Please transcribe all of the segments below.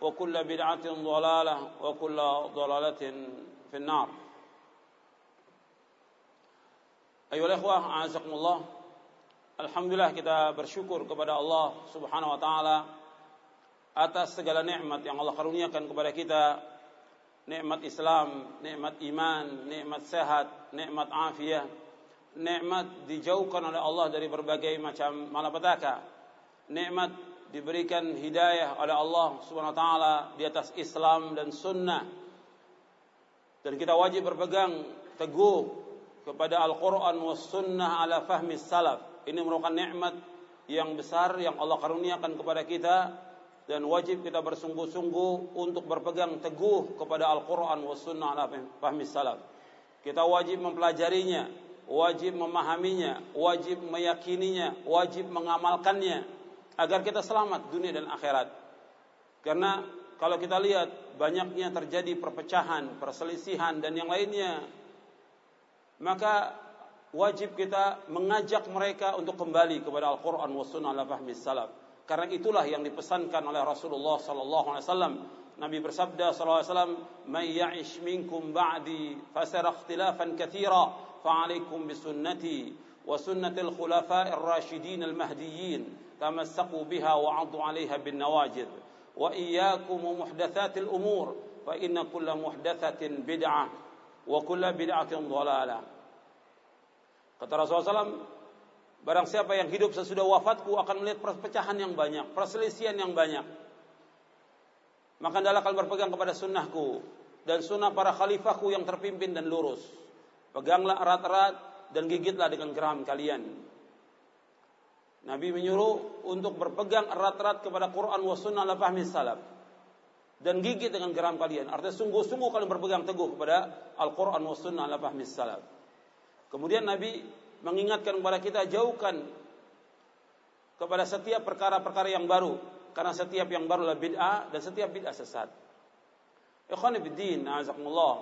وكل بدعة ضلالة وكل ضلالة في النار أيها الأخوة أعزكم الله Alhamdulillah kita bersyukur kepada Allah Subhanahu wa taala atas segala nikmat yang Allah karuniakan kepada kita. Nikmat Islam, nikmat iman, nikmat sehat, nikmat afiah, nikmat dijauhkan oleh Allah dari berbagai macam malapetaka. Nikmat diberikan hidayah oleh Allah Subhanahu wa taala di atas Islam dan sunnah. Dan kita wajib berpegang teguh kepada Al-Qur'an was sunnah ala fahmi salaf ini merupakan nikmat yang besar yang Allah karuniakan kepada kita dan wajib kita bersungguh-sungguh untuk berpegang teguh kepada Al-Qur'an was sunnah ala fahmi salaf. Kita wajib mempelajarinya, wajib memahaminya, wajib meyakininya, wajib mengamalkannya agar kita selamat dunia dan akhirat. Karena kalau kita lihat banyaknya terjadi perpecahan, perselisihan dan yang lainnya, maka wajib kita mengajak mereka untuk kembali kepada Al-Quran wa sunnah ala fahmi salaf. Karena itulah yang dipesankan oleh Rasulullah sallallahu alaihi wasallam. Nabi bersabda sallallahu alaihi wasallam, "May ya'ish minkum ba'di fasara ikhtilafan katsira, fa'alaikum bisunnati wa sunnatil khulafa'ir rasyidin al-mahdiyyin, bin nawajid. Wa iyyakum muhdatsatil umur, fa inna kulla muhdatsatin bid'ah wa kulla bid'atin dhalalah." Kata Rasulullah SAW, barang siapa yang hidup sesudah wafatku akan melihat perpecahan yang banyak, perselisihan yang banyak. Maka adalah akan berpegang kepada sunnahku dan sunnah para khalifahku yang terpimpin dan lurus. Peganglah erat-erat dan gigitlah dengan geram kalian. Nabi menyuruh untuk berpegang erat-erat kepada Quran wa sunnah la fahmi salaf. Dan gigit dengan geram kalian. Artinya sungguh-sungguh kalian berpegang teguh kepada Al-Quran wa sunnah la fahmi salaf. Kemudian Nabi mengingatkan kepada kita jauhkan kepada setiap perkara-perkara yang baru karena setiap yang baru adalah bid'ah dan setiap bid'ah sesat. Ikhwan fillah.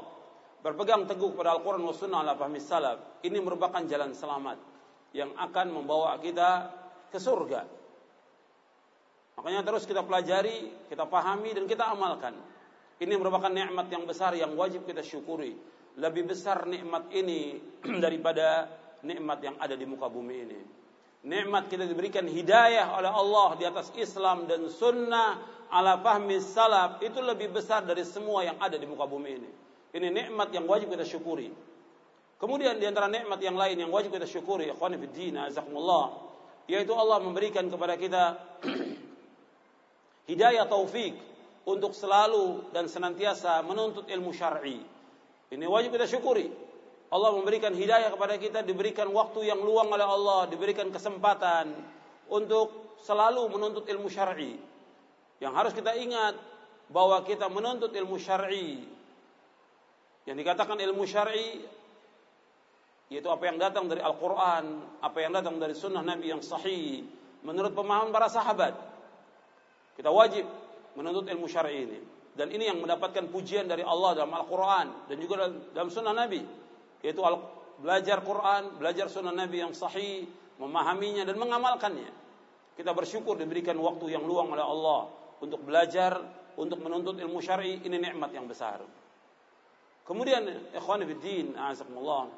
Berpegang teguh kepada Al-Qur'an wa sunnah ala fahmi salaf ini merupakan jalan selamat yang akan membawa kita ke surga. Makanya terus kita pelajari, kita pahami dan kita amalkan. Ini merupakan nikmat yang besar yang wajib kita syukuri lebih besar nikmat ini daripada nikmat yang ada di muka bumi ini. Nikmat kita diberikan hidayah oleh Allah di atas Islam dan sunnah ala fahmi salaf itu lebih besar dari semua yang ada di muka bumi ini. Ini nikmat yang wajib kita syukuri. Kemudian di antara nikmat yang lain yang wajib kita syukuri, ikhwani fi din, azakumullah, yaitu Allah memberikan kepada kita hidayah taufik untuk selalu dan senantiasa menuntut ilmu syar'i. Ini wajib kita syukuri. Allah memberikan hidayah kepada kita, diberikan waktu yang luang oleh Allah, diberikan kesempatan untuk selalu menuntut ilmu syar'i. Yang harus kita ingat bahwa kita menuntut ilmu syar'i. Yang dikatakan ilmu syar'i yaitu apa yang datang dari Al-Qur'an, apa yang datang dari sunnah Nabi yang sahih menurut pemahaman para sahabat. Kita wajib menuntut ilmu syar'i ini. Dan ini yang mendapatkan pujian dari Allah dalam Al-Quran dan juga dalam sunnah Nabi. Yaitu belajar Quran, belajar sunnah Nabi yang sahih, memahaminya dan mengamalkannya. Kita bersyukur diberikan waktu yang luang oleh Allah untuk belajar, untuk menuntut ilmu syar'i, ini nikmat yang besar. Kemudian ikhwan fillah, azakumullah,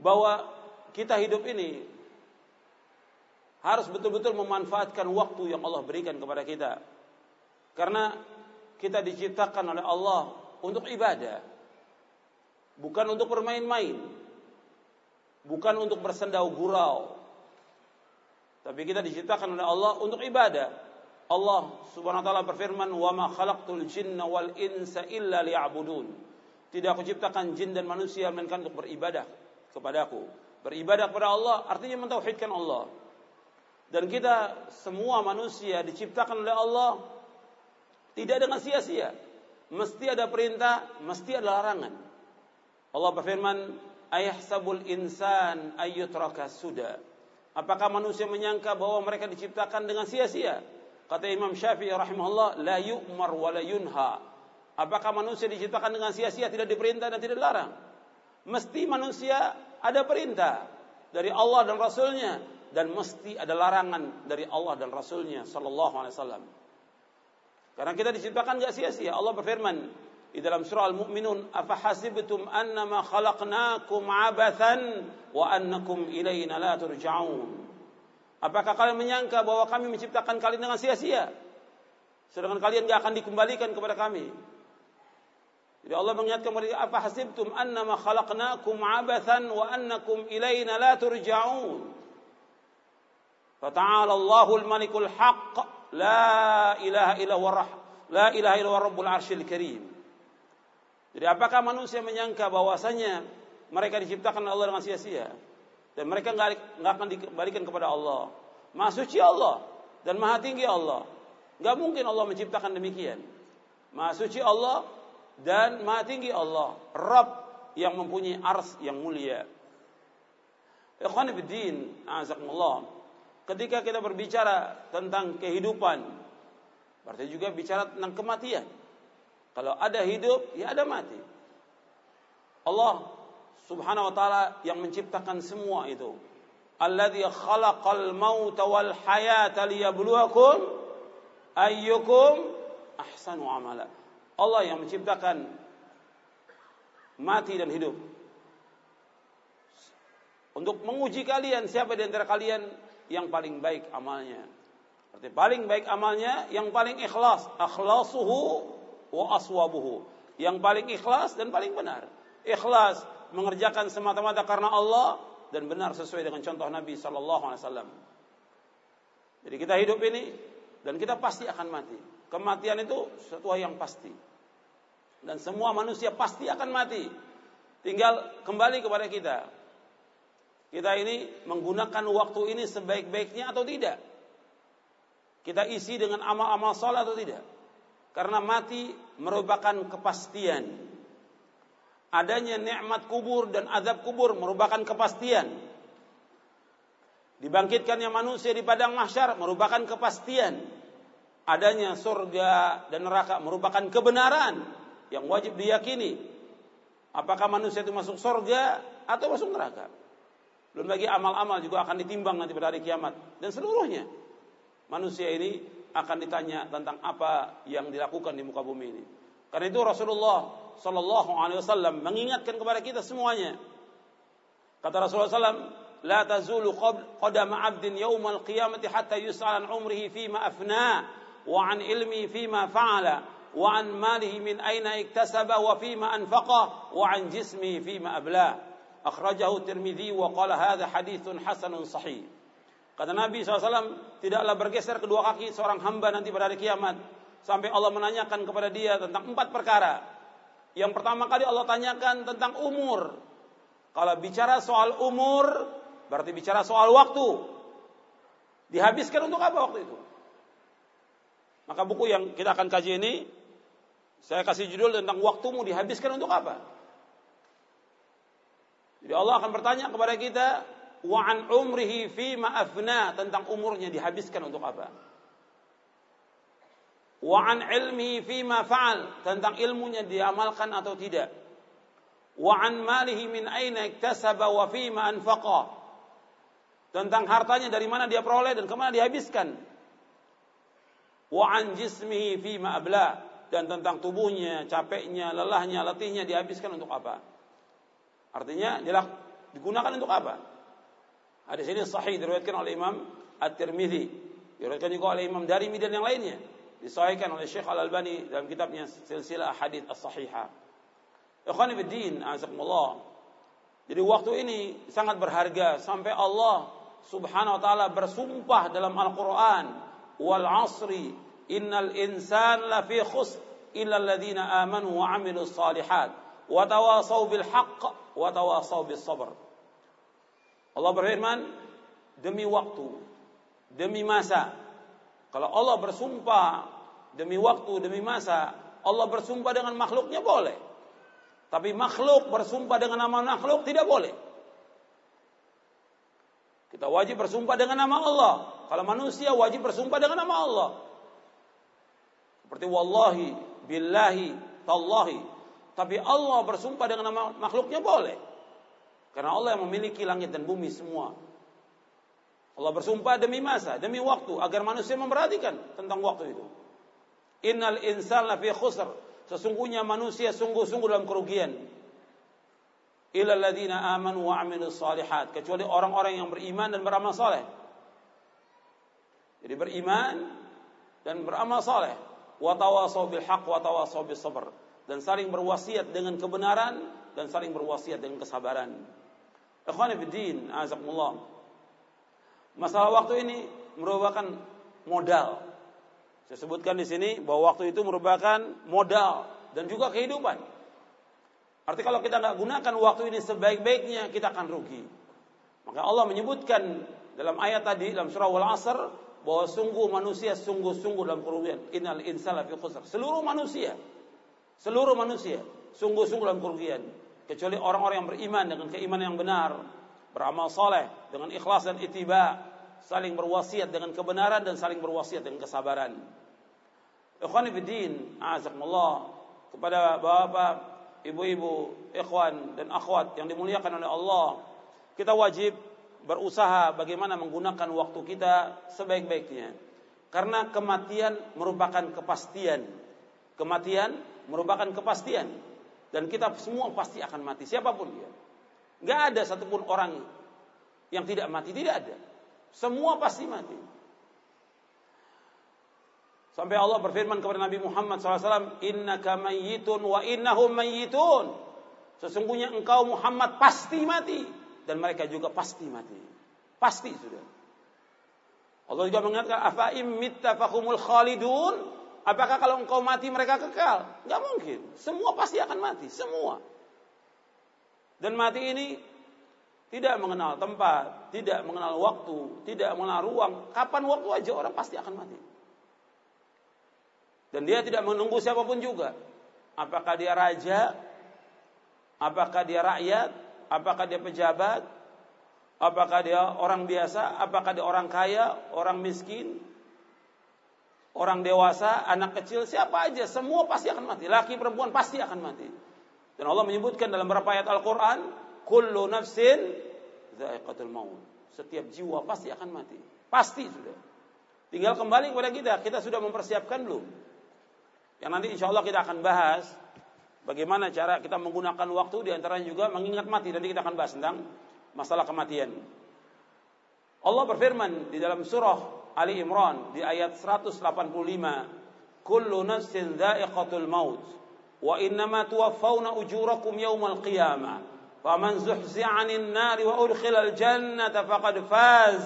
bahwa kita hidup ini harus betul-betul memanfaatkan waktu yang Allah berikan kepada kita. Karena kita diciptakan oleh Allah untuk ibadah. Bukan untuk bermain-main. Bukan untuk bersendau gurau. Tapi kita diciptakan oleh Allah untuk ibadah. Allah Subhanahu wa taala berfirman, "Wa ma khalaqtul jinna wal insa illa liya'budun." Tidak aku ciptakan jin dan manusia melainkan untuk beribadah kepadaku. Beribadah kepada Allah artinya mentauhidkan Allah. Dan kita semua manusia diciptakan oleh Allah tidak dengan sia-sia. Mesti ada perintah, mesti ada larangan. Allah berfirman, "Ayahsabul insan ayyutraka suda." Apakah manusia menyangka bahwa mereka diciptakan dengan sia-sia? Kata Imam Syafi'i rahimahullah, "La yu'mar wa la yunha." Apakah manusia diciptakan dengan sia-sia, tidak diperintah dan tidak dilarang? Mesti manusia ada perintah dari Allah dan Rasulnya dan mesti ada larangan dari Allah dan Rasulnya Sallallahu Alaihi Wasallam. Karena kita diciptakan gak sia-sia. Allah berfirman di dalam surah Al-Mu'minun, "Afahasibtum annama khalaqnakum abathan wa annakum ilaina la turja'un." Apakah kalian menyangka bahwa kami menciptakan kalian dengan sia-sia? Sedangkan kalian gak akan dikembalikan kepada kami. Jadi Allah mengingatkan mereka, apa hasibtum annama khalaqnakum abathan wa annakum ilaina la turja'un. Fata'ala Allahul malikul haqq la ilaha illa huwa la ilaha illa rabbul arsyil karim. Jadi apakah manusia menyangka bahwasanya mereka diciptakan Allah dengan sia-sia dan mereka nggak akan dikembalikan kepada Allah. Maha suci Allah dan maha tinggi Allah. Nggak mungkin Allah menciptakan demikian. Maha suci Allah dan maha tinggi Allah. Rabb yang mempunyai ars yang mulia. Ikhwan Fiddin, azakumullah. Ketika kita berbicara tentang kehidupan, berarti juga bicara tentang kematian. Kalau ada hidup, ya ada mati. Allah Subhanahu wa taala yang menciptakan semua itu. Alladzi khalaqal mauta wal hayata liyabluwakum ayyukum ahsanu amala. Allah yang menciptakan mati dan hidup. Untuk menguji kalian siapa di antara kalian yang paling baik amalnya. Berarti paling baik amalnya yang paling ikhlas, akhlasuhu wa aswabuhu. Yang paling ikhlas dan paling benar. Ikhlas mengerjakan semata-mata karena Allah dan benar sesuai dengan contoh Nabi sallallahu alaihi wasallam. Jadi kita hidup ini dan kita pasti akan mati. Kematian itu sesuatu yang pasti. Dan semua manusia pasti akan mati. Tinggal kembali kepada kita kita ini menggunakan waktu ini sebaik-baiknya atau tidak? Kita isi dengan amal-amal sholat atau tidak? Karena mati merupakan kepastian. Adanya nikmat kubur dan azab kubur merupakan kepastian. Dibangkitkannya manusia di padang mahsyar merupakan kepastian. Adanya surga dan neraka merupakan kebenaran yang wajib diyakini. Apakah manusia itu masuk surga atau masuk neraka? Belum lagi amal-amal juga akan ditimbang nanti pada hari kiamat dan seluruhnya. Manusia ini akan ditanya tentang apa yang dilakukan di muka bumi ini. Karena itu Rasulullah Sallallahu Alaihi Wasallam mengingatkan kepada kita semuanya. Kata Rasulullah SAW, لا تزول قدم عبد يوم القيامة حتى يسأل عن عمره فيما أفناه وعن علمه فيما فعل وعن ماله من أين اكتسب وفيما أنفقه وعن جسمه فيما أبلاه Akhrajahu Tirmidzi wa qala hadza haditsun hasanun sahih. Kata Nabi SAW, tidaklah bergeser kedua kaki seorang hamba nanti pada hari kiamat. Sampai Allah menanyakan kepada dia tentang empat perkara. Yang pertama kali Allah tanyakan tentang umur. Kalau bicara soal umur, berarti bicara soal waktu. Dihabiskan untuk apa waktu itu? Maka buku yang kita akan kaji ini, saya kasih judul tentang waktumu dihabiskan untuk apa? Jadi Allah akan bertanya kepada kita wa an umrihi fi ma afna? Tentang umurnya dihabiskan untuk apa? wa an ilmihi fima fa'al? Tentang ilmunya diamalkan atau tidak? Wa an malihi min aina iktasaba wa fima anfaqa? Tentang hartanya dari mana dia peroleh dan ke mana dihabiskan wa an jismihi fima abla dan tentang tubuhnya capeknya lelahnya letihnya dihabiskan untuk apa? Artinya digunakan untuk apa? Hadis ini sahih diriwayatkan oleh Imam At-Tirmidzi diriwayatkan juga oleh Imam Darimi dan yang lainnya. Disahihkan oleh Syekh Al-Albani dalam kitabnya Silsilah Hadis As-Sahihah Ikhwan Fiddin, azakumullah. Jadi waktu ini sangat berharga sampai Allah Subhanahu wa taala bersumpah dalam Al-Qur'an, "Wal 'asri innal insana lafi khusr illa alladziina amanu wa 'amilus shalihat wa tawasaw bil haqq wa tawasaw bis sabr." Allah berfirman, demi waktu, demi masa. Kalau Allah bersumpah demi waktu, demi masa, Allah bersumpah dengan makhluknya boleh. Tapi makhluk bersumpah dengan nama makhluk tidak boleh. Kita wajib bersumpah dengan nama Allah. Kalau manusia wajib bersumpah dengan nama Allah. Seperti wallahi, billahi, tallahi. Tapi Allah bersumpah dengan nama makhluknya boleh. Karena Allah yang memiliki langit dan bumi semua. Allah bersumpah demi masa, demi waktu agar manusia memperhatikan tentang waktu itu. Innal insana fi khusr Sesungguhnya manusia sungguh-sungguh dalam kerugian. Illa alladziina amanu wa 'amilus salihat, kecuali orang-orang yang beriman dan beramal saleh. Jadi beriman dan beramal saleh, wa tawasau bil haqq wa tawasau bis dan saling berwasiat dengan kebenaran dan saling berwasiat dengan kesabaran. Ikhwan fillah, azakumullah. Masalah waktu ini merupakan modal saya sebutkan di sini bahwa waktu itu merupakan modal dan juga kehidupan. Arti kalau kita nggak gunakan waktu ini sebaik-baiknya, kita akan rugi. Maka Allah menyebutkan dalam ayat tadi dalam surah Wal Asr bahwa sungguh manusia sungguh-sungguh dalam kerugian. Innal insana fi khusr. Seluruh manusia, seluruh manusia sungguh-sungguh dalam kerugian. Kecuali orang-orang yang beriman dengan keimanan yang benar, beramal soleh dengan ikhlas dan itiba, saling berwasiat dengan kebenaran dan saling berwasiat dengan kesabaran. Ikhwan fiddin, azakumullah kepada bapak, ibu-ibu, ikhwan dan akhwat yang dimuliakan oleh Allah. Kita wajib berusaha bagaimana menggunakan waktu kita sebaik-baiknya. Karena kematian merupakan kepastian. Kematian merupakan kepastian. Dan kita semua pasti akan mati, siapa pun dia. Gak ada satupun orang yang tidak mati, tidak ada. Semua pasti mati. Sampai Allah berfirman kepada Nabi Muhammad SAW, Innaka mayyitun wa innahum mayyitun. Sesungguhnya engkau Muhammad pasti mati. Dan mereka juga pasti mati. Pasti sudah. Allah juga mengatakan, Afa'im mitta fahumul khalidun. Apakah kalau engkau mati mereka kekal? Gak mungkin. Semua pasti akan mati. Semua. Dan mati ini tidak mengenal tempat, tidak mengenal waktu, tidak mengenal ruang. Kapan waktu aja orang pasti akan mati. Dan dia tidak menunggu siapa pun juga. Apakah dia raja? Apakah dia rakyat? Apakah dia pejabat? Apakah dia orang biasa? Apakah dia orang kaya? Orang miskin? Orang dewasa? Anak kecil? Siapa aja? Semua pasti akan mati. Laki perempuan pasti akan mati. Dan Allah menyebutkan dalam beberapa ayat Al-Quran. Kullu nafsin za'iqatul maut. Setiap jiwa pasti akan mati. Pasti sudah. Tinggal kembali kepada kita. Kita sudah mempersiapkan belum? Yang nanti insya Allah kita akan bahas bagaimana cara kita menggunakan waktu di juga mengingat mati. Nanti kita akan bahas tentang masalah kematian. Allah berfirman di dalam surah Ali Imran di ayat 185, "Kullu nafsin dha'iqatul maut wa innama tuwaffawna ujurakum yawmal qiyamah." Faman zuhzi'a 'anil nari wa udkhilal jannata faqad faz.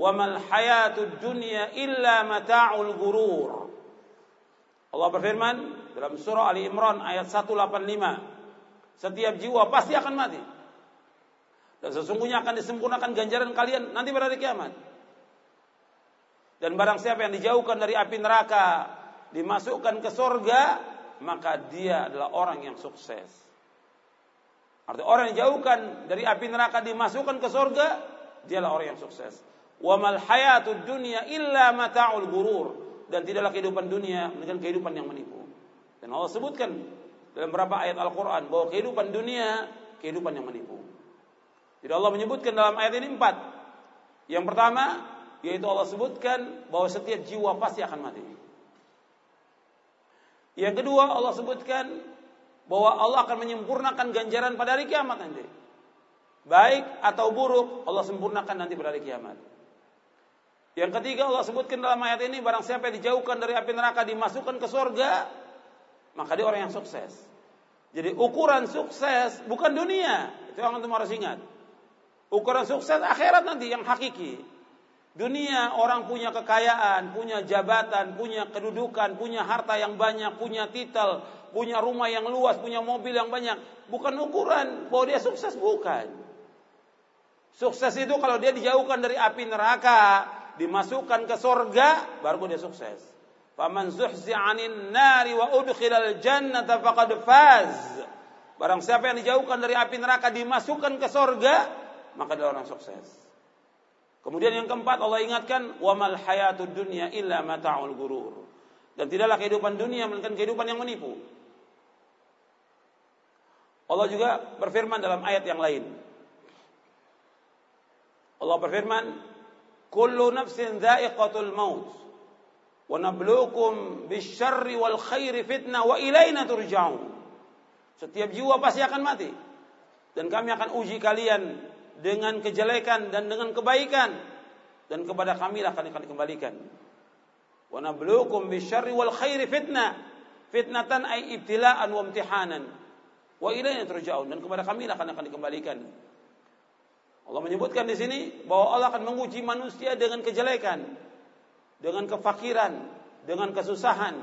Wa mal hayatud dunya illa mata'ul gurur. Allah berfirman dalam surah Ali Imran ayat 185. Setiap jiwa pasti akan mati. Dan sesungguhnya akan disempurnakan ganjaran kalian nanti pada hari kiamat. Dan barang siapa yang dijauhkan dari api neraka, dimasukkan ke surga, maka dia adalah orang yang sukses. Artinya orang yang dijauhkan dari api neraka dimasukkan ke surga, dialah orang yang sukses. Wa mal hayatud dunya illa mata'ul gurur dan tidaklah kehidupan dunia melainkan kehidupan yang menipu. Dan Allah sebutkan dalam beberapa ayat Al-Quran bahwa kehidupan dunia kehidupan yang menipu. Jadi Allah menyebutkan dalam ayat ini empat. Yang pertama yaitu Allah sebutkan bahwa setiap jiwa pasti akan mati. Yang kedua Allah sebutkan bahwa Allah akan menyempurnakan ganjaran pada hari kiamat nanti. Baik atau buruk Allah sempurnakan nanti pada hari kiamat. Yang ketiga Allah sebutkan dalam ayat ini barang siapa yang dijauhkan dari api neraka dimasukkan ke surga maka dia orang yang sukses. Jadi ukuran sukses bukan dunia, itu yang antum harus ingat. Ukuran sukses akhirat nanti yang hakiki. Dunia orang punya kekayaan, punya jabatan, punya kedudukan, punya harta yang banyak, punya titel, punya rumah yang luas, punya mobil yang banyak. Bukan ukuran bahwa dia sukses, bukan. Sukses itu kalau dia dijauhkan dari api neraka, dimasukkan ke surga, baru dia sukses. Faman zuhzi 'anil nari wa udkhilal jannata faqad faz. Barang siapa yang dijauhkan dari api neraka dimasukkan ke surga, maka dia orang sukses. Kemudian yang keempat Allah ingatkan wamal hayatud dunya illa mata'ul gurur. Dan tidaklah kehidupan dunia melainkan kehidupan yang menipu. Allah juga berfirman dalam ayat yang lain. Allah berfirman, "Kullu nafsin dha'iqatul maut wa nabluukum bisyarri wal khairi fitnah wa ilaina turja'un." Setiap jiwa pasti akan mati. Dan kami akan uji kalian dengan kejelekan dan dengan kebaikan dan kepada kami lah akan dikembalikan. Wa nabluukum bisyarri wal khairi fitnah. Fitnatan ay ibtila'an wa imtihanan. Wa ilayna turja'un dan kepada kami lah akan dikembalikan. Allah menyebutkan di sini bahwa Allah akan menguji manusia dengan kejelekan, dengan kefakiran, dengan kesusahan,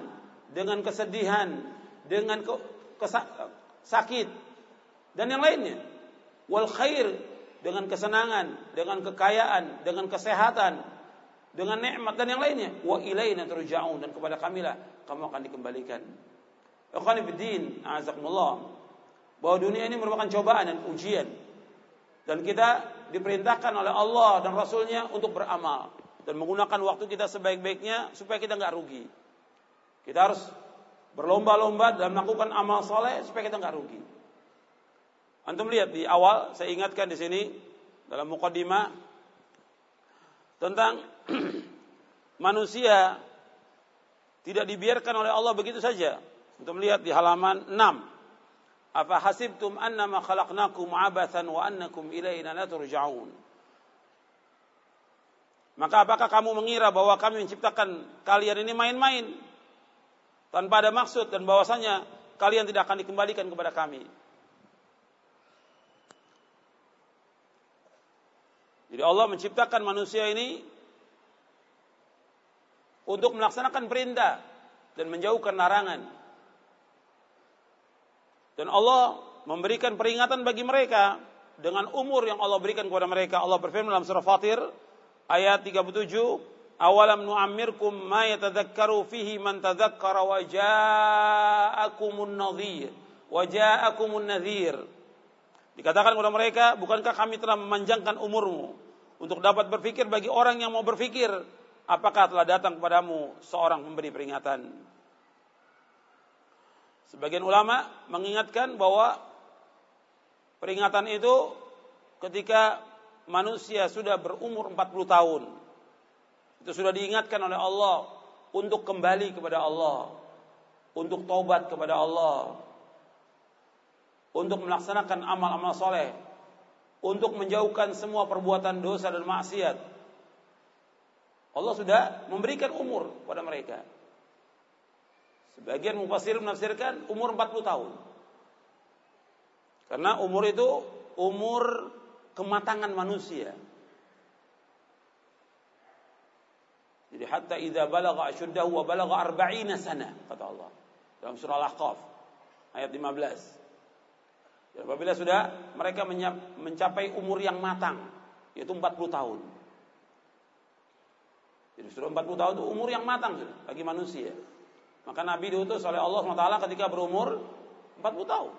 dengan kesedihan, dengan ke, sakit dan yang lainnya. Wal khair dengan kesenangan, dengan kekayaan, dengan kesehatan, dengan nikmat dan yang lainnya. Wa ilaina turja'un dan kepada kamilah kamu akan dikembalikan. Ikhwan fillah, azakumullah. Bahwa dunia ini merupakan cobaan dan ujian. Dan kita diperintahkan oleh Allah dan Rasulnya untuk beramal dan menggunakan waktu kita sebaik-baiknya supaya kita nggak rugi. Kita harus berlomba-lomba dalam melakukan amal soleh supaya kita nggak rugi. Antum lihat di awal saya ingatkan di sini dalam mukadimah tentang manusia tidak dibiarkan oleh Allah begitu saja. Antum lihat di halaman 6. Apa annama khalaqnakum abathan wa annakum ilaina. Maka apakah kamu mengira bahwa kami menciptakan kalian ini main-main tanpa ada maksud dan bahwasanya kalian tidak akan dikembalikan kepada kami? Jadi Allah menciptakan manusia ini untuk melaksanakan perintah dan menjauhkan larangan. Dan Allah memberikan peringatan bagi mereka dengan umur yang Allah berikan kepada mereka. Allah berfirman dalam surah Fatir ayat 37, "Awalam nu'ammirkum ma yatadzakkaru fihi man tadzakkara wa ja'akumun nadhir." Wa ja'akumun nadhir. Dikatakan kepada mereka, bukankah kami telah memanjangkan umurmu untuk dapat berpikir bagi orang yang mau berpikir, apakah telah datang kepadamu seorang pemberi peringatan? Sebagian ulama mengingatkan bahwa peringatan itu ketika manusia sudah berumur 40 tahun. Itu sudah diingatkan oleh Allah untuk kembali kepada Allah, untuk taubat kepada Allah, untuk melaksanakan amal-amal soleh, untuk menjauhkan semua perbuatan dosa dan maksiat. Allah sudah memberikan umur pada mereka. Sebagian mufassir menafsirkan umur 40 tahun. Karena umur itu umur kematangan manusia. Jadi hatta idza balagha ashuddahu wa balagha arba'ina sana kata Allah dalam surah Al-Ahqaf ayat 15. Dan apabila sudah mereka mencapai umur yang matang, yaitu 40 tahun. Jadi sudah 40 tahun itu umur yang matang sudah bagi manusia. Maka Nabi diutus oleh Allah SWT ketika berumur 40 tahun.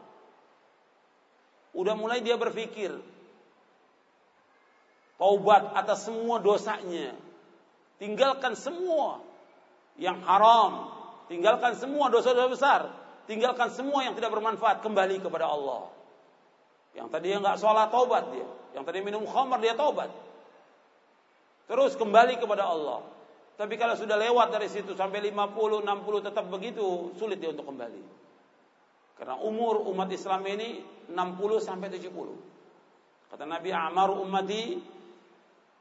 Udah mulai dia berpikir. Taubat atas semua dosanya. Tinggalkan semua yang haram, tinggalkan semua dosa-dosa besar, tinggalkan semua yang tidak bermanfaat, kembali kepada Allah. Yang tadi yang nggak sholat tobat dia, yang tadi minum khamar dia tobat. Terus kembali kepada Allah. Tapi kalau sudah lewat dari situ sampai 50, 60 tetap begitu, sulit dia untuk kembali. Karena umur umat Islam ini 60 sampai 70. Kata Nabi, "Amar ummati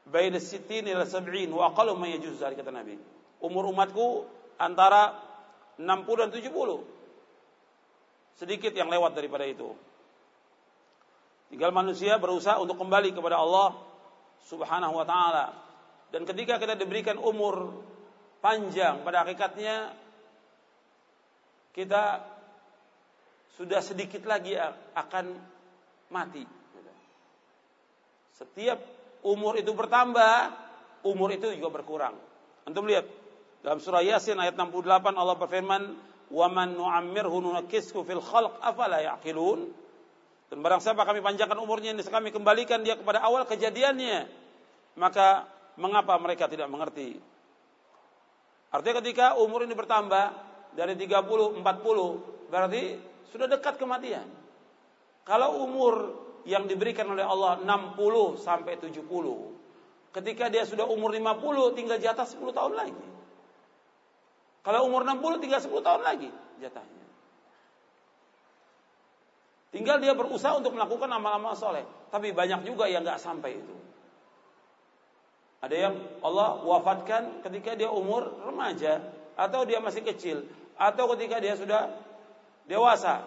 baina sittin ila sab'in wa aqallu ma yajuz kata Nabi. Umur umatku antara 60 dan 70. Sedikit yang lewat daripada itu. Tinggal manusia berusaha untuk kembali kepada Allah Subhanahu wa taala. Dan ketika kita diberikan umur panjang pada hakikatnya kita sudah sedikit lagi akan mati. Setiap umur itu bertambah, umur itu juga berkurang. Antum lihat dalam surah Yasin ayat 68 Allah berfirman, "Wa man nu'ammirhu nunakkishu fil khalq afala ya'qilun?" Dan barang siapa kami panjangkan umurnya ini kami kembalikan dia kepada awal kejadiannya, maka mengapa mereka tidak mengerti? Artinya ketika umur ini bertambah dari 30 40 berarti sudah dekat kematian. Kalau umur yang diberikan oleh Allah 60 sampai 70, ketika dia sudah umur 50 tinggal jatah 10 tahun lagi. Kalau umur 60 tinggal 10 tahun lagi jatahnya. Tinggal dia berusaha untuk melakukan amal-amal soleh. Tapi banyak juga yang nggak sampai itu. Ada yang Allah wafatkan ketika dia umur remaja atau dia masih kecil atau ketika dia sudah dewasa.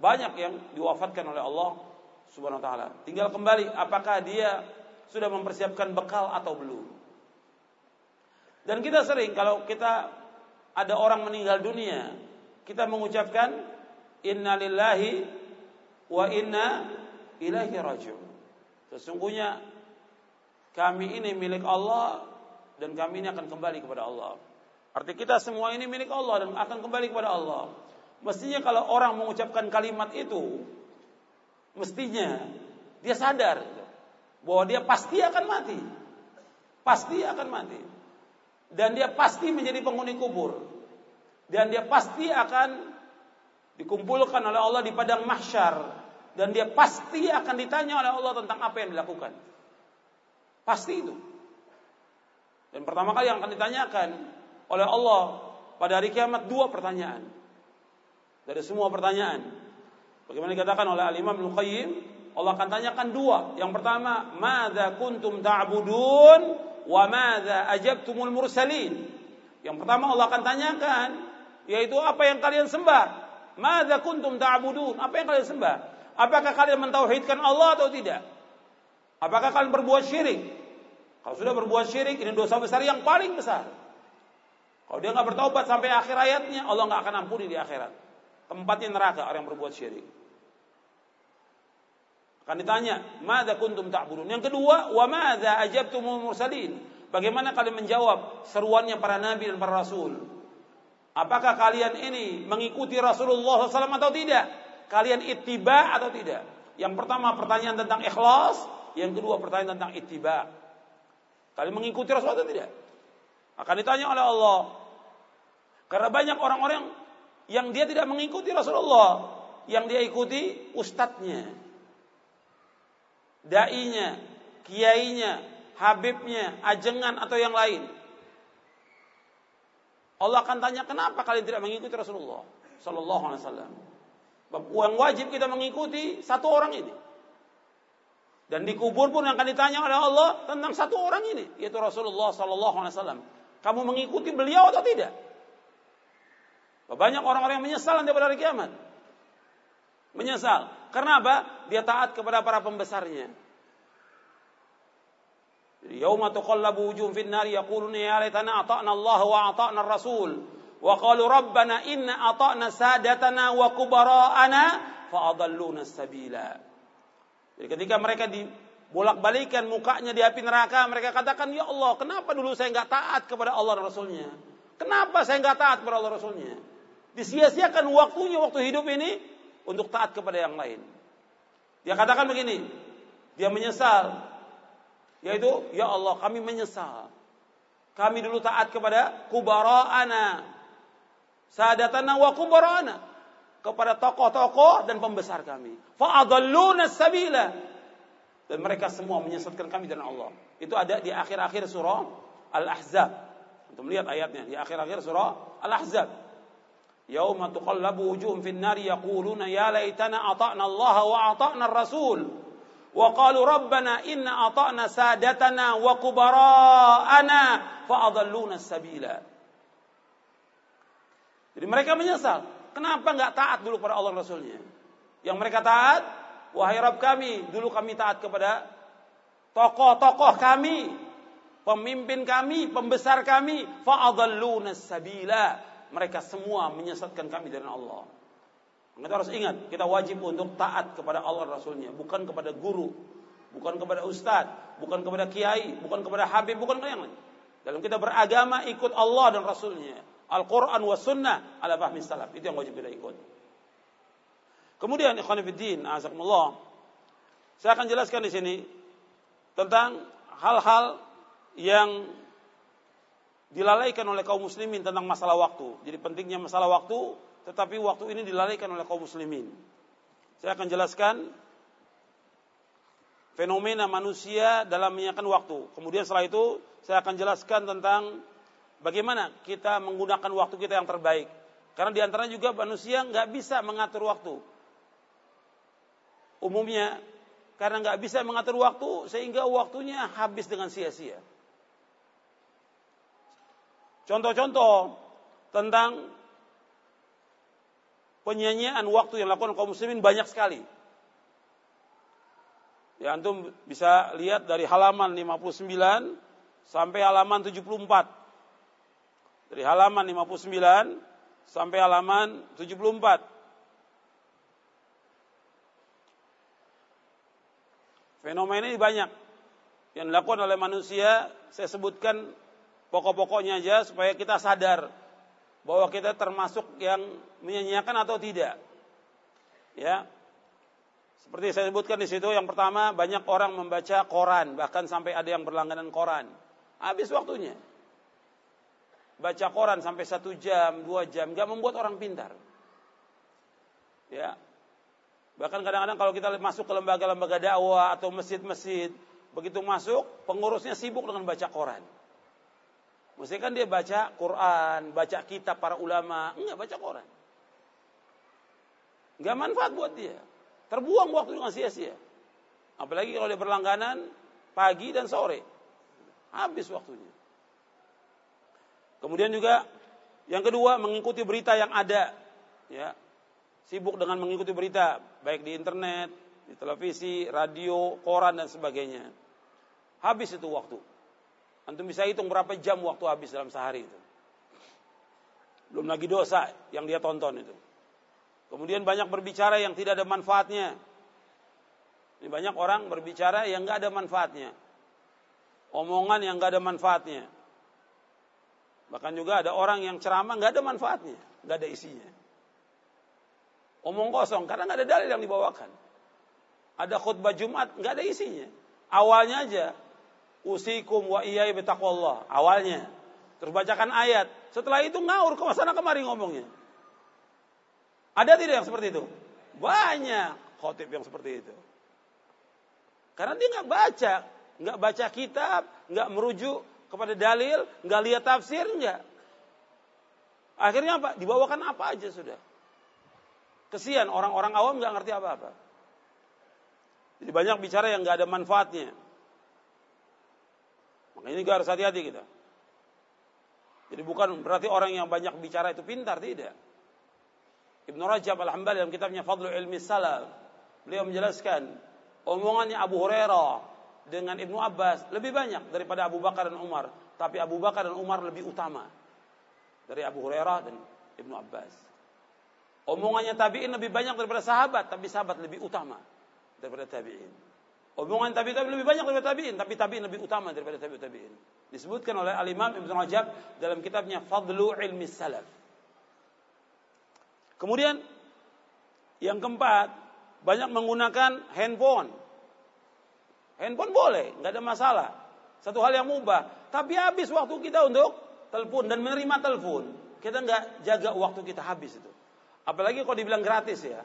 Banyak yang diwafatkan oleh Allah Subhanahu wa taala. Tinggal kembali apakah dia sudah mempersiapkan bekal atau belum. Dan kita sering kalau kita ada orang meninggal dunia, kita mengucapkan innalillahi wa inna ilaihi rajiun. Sesungguhnya kami ini milik Allah dan kami ini akan kembali kepada Allah. Arti kita semua ini milik Allah dan akan kembali kepada Allah. Mestinya kalau orang mengucapkan kalimat itu, mestinya dia sadar bahwa dia pasti akan mati. Pasti akan mati. Dan dia pasti menjadi penghuni kubur. Dan dia pasti akan dikumpulkan oleh Allah di padang mahsyar dan dia pasti akan ditanya oleh Allah tentang apa yang dilakukan. Pasti itu. Dan pertama kali yang akan ditanyakan oleh Allah pada hari kiamat dua pertanyaan dari semua pertanyaan. Bagaimana dikatakan oleh Al-Imam Qayyim, Allah akan tanyakan dua. Yang pertama, "Madza kuntum ta'budun wa madza ajabtumul mursalin?" Yang pertama Allah akan tanyakan yaitu apa yang kalian sembah? Madza kuntum ta'budun? Apa yang kalian sembah? Apakah kalian mentauhidkan Allah atau tidak? Apakah kalian berbuat syirik? Kalau sudah berbuat syirik, ini dosa besar yang paling besar. Kalau dia nggak bertobat sampai akhir ayatnya, Allah nggak akan ampuni di akhirat. Tempatnya neraka orang yang berbuat syirik. Akan ditanya, "Madza kuntum ta'budun?" Yang kedua, "Wa madza ajabtumul mursalin?" Bagaimana kalian menjawab seruannya para nabi dan para rasul? Apakah kalian ini mengikuti Rasulullah SAW atau tidak? Kalian ittiba atau tidak? Yang pertama pertanyaan tentang ikhlas, yang kedua pertanyaan tentang ittiba. Kalian mengikuti Rasul atau tidak? Akan ditanya oleh Allah. Karena banyak orang-orang yang dia tidak mengikuti Rasulullah, yang dia ikuti ustadznya, dainya, kiainya, habibnya, ajengan atau yang lain. Allah akan tanya kenapa kalian tidak mengikuti Rasulullah Sallallahu Alaihi Wasallam. Yang wajib kita mengikuti satu orang ini. Dan di kubur pun yang akan ditanya oleh Allah tentang satu orang ini, yaitu Rasulullah Sallallahu Alaihi Wasallam. Kamu mengikuti beliau atau tidak? Banyak orang-orang yang menyesal nanti pada hari kiamat. Menyesal. Karena apa? Dia taat kepada para pembesarnya. Yauma tuqallabu wujuhum fin nari yaquluna ya laitana ata'na Allah wa ata'na Rasul wa qalu rabbana inna ata'na sadatana wa kubara'ana fa adalluna sabila. Jadi ketika mereka dibolak-balikan mukanya di api neraka, mereka katakan, "Ya Allah, kenapa dulu saya enggak taat kepada Allah dan Rasulnya? Kenapa saya enggak taat kepada Allah Rasulnya?" Disia-siakan waktunya waktu hidup ini untuk taat kepada yang lain. Dia katakan begini, dia menyesal, yaitu ya Allah kami menyesal. Kami dulu taat kepada kubara'ana. Sadatana wa kubara'ana kepada tokoh-tokoh dan pembesar kami. Fa'adalluna sabila. Dan mereka semua menyesatkan kami dari Allah. Itu ada di akhir-akhir surah Al-Ahzab. Untuk melihat ayatnya di akhir-akhir surah Al-Ahzab. Yauma tuqallabu wujuhum fin nari yaquluna ya laitana ata'na Allah wa ata'na Rasul. Wa qalu rabbana inna ata'na sadatana wa kubara'ana fa'adalluna sabila. Jadi mereka menyesal Kenapa nggak taat dulu kepada Allah Rasulnya? Yang mereka taat, wahai Rabb kami, dulu kami taat kepada tokoh-tokoh kami, pemimpin kami, pembesar kami, fa'adalluna sabila. Mereka semua menyesatkan kami dari Allah. Kita harus ingat, kita wajib untuk taat kepada Allah Rasulnya, bukan kepada guru, bukan kepada ustadz, bukan kepada kiai, bukan kepada habib, bukan kepada yang lain. Dalam kita beragama ikut Allah dan Rasulnya. Al-Quran wa sunnah ala fahmi salaf. Itu yang wajib kita ikut. Kemudian ikhwanifiddin, azakumullah. Saya akan jelaskan di sini tentang hal-hal yang dilalaikan oleh kaum muslimin tentang masalah waktu. Jadi pentingnya masalah waktu tetapi waktu ini dilalaikan oleh kaum muslimin. Saya akan jelaskan fenomena manusia dalam menyiapkan waktu. Kemudian setelah itu saya akan jelaskan tentang bagaimana kita menggunakan waktu kita yang terbaik. Karena di antaranya juga manusia nggak bisa mengatur waktu. Umumnya karena nggak bisa mengatur waktu sehingga waktunya habis dengan sia-sia. Contoh-contoh tentang penyanyian waktu yang dilakukan kaum muslimin banyak sekali. Ya antum bisa lihat dari halaman 59 sampai halaman 74. Dari halaman 59 sampai halaman 74. Fenomena ini banyak yang dilakukan oleh manusia. Saya sebutkan pokok-pokoknya aja supaya kita sadar bahwa kita termasuk yang menyanyiakan atau tidak. Ya. Seperti saya sebutkan di situ yang pertama banyak orang membaca koran bahkan sampai ada yang berlangganan koran. Habis waktunya. Baca koran sampai satu jam, dua jam, nggak membuat orang pintar. Ya, Bahkan kadang-kadang kalau kita masuk ke lembaga-lembaga dakwah atau masjid-masjid, begitu masuk pengurusnya sibuk dengan baca koran. Mesti kan dia baca Quran, baca kitab para ulama, enggak baca Quran. Enggak manfaat buat dia. Terbuang waktu dengan sia-sia. Apalagi kalau dia berlangganan pagi dan sore. Habis waktunya. Kemudian juga yang kedua mengikuti berita yang ada. Ya. Sibuk dengan mengikuti berita baik di internet, di televisi, radio, koran dan sebagainya. Habis itu waktu. Antum bisa hitung berapa jam waktu habis dalam sehari itu. Belum lagi dosa yang dia tonton itu. Kemudian banyak berbicara yang tidak ada manfaatnya. Ini banyak orang berbicara yang nggak ada manfaatnya. Omongan yang nggak ada manfaatnya. Bahkan juga ada orang yang ceramah nggak ada manfaatnya, nggak ada isinya. Omong kosong karena nggak ada dalil yang dibawakan. Ada khutbah Jumat nggak ada isinya. Awalnya aja usikum wa iyai betaqwallah awalnya terus bacakan ayat setelah itu ngaur ke sana kemari ngomongnya ada tidak yang seperti itu banyak khotib yang seperti itu karena dia nggak baca nggak baca kitab nggak merujuk kepada dalil nggak lihat tafsir nggak akhirnya apa? Dibawakan apa aja sudah? Kesian orang-orang awam nggak ngerti apa-apa. Jadi banyak bicara yang nggak ada manfaatnya. Makanya ini harus hati-hati kita. Jadi bukan berarti orang yang banyak bicara itu pintar, tidak. Ibnu Rajab Al-Hambali dalam kitabnya Fadlu Ilmi Salaf, beliau menjelaskan omongannya Abu Hurairah dengan Ibnu Abbas lebih banyak daripada Abu Bakar dan Umar, tapi Abu Bakar dan Umar lebih utama dari Abu Hurairah dan Ibnu Abbas. Omongannya tabi'in lebih banyak daripada sahabat, tapi sahabat lebih utama daripada tabi'in. Omongan tabi tabi lebih banyak daripada tabiin, tapi tabiin lebih utama daripada tabi tabiin. Disebutkan oleh Al Imam Ibn Rajab dalam kitabnya Fadlu Ilmi Salaf. Kemudian yang keempat, banyak menggunakan handphone. Handphone boleh, nggak ada masalah. Satu hal yang mubah. Tapi habis waktu kita untuk telepon dan menerima telepon. Kita nggak jaga waktu kita habis itu. Apalagi kalau dibilang gratis ya.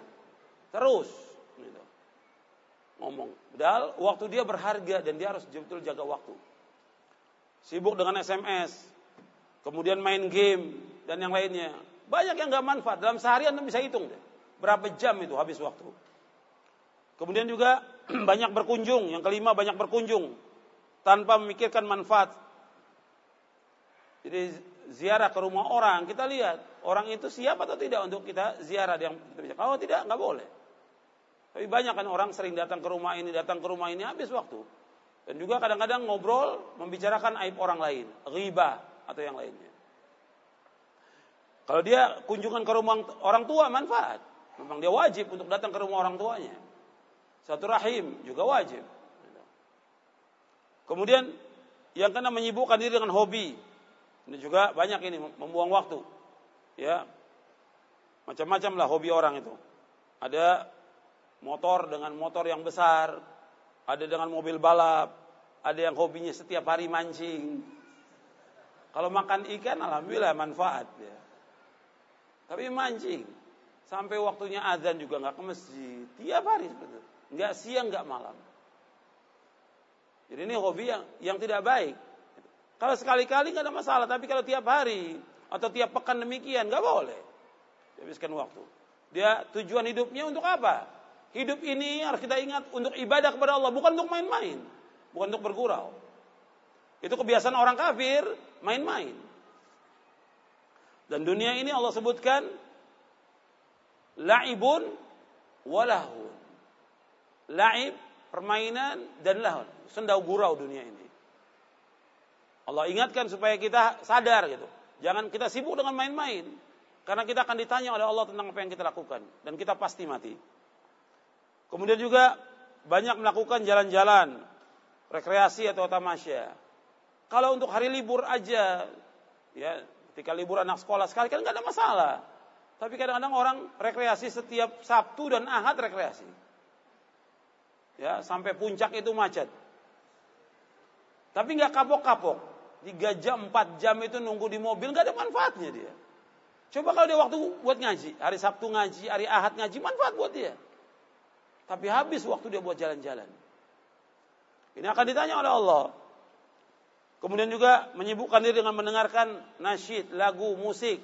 Terus. Gitu. Ngomong. Padahal waktu dia berharga dan dia harus betul jaga waktu. Sibuk dengan SMS. Kemudian main game. Dan yang lainnya. Banyak yang nggak manfaat. Dalam sehari Anda bisa hitung deh. Berapa jam itu habis waktu. Kemudian juga banyak berkunjung. Yang kelima banyak berkunjung tanpa memikirkan manfaat. Jadi ziarah ke rumah orang, kita lihat orang itu siap atau tidak untuk kita ziarah yang Kalau tidak, nggak boleh. Tapi banyak kan orang sering datang ke rumah ini, datang ke rumah ini habis waktu. Dan juga kadang-kadang ngobrol membicarakan aib orang lain, riba atau yang lainnya. Kalau dia kunjungan ke rumah orang tua manfaat. Memang dia wajib untuk datang ke rumah orang tuanya. Satu rahim juga wajib. Kemudian yang kena menyibukkan diri dengan hobi. Ini juga banyak ini membuang waktu. Ya. Macam-macam lah hobi orang itu. Ada motor dengan motor yang besar, ada dengan mobil balap, ada yang hobinya setiap hari mancing. Kalau makan ikan alhamdulillah manfaat ya. Tapi mancing sampai waktunya azan juga nggak ke masjid tiap hari seperti itu. Nggak siang nggak malam. Jadi ini hobi yang yang tidak baik. Kalau sekali-kali nggak ada masalah, tapi kalau tiap hari atau tiap pekan demikian nggak boleh. Habiskan waktu. Dia tujuan hidupnya untuk apa? Hidup ini harus kita ingat untuk ibadah kepada Allah, bukan untuk main-main, bukan untuk bergurau. Itu kebiasaan orang kafir, main-main. Dan dunia ini Allah sebutkan laibun walahun. Laib permainan dan lahun, sendau gurau dunia ini. Allah ingatkan supaya kita sadar gitu. Jangan kita sibuk dengan main-main. Karena kita akan ditanya oleh Allah tentang apa yang kita lakukan. Dan kita pasti mati. Kemudian juga banyak melakukan jalan-jalan. Rekreasi atau tamasya. Kalau untuk hari libur aja. ya Ketika libur anak sekolah sekali kan nggak ada masalah. Tapi kadang-kadang orang rekreasi setiap Sabtu dan Ahad rekreasi ya sampai puncak itu macet. Tapi nggak kapok-kapok. Tiga jam, empat jam itu nunggu di mobil nggak ada manfaatnya dia. Coba kalau dia waktu buat ngaji, hari Sabtu ngaji, hari Ahad ngaji, manfaat buat dia. Tapi habis waktu dia buat jalan-jalan. Ini akan ditanya oleh Allah. Kemudian juga menyibukkan diri dengan mendengarkan nasyid, lagu, musik.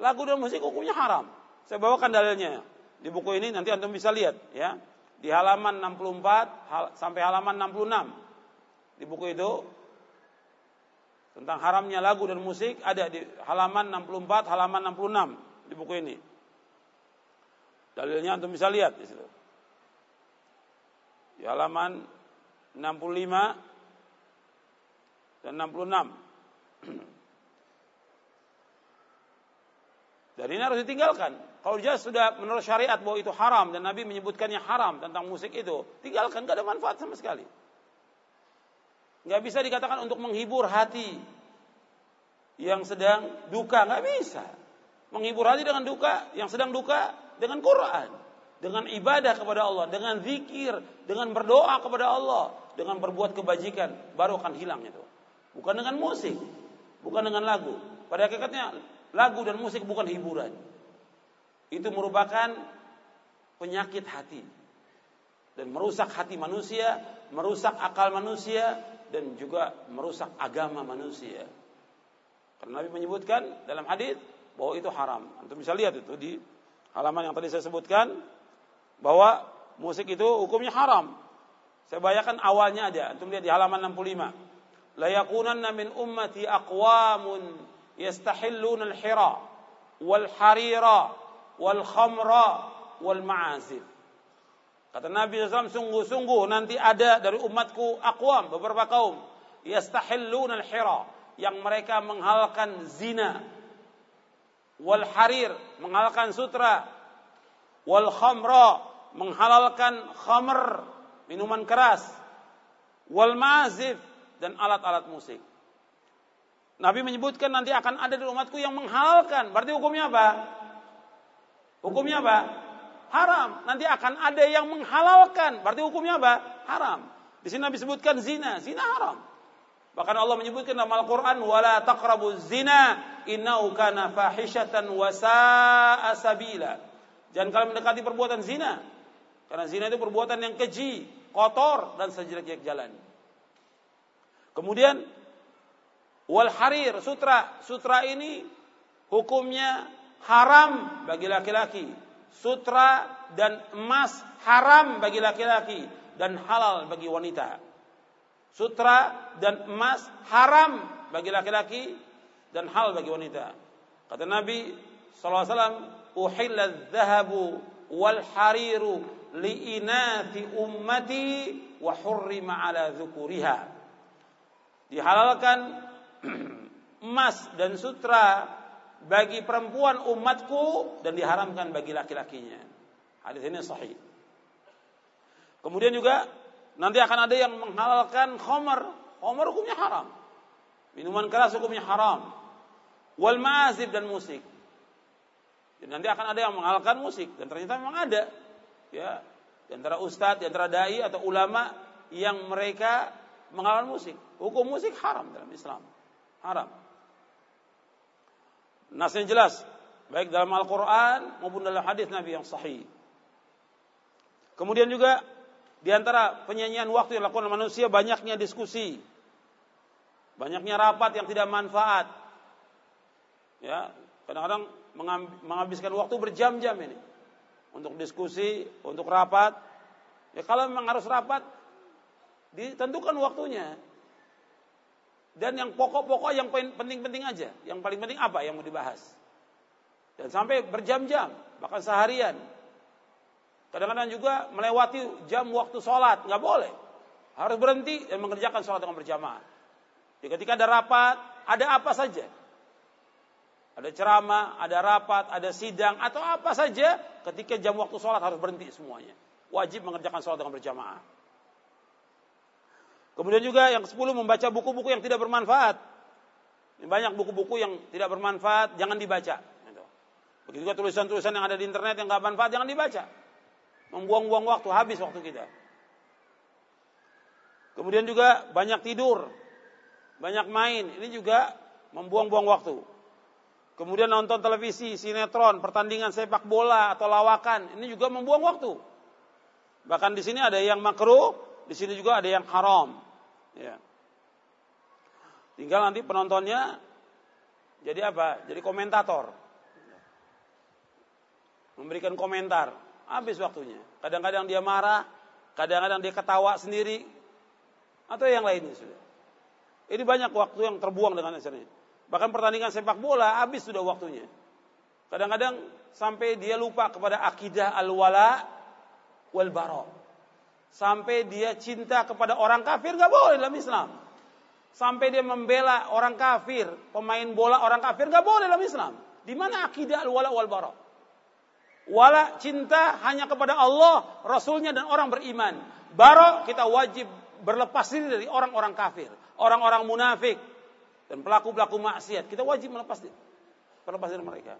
Lagu dan musik hukumnya haram. Saya bawakan dalilnya. Di buku ini nanti Anda bisa lihat ya di halaman 64 hal, sampai halaman 66 di buku itu tentang haramnya lagu dan musik ada di halaman 64 halaman 66 di buku ini. Dalilnya untuk bisa lihat di situ. Di halaman 65 dan 66 dan ini harus ditinggalkan kalau dia sudah menurut syariat bahwa itu haram dan Nabi menyebutkannya haram tentang musik itu, tinggalkan, gak ada manfaat sama sekali. Gak bisa dikatakan untuk menghibur hati yang sedang duka, gak bisa. Menghibur hati dengan duka, yang sedang duka dengan Quran, dengan ibadah kepada Allah, dengan zikir, dengan berdoa kepada Allah, dengan berbuat kebajikan, baru akan hilang itu. Bukan dengan musik, bukan dengan lagu. Pada hakikatnya lagu dan musik bukan hiburan itu merupakan penyakit hati dan merusak hati manusia, merusak akal manusia dan juga merusak agama manusia. Karena Nabi menyebutkan dalam hadis bahwa itu haram. Antum bisa lihat itu di halaman yang tadi saya sebutkan bahwa musik itu hukumnya haram. Saya bayangkan awalnya ada. Antum lihat di halaman 65. La yakunanna min ummati aqwamun yastahilluna al-hira wal harira wal khamra wal ma'azif. Kata Nabi SAW, sungguh-sungguh nanti ada dari umatku akwam, beberapa kaum. Yastahillun al-hira. Yang mereka menghalalkan zina. Wal harir, menghalalkan sutra. Wal khamra, menghalalkan khamr, minuman keras. Wal ma'azif, dan alat-alat musik. Nabi menyebutkan nanti akan ada di umatku yang menghalalkan. Berarti hukumnya apa? Hukumnya apa? Haram. Nanti akan ada yang menghalalkan. Berarti hukumnya apa? Haram. Di sini Nabi sebutkan zina. Zina haram. Bahkan Allah menyebutkan dalam Al-Qur'an wala taqrabu zina innahu kana fahishatan sa'a sabila. Jangan kalian mendekati perbuatan zina. Karena zina itu perbuatan yang keji, kotor dan sejelek-jelek jalan. Kemudian wal harir sutra. Sutra ini hukumnya haram bagi laki-laki. Sutra dan emas haram bagi laki-laki dan halal bagi wanita sutra dan emas haram bagi laki-laki dan hal bagi wanita. Kata Nabi SAW, Uhilla dhahabu wal hariru li'inati ummati wa hurrima ala dhukuriha. Dihalalkan emas dan sutra bagi perempuan umatku dan diharamkan bagi laki-lakinya. Hadis ini sahih. Kemudian juga Nanti akan ada yang menghalalkan khamar. Khamar hukumnya haram. Minuman keras hukumnya haram. Wal ma'azib dan musik. Dan nanti akan ada yang menghalalkan musik dan ternyata memang ada. Ya, di antara ustadz, di antara dai atau ulama yang mereka menghalalkan musik. Hukum musik haram dalam Islam. Haram. Nasnya jelas, baik dalam Al-Qur'an maupun dalam hadis Nabi yang sahih. Kemudian juga di antara penyanyian waktu yang dilakukan manusia banyaknya diskusi. Banyaknya rapat yang tidak manfaat. Ya, kadang-kadang menghabiskan waktu berjam-jam ini untuk diskusi, untuk rapat. Ya kalau memang harus rapat ditentukan waktunya. Dan yang pokok-pokok yang penting-penting aja. Yang paling penting apa yang mau dibahas. Dan sampai berjam-jam, bahkan seharian. Kadang-kadang juga melewati jam waktu sholat, nggak boleh. Harus berhenti dan mengerjakan sholat dengan berjamaah. Jadi ketika ada rapat, ada apa saja. Ada ceramah, ada rapat, ada sidang, atau apa saja. Ketika jam waktu sholat harus berhenti semuanya. Wajib mengerjakan sholat dengan berjamaah. Kemudian juga yang sepuluh membaca buku-buku yang tidak bermanfaat. Banyak buku-buku yang tidak bermanfaat, jangan dibaca. Begitu juga tulisan-tulisan yang ada di internet yang nggak manfaat, jangan dibaca membuang-buang waktu, habis waktu kita. Kemudian juga banyak tidur, banyak main, ini juga membuang-buang waktu. Kemudian nonton televisi, sinetron, pertandingan sepak bola atau lawakan, ini juga membuang waktu. Bahkan di sini ada yang makruh, di sini juga ada yang haram. Ya. Tinggal nanti penontonnya jadi apa? Jadi komentator. Memberikan komentar habis waktunya. Kadang-kadang dia marah, kadang-kadang dia ketawa sendiri, atau yang lainnya sudah. Ini banyak waktu yang terbuang dengan acaranya. Bahkan pertandingan sepak bola habis sudah waktunya. Kadang-kadang sampai dia lupa kepada akidah al-wala wal bara. Sampai dia cinta kepada orang kafir nggak boleh dalam Islam. Sampai dia membela orang kafir, pemain bola orang kafir nggak boleh dalam Islam. Di mana akidah al-wala wal bara? Wala cinta hanya kepada Allah, Rasulnya dan orang beriman. Barok kita wajib berlepas diri dari orang-orang kafir, orang-orang munafik dan pelaku-pelaku maksiat. Kita wajib melepas diri, berlepas dari mereka.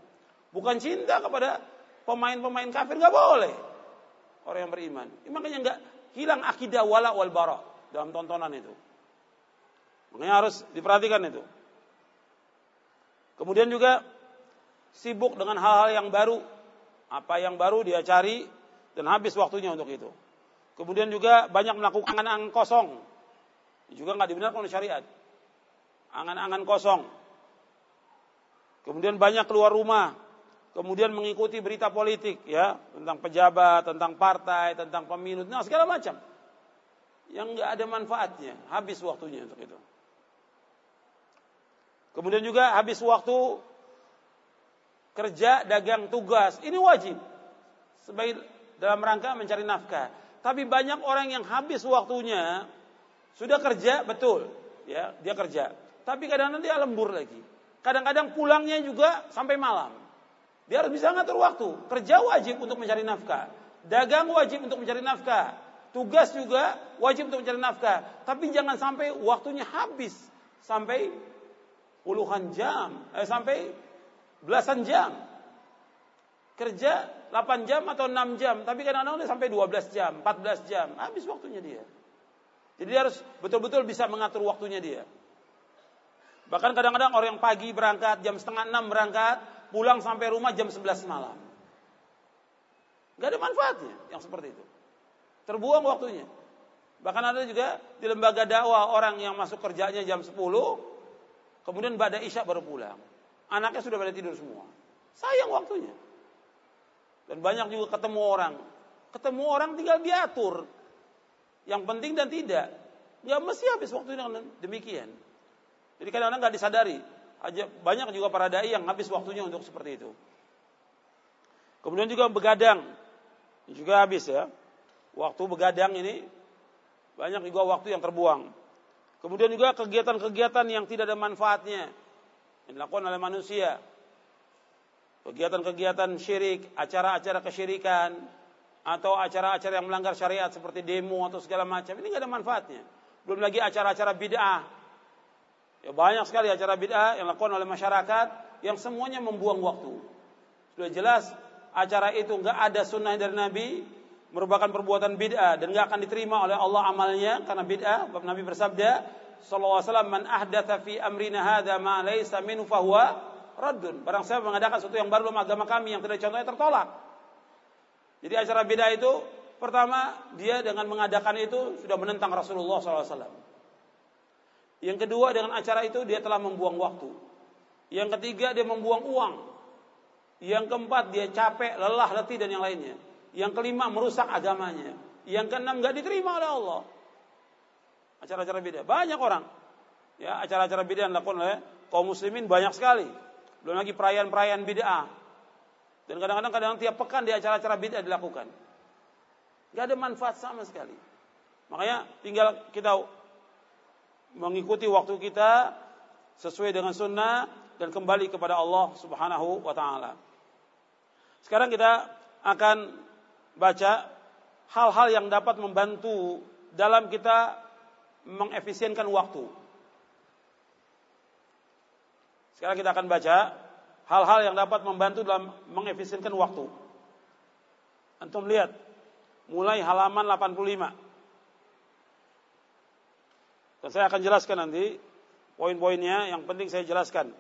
Bukan cinta kepada pemain-pemain kafir nggak boleh. Orang yang beriman. Makanya nggak hilang akidah wala wal barok dalam tontonan itu. Makanya harus diperhatikan itu. Kemudian juga sibuk dengan hal-hal yang baru apa yang baru dia cari dan habis waktunya untuk itu. Kemudian juga banyak melakukan angan-angan kosong. Juga nggak dibenarkan oleh syariat. Angan-angan kosong. Kemudian banyak keluar rumah. Kemudian mengikuti berita politik ya tentang pejabat, tentang partai, tentang pemilu, nah segala macam. Yang nggak ada manfaatnya, habis waktunya untuk itu. Kemudian juga habis waktu kerja, dagang, tugas. Ini wajib. Sebagai dalam rangka mencari nafkah. Tapi banyak orang yang habis waktunya sudah kerja betul, ya dia kerja. Tapi kadang-kadang dia lembur lagi. Kadang-kadang pulangnya juga sampai malam. Dia harus bisa ngatur waktu. Kerja wajib untuk mencari nafkah. Dagang wajib untuk mencari nafkah. Tugas juga wajib untuk mencari nafkah. Tapi jangan sampai waktunya habis sampai puluhan jam, eh, sampai belasan jam. Kerja 8 jam atau 6 jam, tapi kadang-kadang sampai 12 jam, 14 jam, habis waktunya dia. Jadi dia harus betul-betul bisa mengatur waktunya dia. Bahkan kadang-kadang orang yang pagi berangkat, jam setengah enam berangkat, pulang sampai rumah jam 11 malam. Gak ada manfaatnya yang seperti itu. Terbuang waktunya. Bahkan ada juga di lembaga dakwah orang yang masuk kerjanya jam 10, kemudian pada isya baru pulang. Anaknya sudah pada tidur semua. Sayang waktunya. Dan banyak juga ketemu orang. Ketemu orang tinggal diatur. Yang penting dan tidak. Nggak mesti habis waktu dengan demikian. Jadi kadang-kadang nggak disadari. Banyak juga para dai yang habis waktunya untuk seperti itu. Kemudian juga begadang. Juga habis ya. Waktu begadang ini banyak juga waktu yang terbuang. Kemudian juga kegiatan-kegiatan yang tidak ada manfaatnya yang dilakukan oleh manusia. Kegiatan-kegiatan syirik, acara-acara kesyirikan, atau acara-acara yang melanggar syariat seperti demo atau segala macam, ini nggak ada manfaatnya. Belum lagi acara-acara bid'ah Ya, banyak sekali acara bid'ah yang dilakukan oleh masyarakat yang semuanya membuang waktu. Sudah jelas acara itu nggak ada sunnah dari Nabi, merupakan perbuatan bid'ah dan nggak akan diterima oleh Allah amalnya karena bid'ah. Nabi bersabda, sallallahu alaihi wasallam, "Man ahdatha fi amrina hadza ma laysa minhu fahuwa raddun." Barang siapa mengadakan sesuatu yang baru dalam agama kami yang tidak contohnya tertolak. Jadi acara bid'ah itu pertama dia dengan mengadakan itu sudah menentang Rasulullah SAW. Yang kedua dengan acara itu dia telah membuang waktu. Yang ketiga dia membuang uang. Yang keempat dia capek, lelah, letih dan yang lainnya. Yang kelima merusak agamanya. Yang keenam nggak diterima oleh Allah. Acara-acara beda. Banyak orang. Ya, acara-acara beda yang dilakukan oleh kaum muslimin banyak sekali. Belum lagi perayaan-perayaan bid'ah. Dan kadang-kadang kadang tiap pekan di acara-acara bid'ah dilakukan. Gak ada manfaat sama sekali. Makanya tinggal kita mengikuti waktu kita sesuai dengan sunnah dan kembali kepada Allah Subhanahu wa taala. Sekarang kita akan baca hal-hal yang dapat membantu dalam kita mengefisienkan waktu. Sekarang kita akan baca hal-hal yang dapat membantu dalam mengefisienkan waktu. Antum lihat mulai halaman 85. Dan saya akan jelaskan nanti poin-poinnya, yang penting saya jelaskan.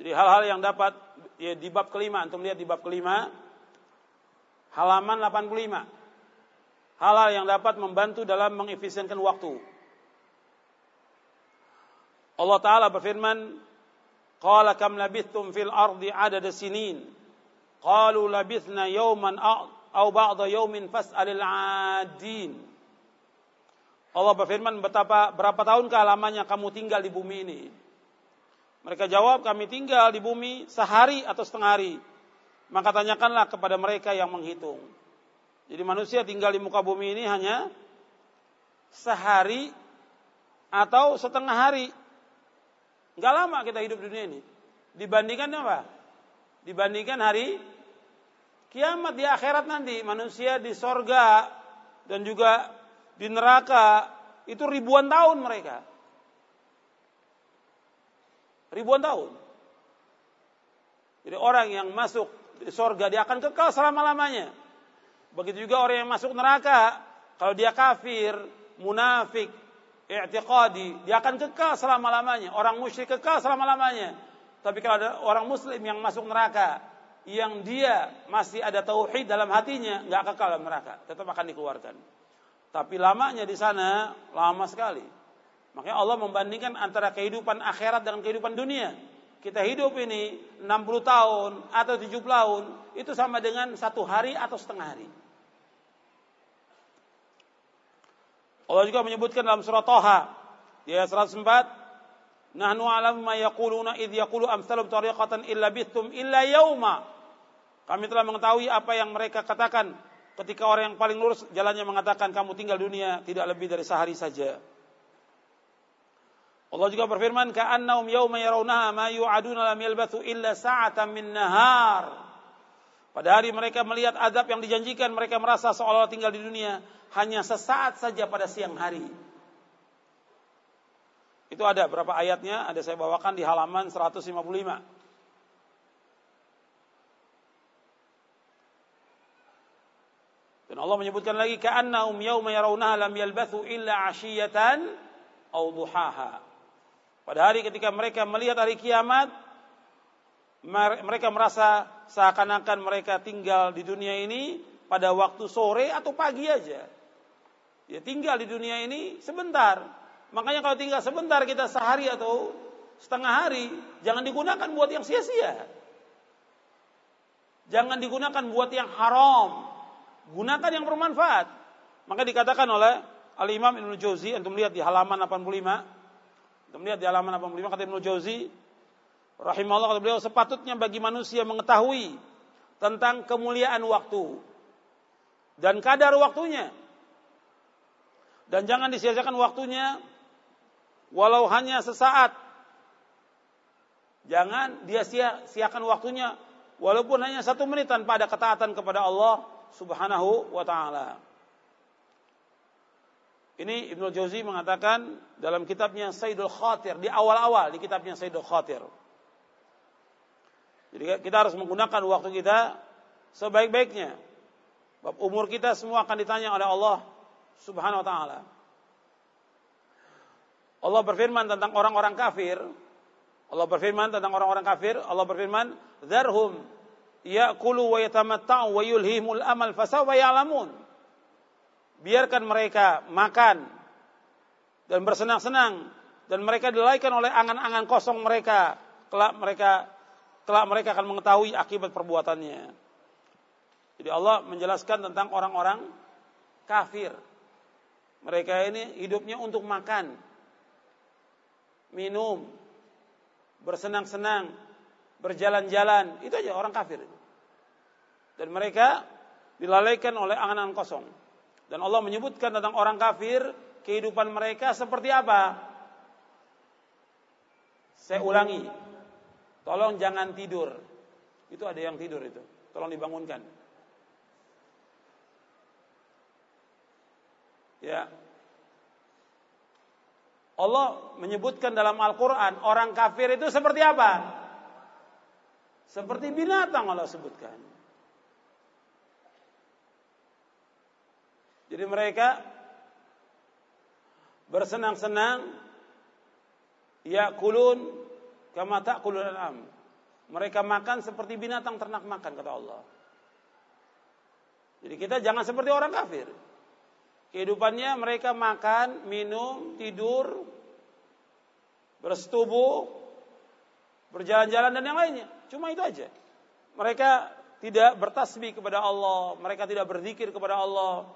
Jadi hal-hal yang dapat ya di bab kelima, antum lihat di bab kelima, halaman 85. Hal-hal yang dapat membantu dalam mengefisienkan waktu. Allah Ta'ala berfirman, Qala kam labithtum fil ardi adada sinin. Qalu labithna yawman au ba'da yaumin fas'alil 'adin. Allah berfirman betapa berapa tahun lamanya kamu tinggal di bumi ini? Mereka jawab kami tinggal di bumi sehari atau setengah hari. Maka tanyakanlah kepada mereka yang menghitung. Jadi manusia tinggal di muka bumi ini hanya sehari atau setengah hari. Enggak lama kita hidup di dunia ini. Dibandingkan apa? Dibandingkan hari Kiamat di akhirat nanti manusia di sorga dan juga di neraka itu ribuan tahun mereka. Ribuan tahun. Jadi orang yang masuk di sorga dia akan kekal selama-lamanya. Begitu juga orang yang masuk neraka, kalau dia kafir, munafik, i'tiqadi, dia akan kekal selama-lamanya. Orang musyrik kekal selama-lamanya. Tapi kalau ada orang muslim yang masuk neraka, yang dia masih ada tauhid dalam hatinya nggak kekal dalam neraka, tetap akan dikeluarkan. Tapi lamanya di sana lama sekali. Makanya Allah membandingkan antara kehidupan akhirat dengan kehidupan dunia. Kita hidup ini 60 tahun atau 70 tahun itu sama dengan satu hari atau setengah hari. Allah juga menyebutkan dalam surah Toha di ayat 104 Nahnu alam ma yaquluna idh yaqulu amsalum tariqatan illa bithum illa yauma. Kami telah mengetahui apa yang mereka katakan ketika orang yang paling lurus jalannya mengatakan kamu tinggal dunia tidak lebih dari sehari saja. Allah juga berfirman ka'annahum yauma yarawnaha ma yu'aduna lam yalbathu illa sa'atan min nahar. Pada hari mereka melihat azab yang dijanjikan mereka merasa seolah-olah tinggal di dunia hanya sesaat saja pada siang hari. Itu ada berapa ayatnya? Ada saya bawakan di halaman 155. Dan Allah menyebutkan lagi ka'annahum yauma yarawnaha lam yalbathu illa 'ashiyatan aw duhaha. Pada hari ketika mereka melihat hari kiamat mereka merasa seakan-akan mereka tinggal di dunia ini pada waktu sore atau pagi aja. Ya tinggal di dunia ini sebentar. Makanya kalau tinggal sebentar kita sehari atau setengah hari, jangan digunakan buat yang sia-sia. Jangan digunakan buat yang haram. Gunakan yang bermanfaat. Maka dikatakan oleh Al-Imam Ibnu Jauzi, untuk melihat di halaman 85. Untuk melihat di halaman 85 kata Ibnu Jauzi, rahimahullah kata beliau sepatutnya bagi manusia mengetahui tentang kemuliaan waktu dan kadar waktunya. Dan jangan disia-siakan waktunya walau hanya sesaat. Jangan dia sia-siakan waktunya walaupun hanya satu menit tanpa ada ketaatan kepada Allah Subhanahu wa taala. Ini Ibnu Jauzi mengatakan dalam kitabnya Sayyidul Khatir di awal-awal di kitabnya Sayyidul Khatir. Jadi kita harus menggunakan waktu kita sebaik-baiknya. Umur kita semua akan ditanya oleh Allah Subhanahu wa taala. Allah berfirman tentang orang-orang kafir. Allah berfirman tentang orang-orang kafir. Allah berfirman, "Dzarhum ya'kulu wa yatamatta'u wa yulhimul amal fasawfa ya'lamun." Biarkan mereka makan dan bersenang-senang dan mereka dilaikan oleh angan-angan kosong mereka. Kelak mereka kelak mereka akan mengetahui akibat perbuatannya. Jadi Allah menjelaskan tentang orang-orang kafir. Mereka ini hidupnya untuk makan, minum, bersenang-senang, berjalan-jalan. Itu aja orang kafir. Dan mereka dilalaikan oleh angan-angan kosong. Dan Allah menyebutkan tentang orang kafir, kehidupan mereka seperti apa? Saya ulangi, Tolong jangan tidur. Itu ada yang tidur itu. Tolong dibangunkan. Ya. Allah menyebutkan dalam Al-Quran orang kafir itu seperti apa? Seperti binatang Allah sebutkan. Jadi mereka bersenang-senang ya kulun Kama ta'kulul an'am. Mereka makan seperti binatang ternak makan kata Allah. Jadi kita jangan seperti orang kafir. Kehidupannya mereka makan, minum, tidur, bersetubuh, berjalan-jalan dan yang lainnya. Cuma itu aja. Mereka tidak bertasbih kepada Allah, mereka tidak berzikir kepada Allah,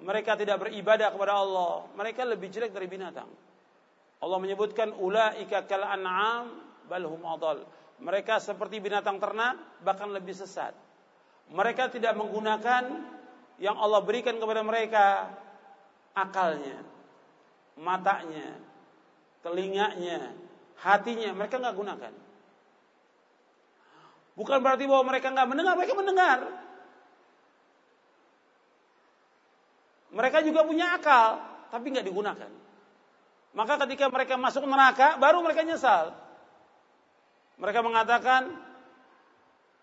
mereka tidak beribadah kepada Allah, mereka lebih jelek dari binatang. Allah menyebutkan ulaika kal an'am balhum adal. Mereka seperti binatang ternak bahkan lebih sesat. Mereka tidak menggunakan yang Allah berikan kepada mereka akalnya, matanya, telinganya, hatinya. Mereka nggak gunakan. Bukan berarti bahwa mereka nggak mendengar, mereka mendengar. Mereka juga punya akal, tapi nggak digunakan. Maka ketika mereka masuk neraka, baru mereka nyesal. Mereka mengatakan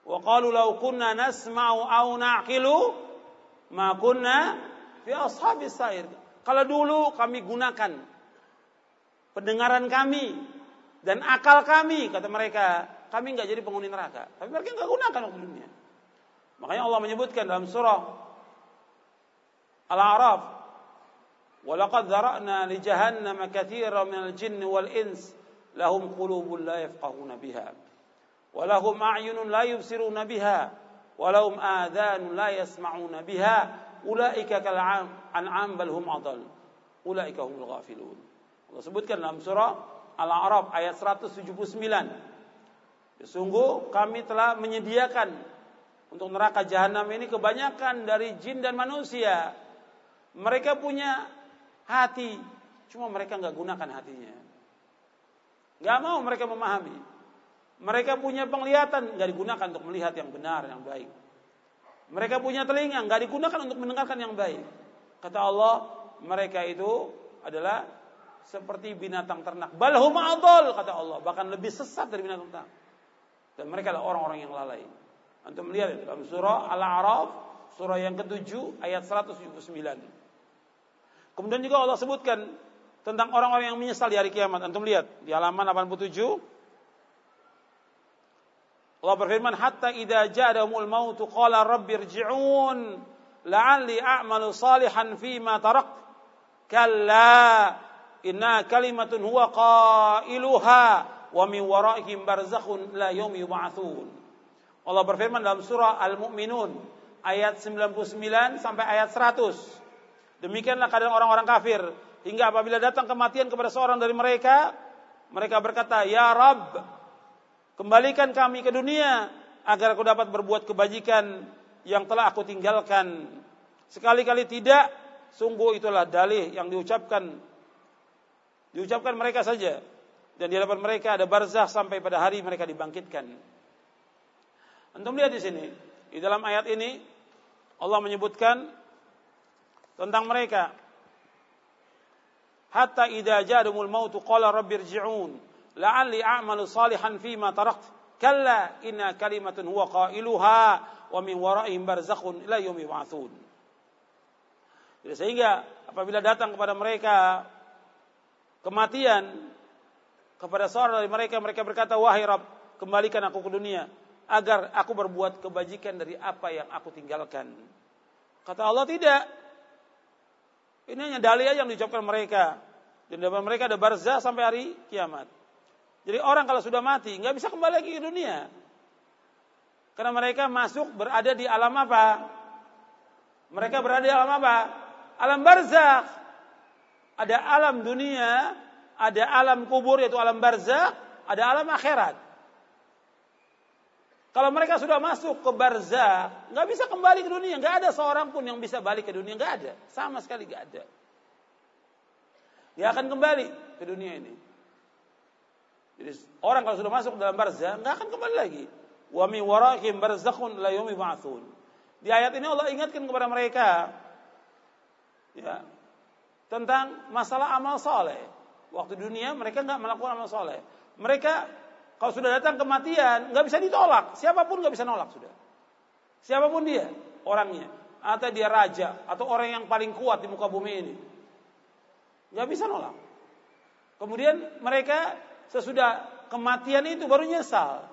qalu law kunna nasma'u aw na'qilu ma fi ashabis sair. Kalau dulu kami gunakan pendengaran kami dan akal kami kata mereka, kami nggak jadi penghuni neraka. Tapi mereka nggak gunakan waktu dunia. Makanya Allah menyebutkan dalam surah Al-A'raf, "Wa laqad dzara'na li jahannama katsiran minal jinni wal ins lahum qulubun la yafqahuna biha wa lahum a'yunun la yubsiruna biha wa lahum adhanun la yasma'una biha ulaika kal an'am bal hum adall ulaika humul ghafilun Allah sebutkan dalam surah Al-A'raf ayat 179 Sungguh kami telah menyediakan untuk neraka jahanam ini kebanyakan dari jin dan manusia. Mereka punya hati, cuma mereka nggak gunakan hatinya. Gak mau mereka memahami. Mereka punya penglihatan, nggak digunakan untuk melihat yang benar, yang baik. Mereka punya telinga, nggak digunakan untuk mendengarkan yang baik. Kata Allah, mereka itu adalah seperti binatang ternak. Balhum adol, kata Allah. Bahkan lebih sesat dari binatang ternak. Dan mereka adalah orang-orang yang lalai. Untuk melihat dalam surah Al-A'raf surah yang ketujuh ayat 179. Kemudian juga Allah sebutkan tentang orang-orang yang menyesal di hari kiamat. Antum lihat di halaman 87 Allah berfirman hatta idza ja'ahumul mautu qala rabbirji'un la'alli a'malu salihan fima tarakt kalla inna kalimatun huwa qailuha wa min waraihim barzakhun la yaum yub'atsun Allah berfirman dalam surah Al-Mu'minun ayat 99 sampai ayat 100 demikianlah keadaan orang-orang kafir. Hingga apabila datang kematian kepada seorang dari mereka mereka berkata ya rabb Kembalikan kami ke dunia agar aku dapat berbuat kebajikan yang telah aku tinggalkan. Sekali-kali tidak, sungguh itulah dalih yang diucapkan diucapkan mereka saja dan di hadapan mereka ada barzah sampai pada hari mereka dibangkitkan. Antum lihat di sini, di dalam ayat ini Allah menyebutkan tentang mereka. Hatta idza ja'adumul mautu qala rabbirji'un la'alli a'malu salihan ma tarakt kalla inna kalimatun huwa qailuha wa min waraihim barzakhun ila yaumi yub'atsun jadi sehingga apabila datang kepada mereka kematian kepada seorang dari mereka mereka berkata wahai Rabb kembalikan aku ke dunia agar aku berbuat kebajikan dari apa yang aku tinggalkan. Kata Allah tidak. Ini hanya dalih yang diucapkan mereka. Dan dalam mereka ada barzah sampai hari kiamat jadi orang kalau sudah mati nggak bisa kembali lagi ke dunia. Karena mereka masuk berada di alam apa? Mereka berada di alam apa? Alam barzakh. Ada alam dunia, ada alam kubur yaitu alam barzakh, ada alam akhirat. Kalau mereka sudah masuk ke barzakh, nggak bisa kembali ke dunia, nggak ada seorang pun yang bisa balik ke dunia, nggak ada, sama sekali nggak ada. Dia akan kembali ke dunia ini. Jadi orang kalau sudah masuk dalam barzah nggak akan kembali lagi. Wa mi waraihim barzakhun la yaumi ba'tsun. Di ayat ini Allah ingatkan kepada mereka ya tentang masalah amal soleh. Waktu dunia mereka nggak melakukan amal soleh. Mereka kalau sudah datang kematian nggak bisa ditolak. Siapa pun nggak bisa nolak sudah. Siapa pun dia orangnya, atau dia raja atau orang yang paling kuat di muka bumi ini, nggak bisa nolak. Kemudian mereka sesudah kematian itu baru nyesal.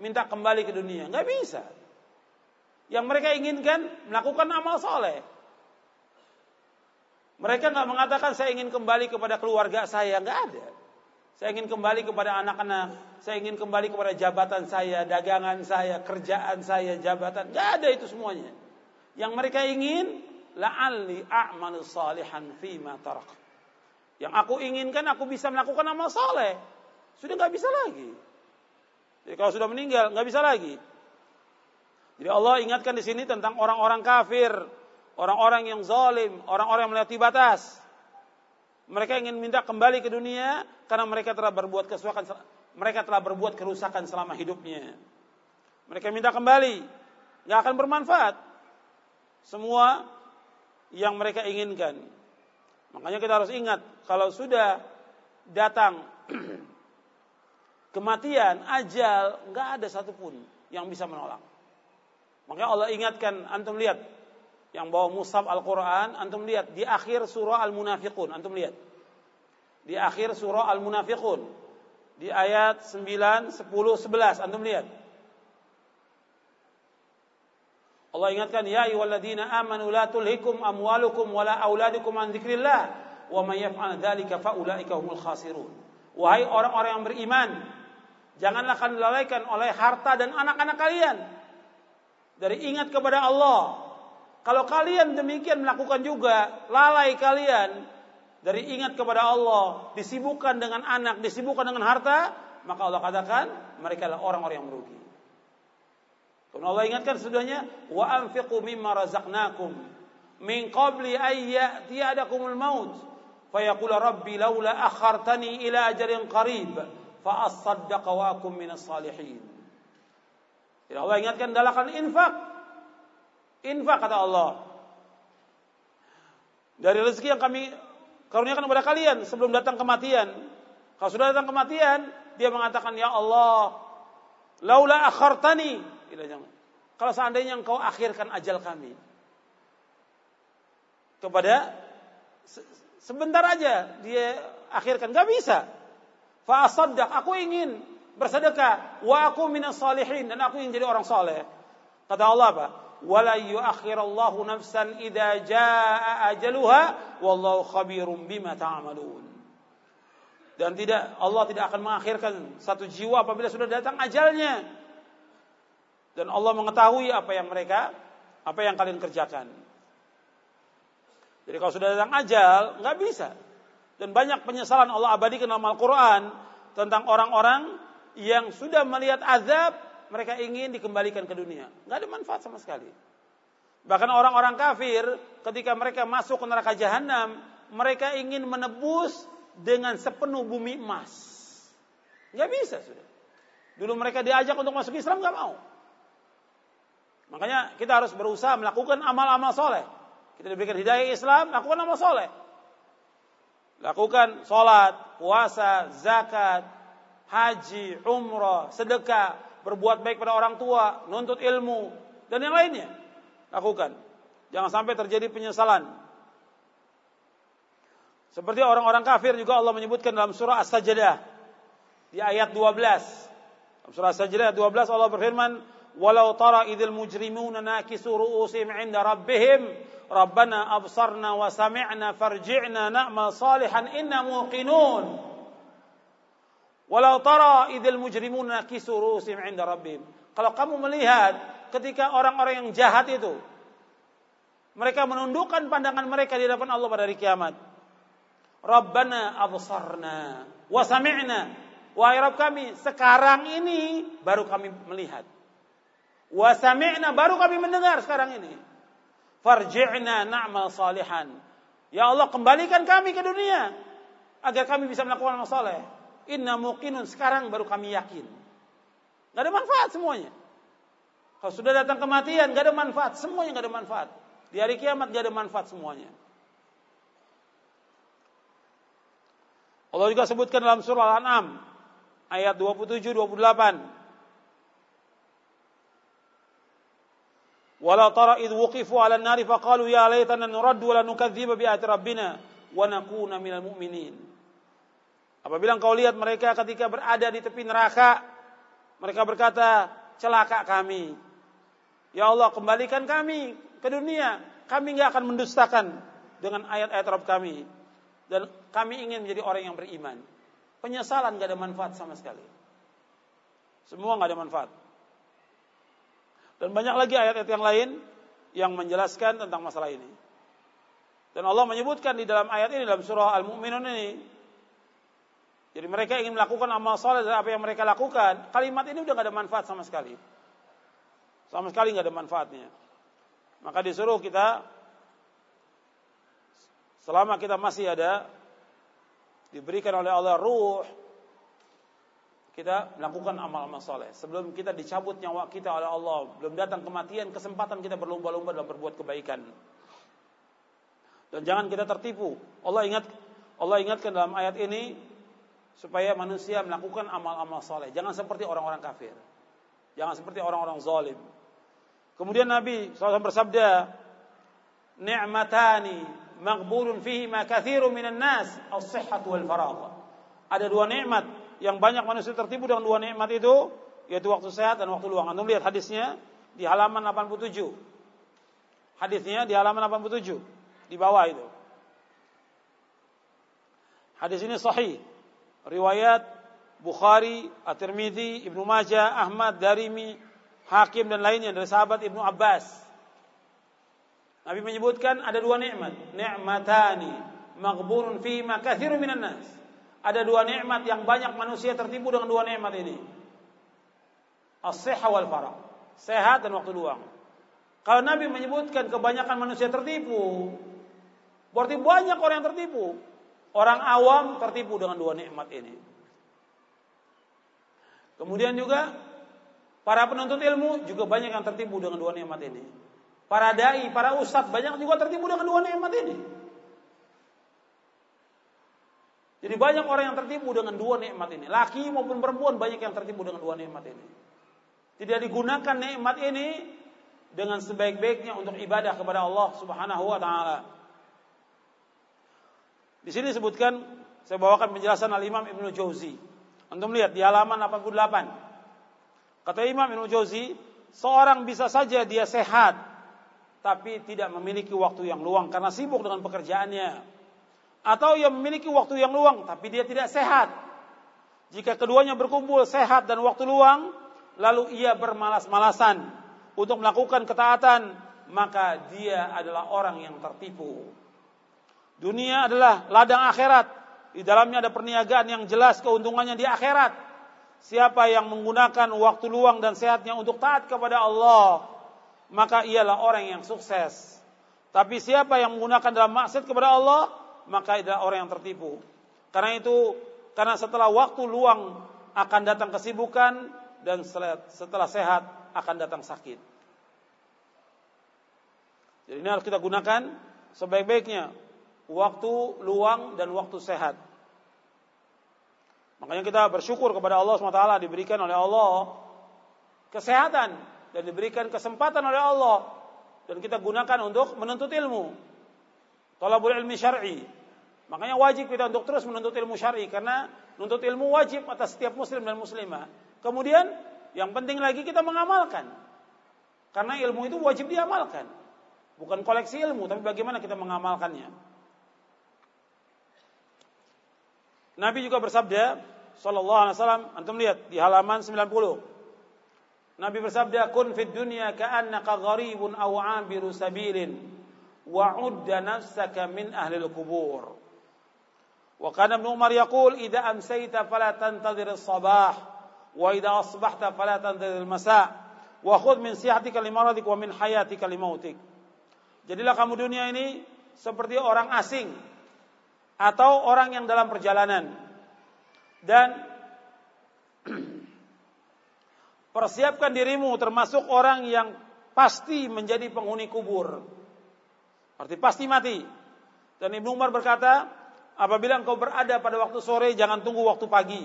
Minta kembali ke dunia. Nggak bisa. Yang mereka inginkan melakukan amal soleh. Mereka nggak mengatakan saya ingin kembali kepada keluarga saya. Nggak ada. Saya ingin kembali kepada anak-anak. Saya ingin kembali kepada jabatan saya dagangan saya kerjaan saya jabatan. Nggak ada itu semuanya. Yang mereka ingin la'alli a'malu salihan tarak yang aku inginkan aku bisa melakukan amal soleh sudah nggak bisa lagi. Jadi kalau sudah meninggal nggak bisa lagi. Jadi Allah ingatkan di sini tentang orang-orang kafir, orang-orang yang zalim, orang-orang yang melewati batas. Mereka ingin minta kembali ke dunia karena mereka telah berbuat kesukaan, mereka telah berbuat kerusakan selama hidupnya. Mereka minta kembali, nggak akan bermanfaat. Semua yang mereka inginkan. Makanya kita harus ingat kalau sudah datang kematian, ajal, nggak ada satupun yang bisa menolak. Makanya Allah ingatkan, antum lihat, yang bawa mushaf Al-Quran, antum lihat, di akhir surah Al-Munafiqun, antum lihat. Di akhir surah Al-Munafiqun, di ayat 9, 10, 11, antum lihat. Allah ingatkan, Ya ayyuhalladzina amanu la tulhikum amwalukum wala auladukum an dzikrillah wa may yaf'al dzalika fa ulaika humul khasirun. Wahai orang-orang yang beriman, Janganlah kalian lalaikan oleh harta dan anak-anak kalian dari ingat kepada Allah. Kalau kalian demikian melakukan juga lalai kalian dari ingat kepada Allah, disibukkan dengan anak, disibukkan dengan harta, maka Allah katakan mereka adalah orang-orang yang merugi. Kemudian Allah ingatkan sudahnya wa anfiqu mimma razaqnakum min qabli ay ya'tiyadakumul maut fayaqulu rabbi laula akhartani ila ajalin qarib fa asaddaqa wa akum minas salihin. Jadi Allah ingatkan dalakan infak. Infak kata Allah. Dari rezeki yang kami karuniakan kepada kalian sebelum datang kematian. Kalau sudah datang kematian, dia mengatakan, "Ya Allah, laula akhartani." Kalau seandainya engkau akhirkan ajal kami. kepada sebentar aja dia akhirkan nggak bisa fa aku ingin bersedekah. Wa aku minas salihin dan aku ingin jadi orang soleh kata Allah apa? Wala yuakhirallahu nafsan idza jaa ajaluha wallahu khabirum bima ta'malun dan tidak Allah tidak akan mengakhirkan satu jiwa apabila sudah datang ajalnya. Dan Allah mengetahui apa yang mereka apa yang kalian kerjakan. Jadi kalau sudah datang ajal nggak bisa dan banyak penyesalan Allah abadikan dalam Al-Quran tentang orang-orang yang sudah melihat azab mereka ingin dikembalikan ke dunia. Nggak ada manfaat sama sekali. Bahkan orang-orang kafir ketika mereka masuk ke neraka jahanam, mereka ingin menebus dengan sepenuh bumi emas. Nggak bisa sudah. Dulu mereka diajak untuk masuk Islam nggak mau. Makanya kita harus berusaha melakukan amal-amal soleh. Kita diberikan hidayah Islam, lakukan amal soleh. Lakukan sholat, puasa, zakat, haji, umrah, sedekah, berbuat baik pada orang tua, nuntut ilmu, dan yang lainnya. Lakukan. Jangan sampai terjadi penyesalan. Seperti orang-orang kafir juga Allah menyebutkan dalam surah As-Sajdah di ayat 12. Dalam surah As-Sajdah ayat 12 Allah berfirman, "Walau tara idzal mujrimuna nakisu 'inda rabbihim, Rabbana absarna wa sami'na farji'na na'mal salihan inna muqinun." Walau tara idil mujrimun nakisu rusim inda rabbim. Kalau kamu melihat ketika orang-orang yang jahat itu mereka menundukkan pandangan mereka di hadapan Allah pada hari kiamat. Rabbana absarna wa sami'na. Wahai Rabb kami, sekarang ini baru kami melihat. Wa sami'na baru kami mendengar sekarang ini. Farji'na na'mal salihan. Ya Allah, kembalikan kami ke dunia agar kami bisa melakukan amal saleh. Inna muqinun sekarang baru kami yakin. Gak ada manfaat semuanya. Kalau sudah datang kematian gak ada manfaat, semuanya gak ada manfaat. Di hari kiamat gak ada manfaat semuanya. Allah juga sebutkan dalam surah Al-An'am ayat 27 28. Wuqifu 'ala an-nari faqalu ya laitana nuraddu wa la nukadziba bi ayati rabbina wa nakuna minal mu'minin. Apabila engkau lihat mereka ketika berada di tepi neraka, mereka berkata, celaka kami. Ya Allah, kembalikan kami ke dunia. Kami nggak akan mendustakan dengan ayat-ayat Rabb kami. Dan kami ingin menjadi orang yang beriman. Penyesalan gak ada manfaat sama sekali. Semua gak ada manfaat. Dan banyak lagi ayat-ayat yang lain yang menjelaskan tentang masalah ini. Dan Allah menyebutkan di dalam ayat ini dalam surah Al-Mu'minun ini jadi mereka ingin melakukan amal soleh dan apa yang mereka lakukan, kalimat ini udah gak ada manfaat sama sekali. Sama sekali gak ada manfaatnya. Maka disuruh kita selama kita masih ada diberikan oleh Allah ruh kita melakukan amal-amal soleh. Sebelum kita dicabut nyawa kita oleh Allah, belum datang kematian, kesempatan kita berlomba-lomba dalam berbuat kebaikan. Dan jangan kita tertipu. Allah ingat Allah ingatkan dalam ayat ini supaya manusia melakukan amal-amal soleh. Jangan seperti orang-orang kafir. Jangan seperti orang-orang zalim. Kemudian Nabi SAW bersabda, Ni'matani maghbulun fihi ma kathiru minan nas as-sihhat wal faragh. Ada dua nikmat yang banyak manusia tertipu dengan dua nikmat itu, yaitu waktu sehat dan waktu luang. Anda lihat hadisnya di halaman 87. Hadisnya di halaman 87 di bawah itu. Hadis ini sahih riwayat Bukhari, At-Tirmidzi, Ibnu Majah, Ahmad, Darimi, Hakim dan lainnya dari sahabat Ibnu Abbas. Nabi menyebutkan ada dua nikmat, nikmatani maghburun fi ma katsirun minan nas. Ada dua nikmat yang banyak manusia tertipu dengan dua nikmat ini. As-sihha wal farah. Sehat dan waktu luang. Kalau Nabi menyebutkan kebanyakan manusia tertipu, berarti banyak orang yang tertipu. Orang awam tertipu dengan dua nikmat ini. Kemudian juga para penuntut ilmu juga banyak yang tertipu dengan dua nikmat ini. Para dai, para ustadz banyak juga tertipu dengan dua nikmat ini. Jadi banyak orang yang tertipu dengan dua nikmat ini. Laki maupun perempuan banyak yang tertipu dengan dua nikmat ini. Tidak digunakan nikmat ini dengan sebaik-baiknya untuk ibadah kepada Allah Subhanahu wa taala. Di sini disebutkan saya bawakan penjelasan Al-Imam Ibnu Jauzi. Antum lihat di halaman 88. Kata Imam Ibnu Jauzi, seorang bisa saja dia sehat tapi tidak memiliki waktu yang luang karena sibuk dengan pekerjaannya. Atau ia memiliki waktu yang luang tapi dia tidak sehat. Jika keduanya berkumpul sehat dan waktu luang, lalu ia bermalas-malasan untuk melakukan ketaatan, maka dia adalah orang yang tertipu. Dunia adalah ladang akhirat. Di dalamnya ada perniagaan yang jelas keuntungannya di akhirat. Siapa yang menggunakan waktu luang dan sehatnya untuk taat kepada Allah, maka ialah orang yang sukses. Tapi siapa yang menggunakan dalam maksud kepada Allah, maka adalah orang yang tertipu. Karena itu, karena setelah waktu luang akan datang kesibukan dan setelah sehat akan datang sakit. Jadi ini harus kita gunakan sebaik-baiknya waktu luang dan waktu sehat. Makanya kita bersyukur kepada Allah SWT diberikan oleh Allah kesehatan dan diberikan kesempatan oleh Allah dan kita gunakan untuk menuntut ilmu. Talabul ilmi syar'i. Makanya wajib kita untuk terus menuntut ilmu syar'i karena menuntut ilmu wajib atas setiap muslim dan muslimah. Kemudian yang penting lagi kita mengamalkan. Karena ilmu itu wajib diamalkan. Bukan koleksi ilmu, tapi bagaimana kita mengamalkannya. Nabi juga bersabda sallallahu alaihi wasallam, antum lihat di halaman 90. Nabi bersabda, "Kun fid dunya ka'annaka gharibun aw 'abiru sabilin limaradik wa min hayatika limautik." Jadilah kamu dunia ini seperti orang asing atau orang yang dalam perjalanan dan persiapkan dirimu termasuk orang yang pasti menjadi penghuni kubur. Arti pasti mati. Dan Ibnu Umar berkata, apabila engkau berada pada waktu sore jangan tunggu waktu pagi.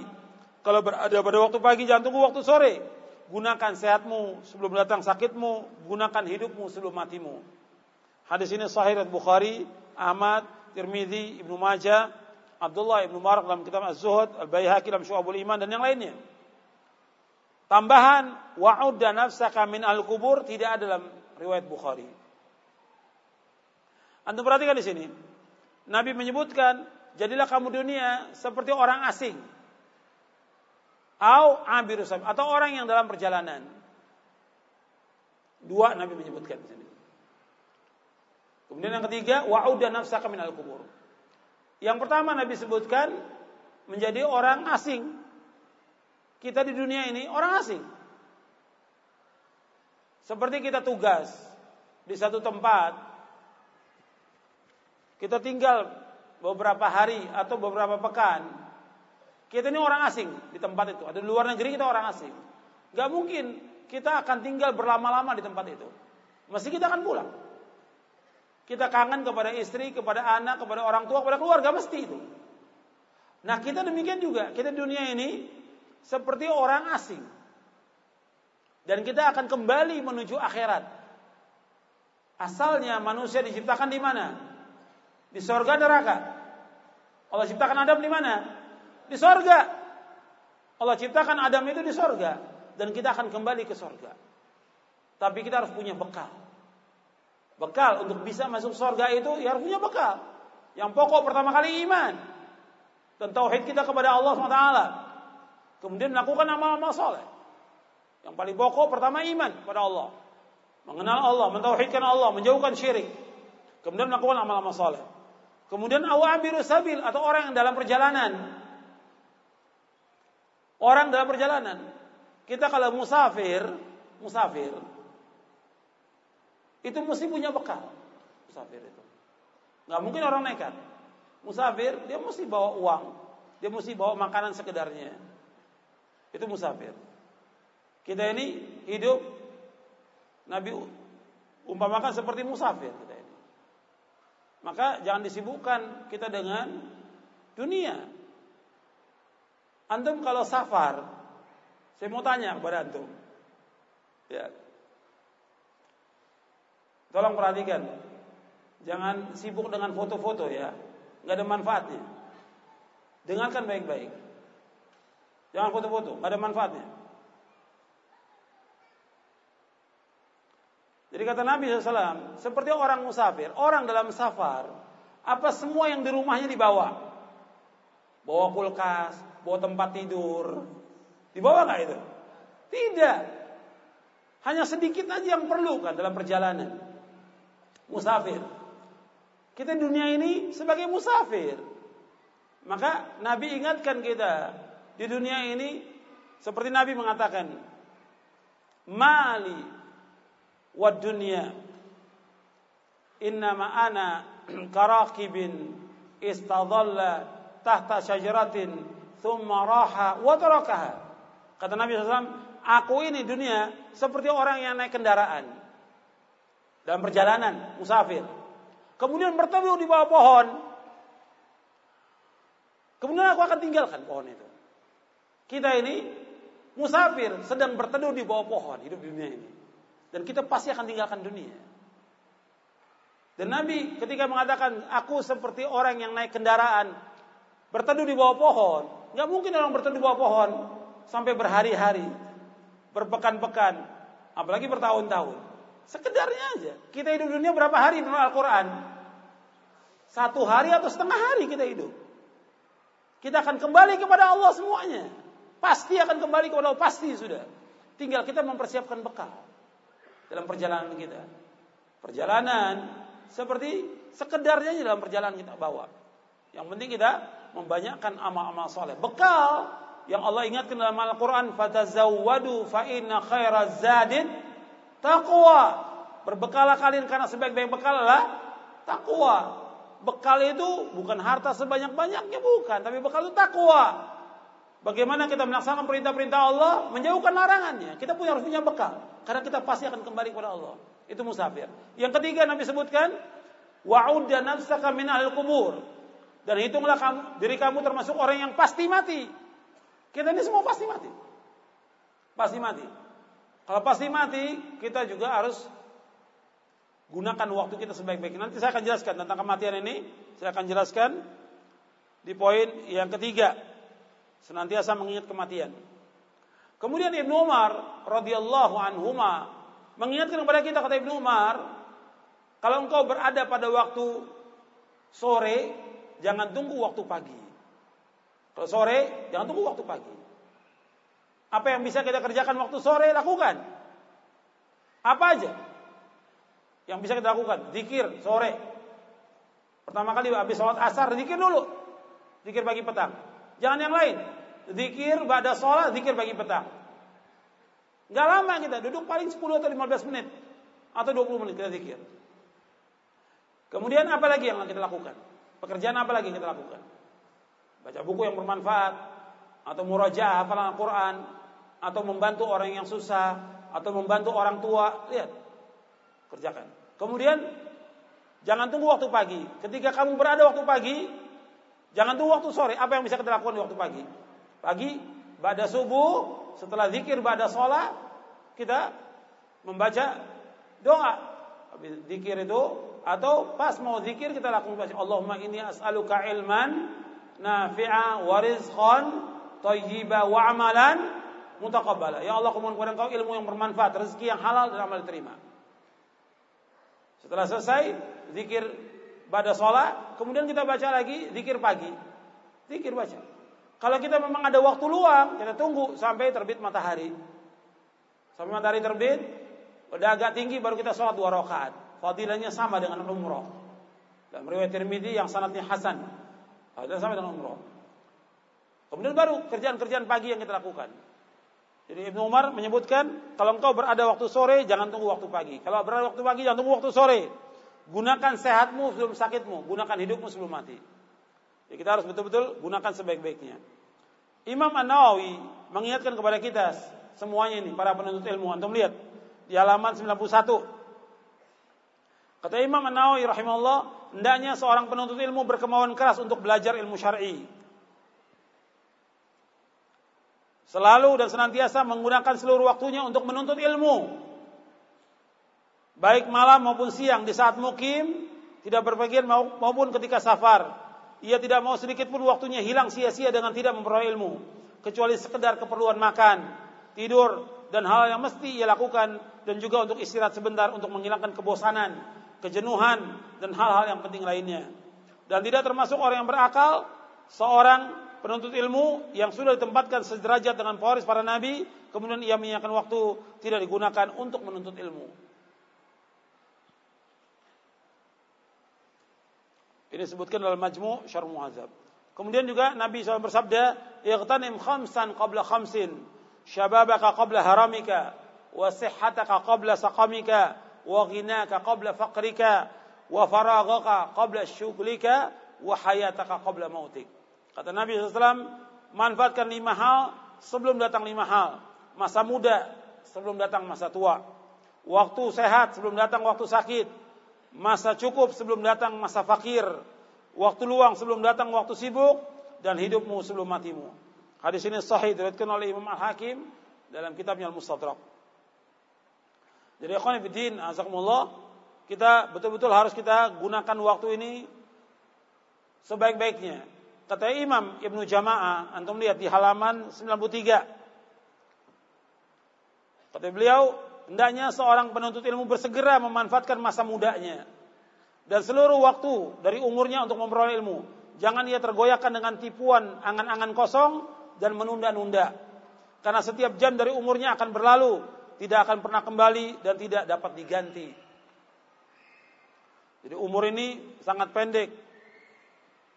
Kalau berada pada waktu pagi jangan tunggu waktu sore. Gunakan sehatmu sebelum datang sakitmu, gunakan hidupmu sebelum matimu. Hadis ini sahih Bukhari, Ahmad, Tirmidzi, Ibnu Majah, Abdullah Ibnu Marak dalam kitab Az-Zuhud, Al-Baihaqi dalam Syu'abul Iman dan yang lainnya. Tambahan wa'udda nafsaka min al-kubur tidak ada dalam riwayat Bukhari. Anda perhatikan di sini. Nabi menyebutkan, jadilah kamu dunia seperti orang asing. Au abirusam atau orang yang dalam perjalanan. Dua Nabi menyebutkan di sini. Kemudian yang ketiga, wa'uda nafsaka minal kubur. Yang pertama Nabi sebutkan menjadi orang asing. Kita di dunia ini orang asing. Seperti kita tugas di satu tempat. Kita tinggal beberapa hari atau beberapa pekan. Kita ini orang asing di tempat itu. Ada di luar negeri kita orang asing. Gak mungkin kita akan tinggal berlama-lama di tempat itu. Mesti kita akan pulang. Kita kangen kepada istri, kepada anak, kepada orang tua, kepada keluarga mesti itu. Nah, kita demikian juga. Kita dunia ini seperti orang asing. Dan kita akan kembali menuju akhirat. Asalnya manusia diciptakan di mana? Di sorga neraka. Allah ciptakan Adam di mana? Di sorga. Allah ciptakan Adam itu di sorga. Dan kita akan kembali ke sorga. Tapi kita harus punya bekal. Bekal untuk bisa masuk surga itu ya harus punya bekal. Yang pokok pertama kali iman dan tauhid kita kepada Allah SWT. Kemudian melakukan amal-amal soleh. Yang paling pokok pertama iman kepada Allah. Mengenal Allah, mentauhidkan Allah, menjauhkan syirik. Kemudian melakukan amal-amal soleh. Kemudian awabiru sabil atau orang yang dalam perjalanan. Orang dalam perjalanan. Kita kalau musafir, musafir, itu mesti punya bekal. Musafir itu. Nggak mungkin orang nekat. Musafir dia mesti bawa uang, dia mesti bawa makanan sekedarnya. Itu musafir. Kita ini hidup Nabi umpamakan seperti musafir kita ini. Maka jangan disibukkan kita dengan dunia. Antum kalau safar, saya mau tanya kepada antum. Ya, Tolong perhatikan. Jangan sibuk dengan foto-foto ya. nggak ada manfaatnya. Dengarkan baik-baik. Jangan foto-foto, nggak ada manfaatnya. Jadi kata Nabi SAW, seperti orang musafir, orang dalam safar, apa semua yang di rumahnya dibawa? Bawa kulkas, bawa tempat tidur, dibawa nggak itu? Tidak. Hanya sedikit aja yang perlu kan dalam perjalanan. Musafir. Kita dunia ini sebagai musafir. Maka Nabi ingatkan kita di dunia ini seperti Nabi mengatakan, "Mali innama ana karakibin istadalla tahta syajaratin thumma raha wa tarakaha." Kata Nabi SAW, aku ini dunia seperti orang yang naik kendaraan dalam perjalanan musafir. Kemudian bertemu di bawah pohon. Kemudian aku akan tinggalkan pohon itu. Kita ini musafir sedang berteduh di bawah pohon hidup di dunia ini. Dan kita pasti akan tinggalkan dunia. Dan Nabi ketika mengatakan aku seperti orang yang naik kendaraan berteduh di bawah pohon, nggak mungkin orang berteduh di bawah pohon sampai berhari-hari, berpekan-pekan, apalagi bertahun-tahun. Sekedarnya aja. Kita hidup dunia berapa hari menurut Al-Quran? Satu hari atau setengah hari kita hidup. Kita akan kembali kepada Allah semuanya. Pasti akan kembali kepada Allah, pasti sudah. Tinggal kita mempersiapkan bekal dalam perjalanan kita. Perjalanan seperti sekedarnya dalam perjalanan kita bawa. Yang penting kita membanyakkan amal-amal soleh. Bekal yang Allah ingatkan dalam Al-Quran, fatazawwadu fa inna khairaz zadin taqwa. Berbekalah kalian karena sebaik-baik bekal adalah takwa. Bekal itu bukan harta sebanyak-banyaknya bukan, tapi bekal itu takwa. Bagaimana kita melaksanakan perintah-perintah Allah, menjauhkan larangannya. Kita punya harus punya bekal, karena kita pasti akan kembali kepada Allah. Itu musafir. Yang ketiga Nabi sebutkan, wa'udda nafsaka min ahli kubur. Dan hitunglah kamu, diri kamu termasuk orang yang pasti mati. Kita ini semua pasti mati. Pasti mati. Kalau pasti mati, kita juga harus gunakan waktu kita sebaik-baiknya. Nanti saya akan jelaskan tentang kematian ini. Saya akan jelaskan di poin yang ketiga senantiasa mengingat kematian. Kemudian Ibnu Umar radhiyallahu anhuma mengingatkan kepada kita kata Ibnu Umar, kalau engkau berada pada waktu sore, jangan tunggu waktu pagi. Kalau sore, jangan tunggu waktu pagi. Apa yang bisa kita kerjakan waktu sore, lakukan. Apa aja yang bisa kita lakukan? Zikir sore. Pertama kali habis sholat asar, zikir dulu. Zikir pagi petang. Jangan yang lain. Zikir pada sholat, zikir pagi petang. Gak lama kita, duduk paling 10 atau 15 menit. Atau 20 menit kita zikir. Kemudian apa lagi yang kita lakukan? Pekerjaan apa lagi yang kita lakukan? Baca buku yang bermanfaat. Atau murajaah hafalan Al-Quran. Atau membantu orang yang susah. Atau membantu orang tua. Lihat. Kerjakan. Kemudian jangan tunggu waktu pagi. Ketika kamu berada waktu pagi, Jangan tunggu waktu sore. Apa yang bisa kita lakukan di waktu pagi? Pagi, pada subuh, setelah zikir, pada sholat, kita membaca doa. Habis zikir itu, atau pas mau zikir kita lakukan baca Allahumma inni as'aluka ilman nafi'a wa rizqan thayyiba wa amalan mutaqabbala. Ya Allah, kumohon kepada Engkau ilmu yang bermanfaat, rezeki yang halal dan amal diterima. Setelah selesai zikir pada sholat, kemudian kita baca lagi zikir pagi. Zikir baca. Kalau kita memang ada waktu luang, kita tunggu sampai terbit matahari. Sampai matahari terbit, udah agak tinggi baru kita sholat dua rakaat. Fadilahnya sama dengan umroh. Dan riwayat Tirmidzi yang sanatnya hasan. Fadilahnya sama dengan umroh. Kemudian baru kerjaan-kerjaan pagi yang kita lakukan. Jadi Ibnu Umar menyebutkan kalau engkau berada waktu sore jangan tunggu waktu pagi. Kalau berada waktu pagi jangan tunggu waktu sore. Gunakan sehatmu sebelum sakitmu, gunakan hidupmu sebelum mati. Jadi kita harus betul-betul gunakan sebaik-baiknya. Imam An-Nawawi mengingatkan kepada kita semuanya ini para penuntut ilmu. Antum lihat di halaman 91. Kata Imam An-Nawawi rahimahullah, hendaknya seorang penuntut ilmu berkemauan keras untuk belajar ilmu syar'i. Selalu dan senantiasa menggunakan seluruh waktunya untuk menuntut ilmu baik malam maupun siang di saat mukim tidak berpergian maupun ketika safar ia tidak mau sedikit pun waktunya hilang sia-sia dengan tidak memperoleh ilmu, kecuali sekedar keperluan makan, tidur, dan hal yang mesti ia lakukan dan juga untuk istirahat sebentar untuk menghilangkan kebosanan, kejenuhan, dan hal-hal yang penting lainnya. Dan tidak termasuk orang yang berakal, seorang penuntut ilmu yang sudah ditempatkan sederajat dengan pewaris para nabi, kemudian ia menyiapkan waktu tidak digunakan untuk menuntut ilmu. Ini disebutkan dalam Majmu' Syarh Muhadzab. Kemudian juga Nabi SAW bersabda, "Ightanim khamsan qabla khamsin, syababaka qabla haramika, wa sihhataka qabla saqamika, wa ghinaka qabla faqrika, wa faraghaka qabla syughlika, wa hayataka qabla mautik." Kata Nabi SAW, manfaatkan lima hal sebelum datang lima hal. Masa muda sebelum datang masa tua. Waktu sehat sebelum datang waktu sakit masa cukup sebelum datang masa fakir, waktu luang sebelum datang waktu sibuk, dan hidupmu sebelum matimu. Hadis ini sahih diriwayatkan oleh Imam Al-Hakim dalam kitabnya Al-Mustadrak. Jadi ikhwan fillah, azakumullah, kita betul-betul harus kita gunakan waktu ini sebaik-baiknya. Kata Imam Ibnu Jama'ah, antum lihat di halaman 93. Kata beliau, hendaknya seorang penuntut ilmu bersegera memanfaatkan masa mudanya dan seluruh waktu dari umurnya untuk memperoleh ilmu. Jangan ia tergoyahkan dengan tipuan angan-angan kosong dan menunda-nunda. Karena setiap jam dari umurnya akan berlalu, tidak akan pernah kembali dan tidak dapat diganti. Jadi umur ini sangat pendek.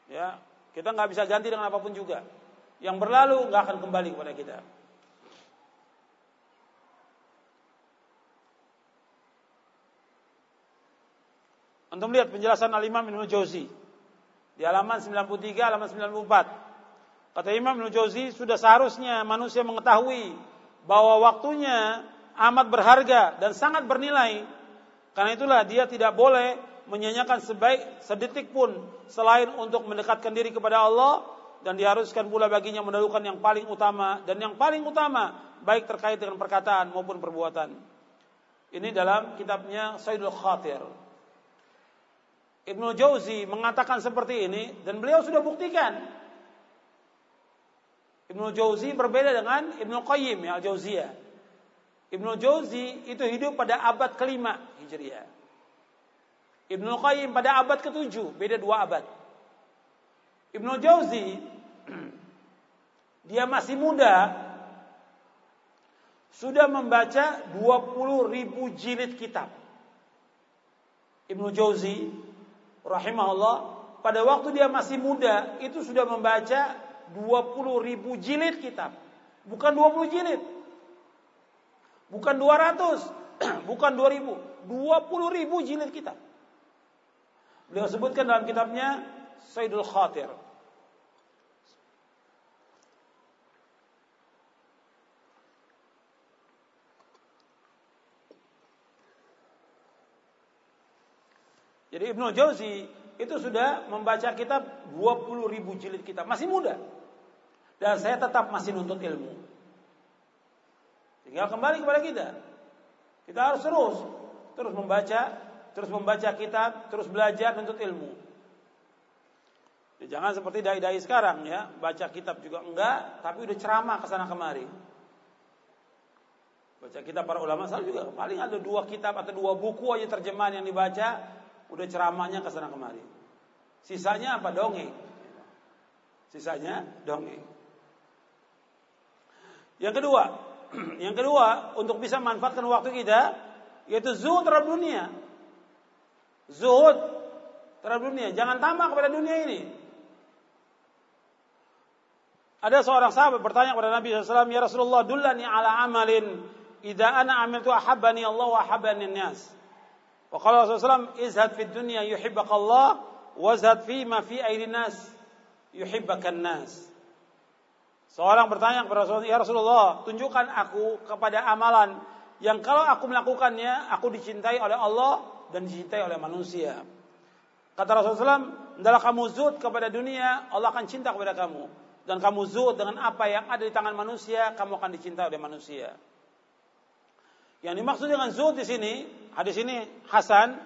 Ya, kita nggak bisa ganti dengan apa pun juga. Yang berlalu nggak akan kembali kepada kita. Untuk melihat penjelasan Al-Imam Ibnu Jauzi di halaman 93 halaman 94. Kata Imam Ibnu Jauzi sudah seharusnya manusia mengetahui bahwa waktunya amat berharga dan sangat bernilai. Karena itulah dia tidak boleh menyanyikan sebaik sedetik pun selain untuk mendekatkan diri kepada Allah dan diharuskan pula baginya mendahulukan yang paling utama dan yang paling utama baik terkait dengan perkataan maupun perbuatan. Ini dalam kitabnya Sayyidul Khatir. Ibnu Jauzi mengatakan seperti ini dan beliau sudah buktikan. Ibnu Jauzi berbeda dengan Ibnu Qayyim ya Al-Jauziyah. Ibnu Jauzi itu hidup pada abad kelima Hijriah. Ibnu Qayyim pada abad ketujuh, beda dua abad. Ibnu Jauzi dia masih muda sudah membaca 20 ribu jilid kitab. Ibnu Jauzi rahimahullah pada waktu dia masih muda itu sudah membaca 20 ribu jilid kitab. Bukan 20 jilid. Bukan 200. bukan 2000. 20 ribu jilid kitab. Beliau sebutkan dalam kitabnya Sayyidul Khatir. Jadi Ibnu Jauzi itu sudah membaca kitab 20 ribu jilid kitab. Masih muda. Dan saya tetap masih nuntut ilmu. Tinggal kembali kepada kita. Kita harus terus. Terus membaca. Terus membaca kitab. Terus belajar nuntut ilmu. Ya, jangan seperti dai-dai sekarang ya. Baca kitab juga enggak. Tapi udah ceramah ke sana kemari. Baca kitab para ulama saya juga paling ada dua kitab atau dua buku aja terjemahan yang dibaca Udah ceramahnya ke sana kemari. Sisanya apa? Dongeng. Sisanya dongeng. Yang kedua, yang kedua untuk bisa manfaatkan waktu kita yaitu zuhud terhadap dunia. Zuhud terhadap dunia, jangan tamak kepada dunia ini. Ada seorang sahabat bertanya kepada Nabi SAW, Ya Rasulullah, dullani ala amalin, idha ana amiltu ahabbani Allah wa ahabbani nas. Wa qala Rasulullah izhad fid dunya yuhibbaka Allah wazhad fi ma fi aidin nas yuhibbakan nas. Seorang bertanya kepada Rasulullah, "Ya Rasulullah, tunjukkan aku kepada amalan yang kalau aku melakukannya aku dicintai oleh Allah dan dicintai oleh manusia." Kata Rasulullah, "Hendaklah kamu zuhud kepada dunia, Allah akan cinta kepada kamu." Dan kamu zuhud dengan apa yang ada di tangan manusia, kamu akan dicintai oleh manusia. Yang dimaksud dengan zuhud di sini hadis ini Hasan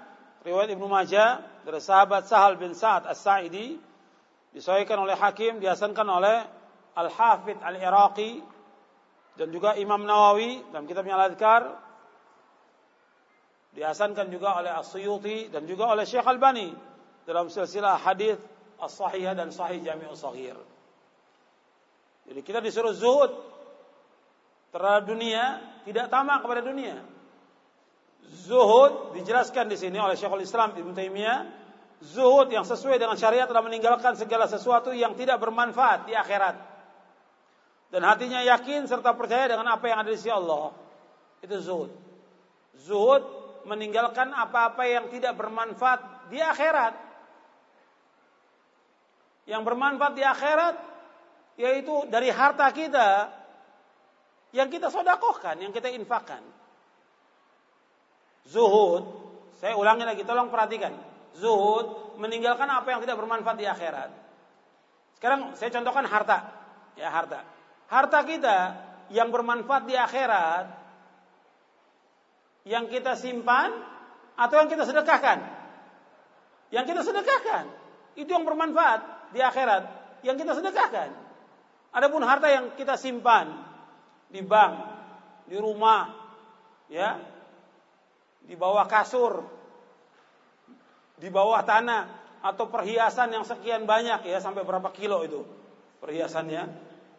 riwayat Ibnu Majah dari sahabat Sahal bin Sa'ad As-Sa'idi Disahihkan oleh Hakim, dihasankan oleh Al-Hafidh Al-Iraqi dan juga Imam Nawawi dalam kitabnya Al-Adhkar. Dihasankan juga oleh As-Suyuti dan juga oleh Syekh Al-Bani dalam silsilah hadis As-Sahihah dan Sahih Jami'us Saghir. Jadi kita disuruh zuhud terhadap dunia, tidak tamak kepada dunia. Zuhud dijelaskan di sini oleh Syekhul Islam Ibnu Taimiyah Zuhud yang sesuai dengan syariat adalah meninggalkan segala sesuatu yang tidak bermanfaat di akhirat. Dan hatinya yakin serta percaya dengan apa yang ada di sisi Allah. Itu zuhud. Zuhud meninggalkan apa-apa yang tidak bermanfaat di akhirat. Yang bermanfaat di akhirat yaitu dari harta kita yang kita sodakohkan, yang kita infakkan. Zuhud, saya ulangi lagi, tolong perhatikan zuhud, meninggalkan apa yang tidak bermanfaat di akhirat. Sekarang saya contohkan harta. Ya, harta. Harta kita yang bermanfaat di akhirat yang kita simpan atau yang kita sedekahkan? Yang kita sedekahkan. Itu yang bermanfaat di akhirat yang kita sedekahkan. Adapun harta yang kita simpan di bank, di rumah, ya, di bawah kasur, di bawah tanah atau perhiasan yang sekian banyak ya sampai berapa kilo itu perhiasannya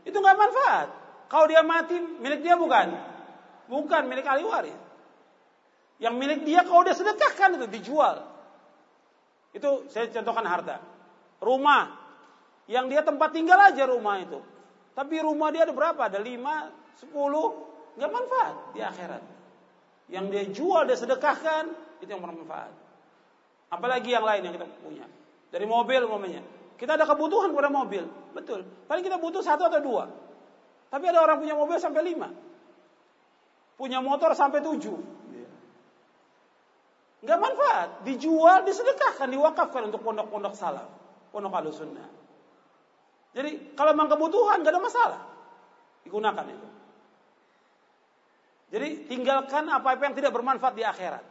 itu nggak manfaat. Kalau dia mati milik dia bukan? Bukan milik ahli waris. Yang milik dia kalau dia sedekahkan itu dijual. Itu saya contohkan harta. Rumah. Yang dia tempat tinggal aja rumah itu. Tapi rumah dia ada berapa? Ada lima sepuluh nggak manfaat di akhirat yang dia jual dia sedekahkan itu yang bermanfaat Apalagi yang lain yang kita punya. Dari mobil umpamanya. Kita ada kebutuhan pada mobil. Betul. Paling kita butuh satu atau dua. Tapi ada orang punya mobil sampai lima. Punya motor sampai tujuh. Enggak manfaat. Dijual, disedekahkan, diwakafkan untuk pondok-pondok salah. Pondok alusunnah. Jadi kalau memang kebutuhan gak ada masalah. Digunakan itu. Jadi tinggalkan apa-apa yang tidak bermanfaat di akhirat.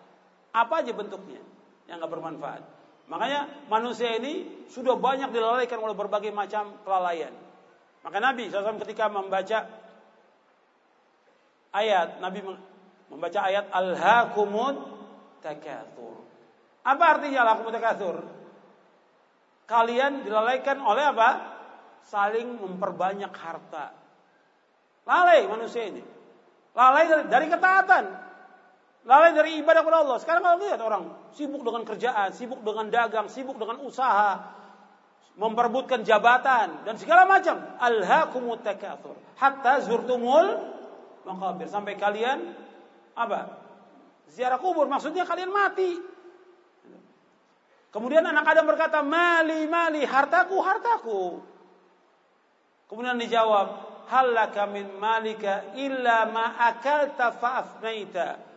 Apa aja bentuknya yang nggak bermanfaat. Makanya manusia ini sudah banyak dilalaikan oleh berbagai macam kelalaian. Maka Nabi SAW ketika membaca ayat, Nabi membaca ayat Al-Hakumut Takathur. Apa artinya Al-Hakumut Takathur? Kalian dilalaikan oleh apa? Saling memperbanyak harta. Lalai manusia ini. Lalai dari, dari ketaatan. Lalai dari ibadah kepada Allah. Sekarang kalau lihat orang sibuk dengan kerjaan, sibuk dengan dagang, sibuk dengan usaha, memperbutkan jabatan dan segala macam. Alhaakumut takatsur hatta zurtumul maqabir sampai kalian apa? Ziarah kubur maksudnya kalian mati. Kemudian anak Adam berkata, "Mali mali, hartaku, hartaku." Kemudian dijawab, "Halaka min malika illa ma akalta fa afnaita."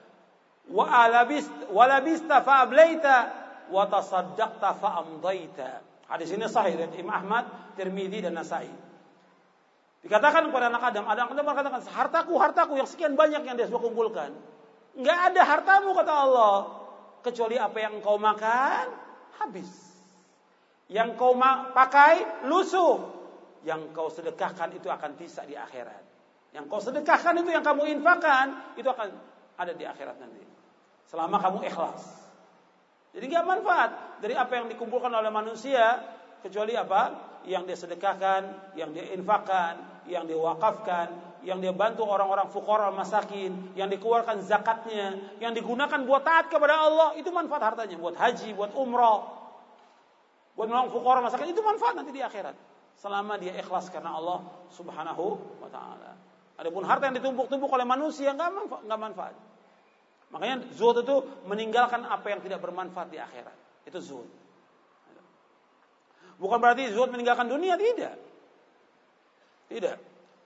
wa alabist walabista fa ablaita wa tasaddaqta fa amdaita. Hadis ini sahih dari Imam Ahmad, Tirmidzi dan Nasai. Dikatakan kepada anak Adam, Adam Adam mengatakan, hartaku, hartaku yang sekian banyak yang dia sudah kumpulkan. Enggak ada hartamu kata Allah, kecuali apa yang kau makan habis. Yang kau pakai lusuh, yang kau sedekahkan itu akan bisa di akhirat. Yang kau sedekahkan itu yang kamu infakkan itu akan ada di akhirat nanti selama kamu ikhlas. Jadi nggak manfaat dari apa yang dikumpulkan oleh manusia kecuali apa? Yang dia sedekahkan, yang dia infakkan, yang dia wakafkan, yang dia bantu orang-orang fukara masakin, yang dikeluarkan zakatnya, yang digunakan buat taat kepada Allah, itu manfaat hartanya buat haji, buat umrah, buat menolong fukara masakin itu manfaat nanti di akhirat. Selama dia ikhlas karena Allah Subhanahu wa taala. Adapun harta yang ditumpuk-tumpuk oleh manusia nggak manfaat, nggak manfaat. Makanya zuhud itu meninggalkan apa yang tidak bermanfaat di akhirat. Itu zuhud. Bukan berarti zuhud meninggalkan dunia, tidak. Tidak.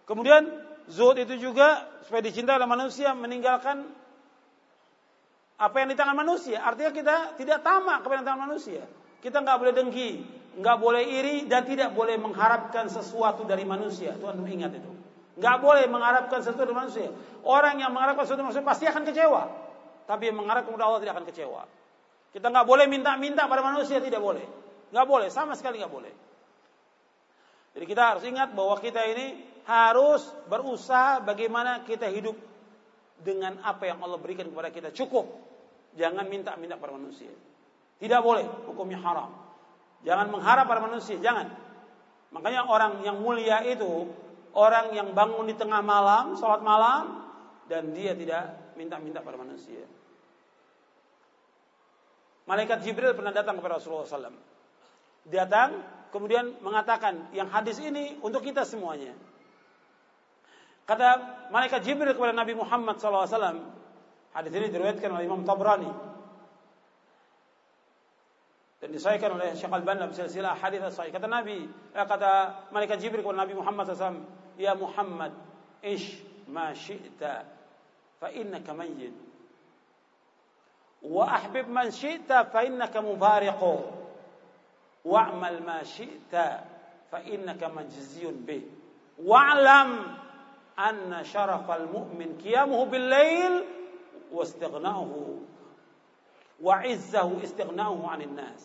Kemudian zuhud itu juga supaya dicintai oleh manusia meninggalkan apa yang di tangan manusia. Artinya kita tidak tamak kepada tangan manusia. Kita nggak boleh dengki, nggak boleh iri dan tidak boleh mengharapkan sesuatu dari manusia. Tuhan ingat itu. Nggak boleh mengharapkan sesuatu dari manusia. Orang yang mengharapkan sesuatu dari manusia pasti akan kecewa. Tapi yang mengharap kepada Allah tidak akan kecewa. Kita nggak boleh minta-minta pada manusia, tidak boleh. Nggak boleh, sama sekali nggak boleh. Jadi kita harus ingat bahwa kita ini harus berusaha bagaimana kita hidup dengan apa yang Allah berikan kepada kita cukup. Jangan minta-minta pada manusia. Tidak boleh, hukumnya haram. Jangan mengharap pada manusia, jangan. Makanya orang yang mulia itu orang yang bangun di tengah malam, sholat malam, dan dia tidak minta-minta pada manusia. Malaikat Jibril pernah datang kepada Rasulullah SAW. Datang, kemudian mengatakan, yang hadis ini untuk kita semuanya. Kata malaikat Jibril kepada Nabi Muhammad SAW, hadis ini diriwayatkan oleh Imam Tabrani. Dan disahkan oleh Syekh Al-Ban dalam silsilah hadis sahih. Kata Nabi, eh, kata malaikat Jibril kepada Nabi Muhammad SAW, "Ya Muhammad, ish ma syi'ta fa innaka mayyit." Wa ahbib man syi'ta fa innaka mubariqu. Wa'mal ma syi'ta fa innaka majziyun bih. Wa'lam anna syarafal mu'min qiyamuhu bil lail istighna'uhu wa izzahu istighna'uhu 'anil nas.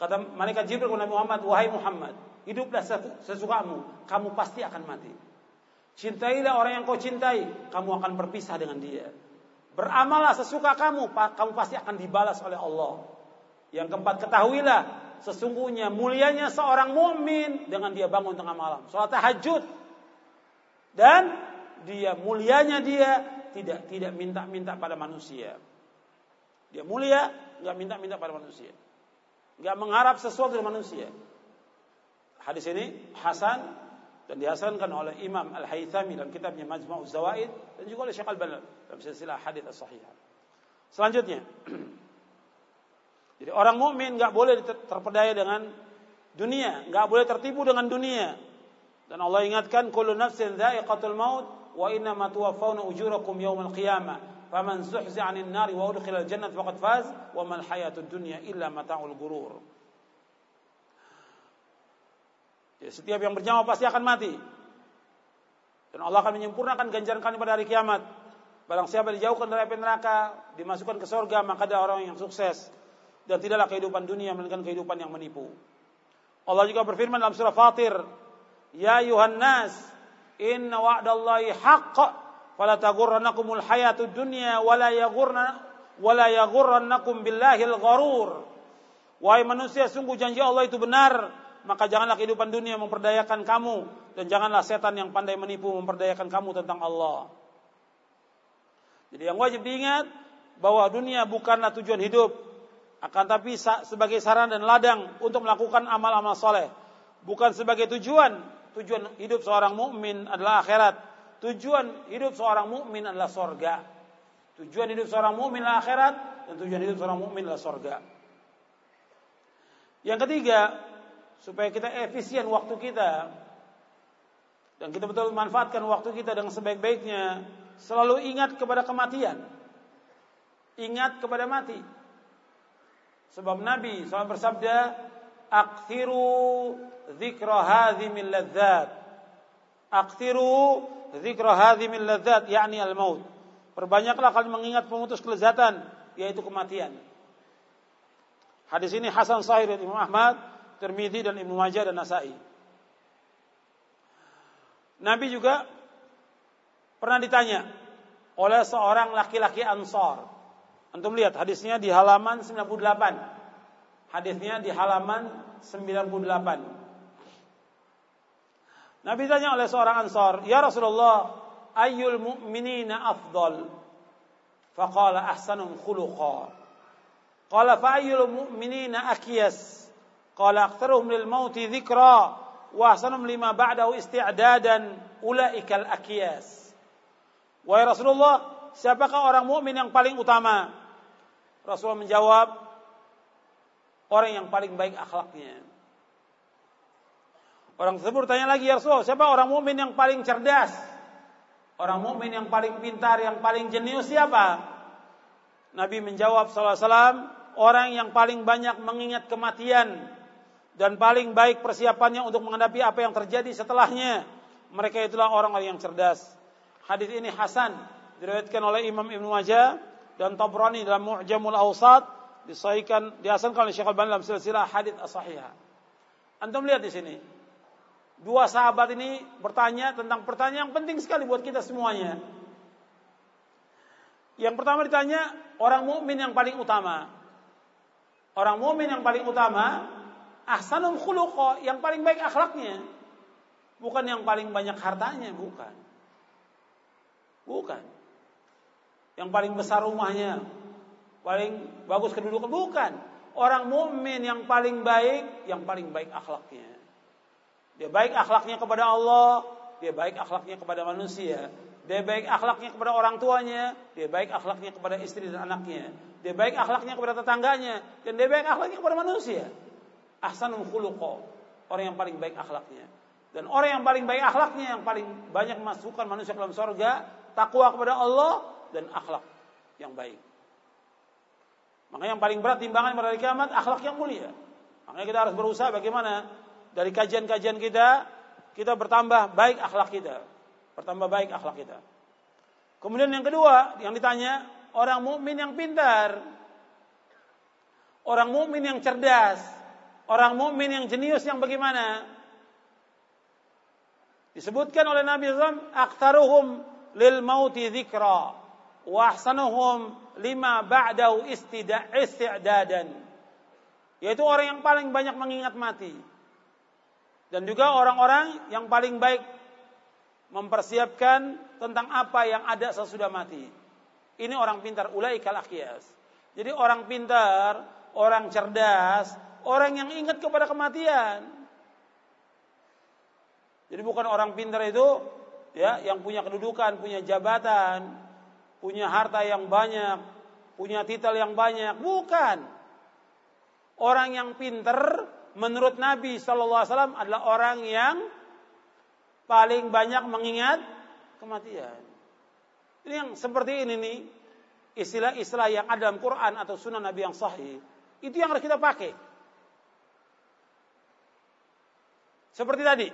Kata malaikat Jibril kepada Muhammad, "Wahai Muhammad, hiduplah sesukamu, kamu pasti akan mati. Cintailah orang yang kau cintai, kamu akan berpisah dengan dia. Beramallah sesuka kamu, kamu pasti akan dibalas oleh Allah. Yang keempat, ketahuilah sesungguhnya mulianya seorang mukmin dengan dia bangun tengah malam, salat tahajud. Dan dia mulianya dia tidak tidak minta-minta pada manusia. Dia mulia, nggak minta-minta pada manusia. Nggak mengharap sesuatu dari manusia. Hadis ini Hasan dan dihasankan oleh Imam Al-Haythami dalam kitabnya Majma'uz Zawaid dan juga oleh Syekh Al-Albani dalam silsilah hadis as-sahihah. Selanjutnya, jadi orang mukmin nggak boleh terpedaya dengan dunia, nggak boleh tertipu dengan dunia. Dan Allah ingatkan kullu nafsin dha'iqatul maut wa inna ma tuwaffawna ujurakum yawmal qiyamah faman zuhzi 'anil nari wa udkhilal jannah faqad faz wa mal hayatud dunya illa mata'ul gurur. Ya, setiap yang bernyawa pasti akan mati. Dan Allah akan menyempurnakan ganjaran kami pada hari kiamat. Barang siapa dijauhkan dari api neraka, dimasukkan ke surga, maka ada orang yang sukses. Dan tidaklah kehidupan dunia melainkan kehidupan yang menipu. Allah juga berfirman dalam surah Fatir, "Ya Yuhannas, inna wa'dallahi haqq fala taghurrannakumul hayatud dunya wala yaghurna wala yaghurrannakum billahil gharur. Wahai manusia, sungguh janji Allah itu benar, maka janganlah kehidupan dunia memperdayakan kamu dan janganlah setan yang pandai menipu memperdayakan kamu tentang Allah. Jadi yang wajib diingat bahwa dunia bukanlah tujuan hidup, akan tapi sebagai saran dan ladang untuk melakukan amal-amal soleh, bukan sebagai tujuan. Tujuan hidup seorang mukmin adalah akhirat Tujuan hidup seorang mukmin adalah sorga. Tujuan hidup seorang mukmin adalah akhirat dan tujuan hidup seorang mukmin adalah sorga. Yang ketiga, supaya kita efisien waktu kita dan kita betul manfaatkan waktu kita dengan sebaik-baiknya, selalu ingat kepada kematian. Ingat kepada mati. Sebab Nabi SAW bersabda, "Akthiru dzikra hadhimil ladzat." Zikra hadhimil ladzat yakni al-maut. Perbanyaklah kalian mengingat pemutus kelezatan yaitu kematian. Hadis ini Hasan Sahih dari Imam Ahmad, Tirmidzi dan Ibnu Majah dan Nasai. Nabi juga pernah ditanya oleh seorang laki-laki Ansor. Antum lihat hadisnya di halaman 98. Hadisnya di halaman 98. Nabi tanya oleh seorang Ansar, "Ya Rasulullah, ayyul mu'minina afdal?" Faqala ahsanum khuluqa. Qala fa ayyul mu'minina akyas? Qala lil mauti dzikra wa ahsanum lima ba'dahu isti'dadan ulaikal akyas. Wahai Rasulullah, siapakah orang mukmin yang paling utama? Rasulullah menjawab, orang yang paling baik akhlaknya. Orang tersebut bertanya lagi, ya Rasulullah, siapa orang mukmin yang paling cerdas? Orang mukmin yang paling pintar, yang paling jenius siapa? Nabi menjawab SAW, orang yang paling banyak mengingat kematian dan paling baik persiapannya untuk menghadapi apa yang terjadi setelahnya. Mereka itulah orang-orang yang cerdas. Hadis ini Hasan diriwayatkan oleh Imam Ibnu Majah dan Tabrani dalam Mu'jamul Awsat disahihkan dihasankan oleh Syekh Al-Albani dalam silsilah hadis as-sahihah. Antum lihat di sini. Dua sahabat ini bertanya tentang pertanyaan yang penting sekali buat kita semuanya. Yang pertama ditanya orang mukmin yang paling utama. Orang mukmin yang paling utama ahsanum khuluqa, yang paling baik akhlaknya. Bukan yang paling banyak hartanya, bukan. Bukan. Yang paling besar rumahnya, paling bagus kedudukan, bukan. Orang mukmin yang paling baik, yang paling baik akhlaknya. Dia baik akhlaknya kepada Allah, dia baik akhlaknya kepada manusia. Dia baik akhlaknya kepada orang tuanya, dia baik akhlaknya kepada istri dan anaknya, dia baik akhlaknya kepada tetangganya, dan dia baik akhlaknya kepada manusia. Ahsanul khuluqa, orang yang paling baik akhlaknya. Dan orang yang paling baik akhlaknya, yang paling banyak memasukkan manusia ke dalam sorga, takwa kepada Allah dan akhlak yang baik. Makanya yang paling berat timbangan pada hari kiamat akhlak yang mulia. Makanya kita harus berusaha bagaimana dari kajian-kajian kita kita bertambah baik akhlak kita. Bertambah baik akhlak kita. Kemudian yang kedua, yang ditanya, orang mukmin yang pintar. Orang mukmin yang cerdas. Orang mukmin yang jenius yang bagaimana? Disebutkan oleh Nabi SAW, aktaruhum lil mauti dzikra wa ahsanuhum lima ba'dahu isti'dadan. Yaitu orang yang paling banyak mengingat mati. Dan juga orang-orang yang paling baik mempersiapkan tentang apa yang ada sesudah mati. Ini orang pintar, ulaikal akhyas. Jadi orang pintar, orang cerdas, orang yang ingat kepada kematian. Jadi bukan orang pintar itu ya yang punya kedudukan, punya jabatan, punya harta yang banyak, punya titel yang banyak, bukan. Orang yang pintar menurut Nabi sallallahu alaihi wasallam adalah orang yang paling banyak mengingat kematian. Ini yang seperti ini nih, istilah-istilah yang ada dalam Quran atau sunnah Nabi yang sahih, itu yang harus kita pakai. Seperti tadi,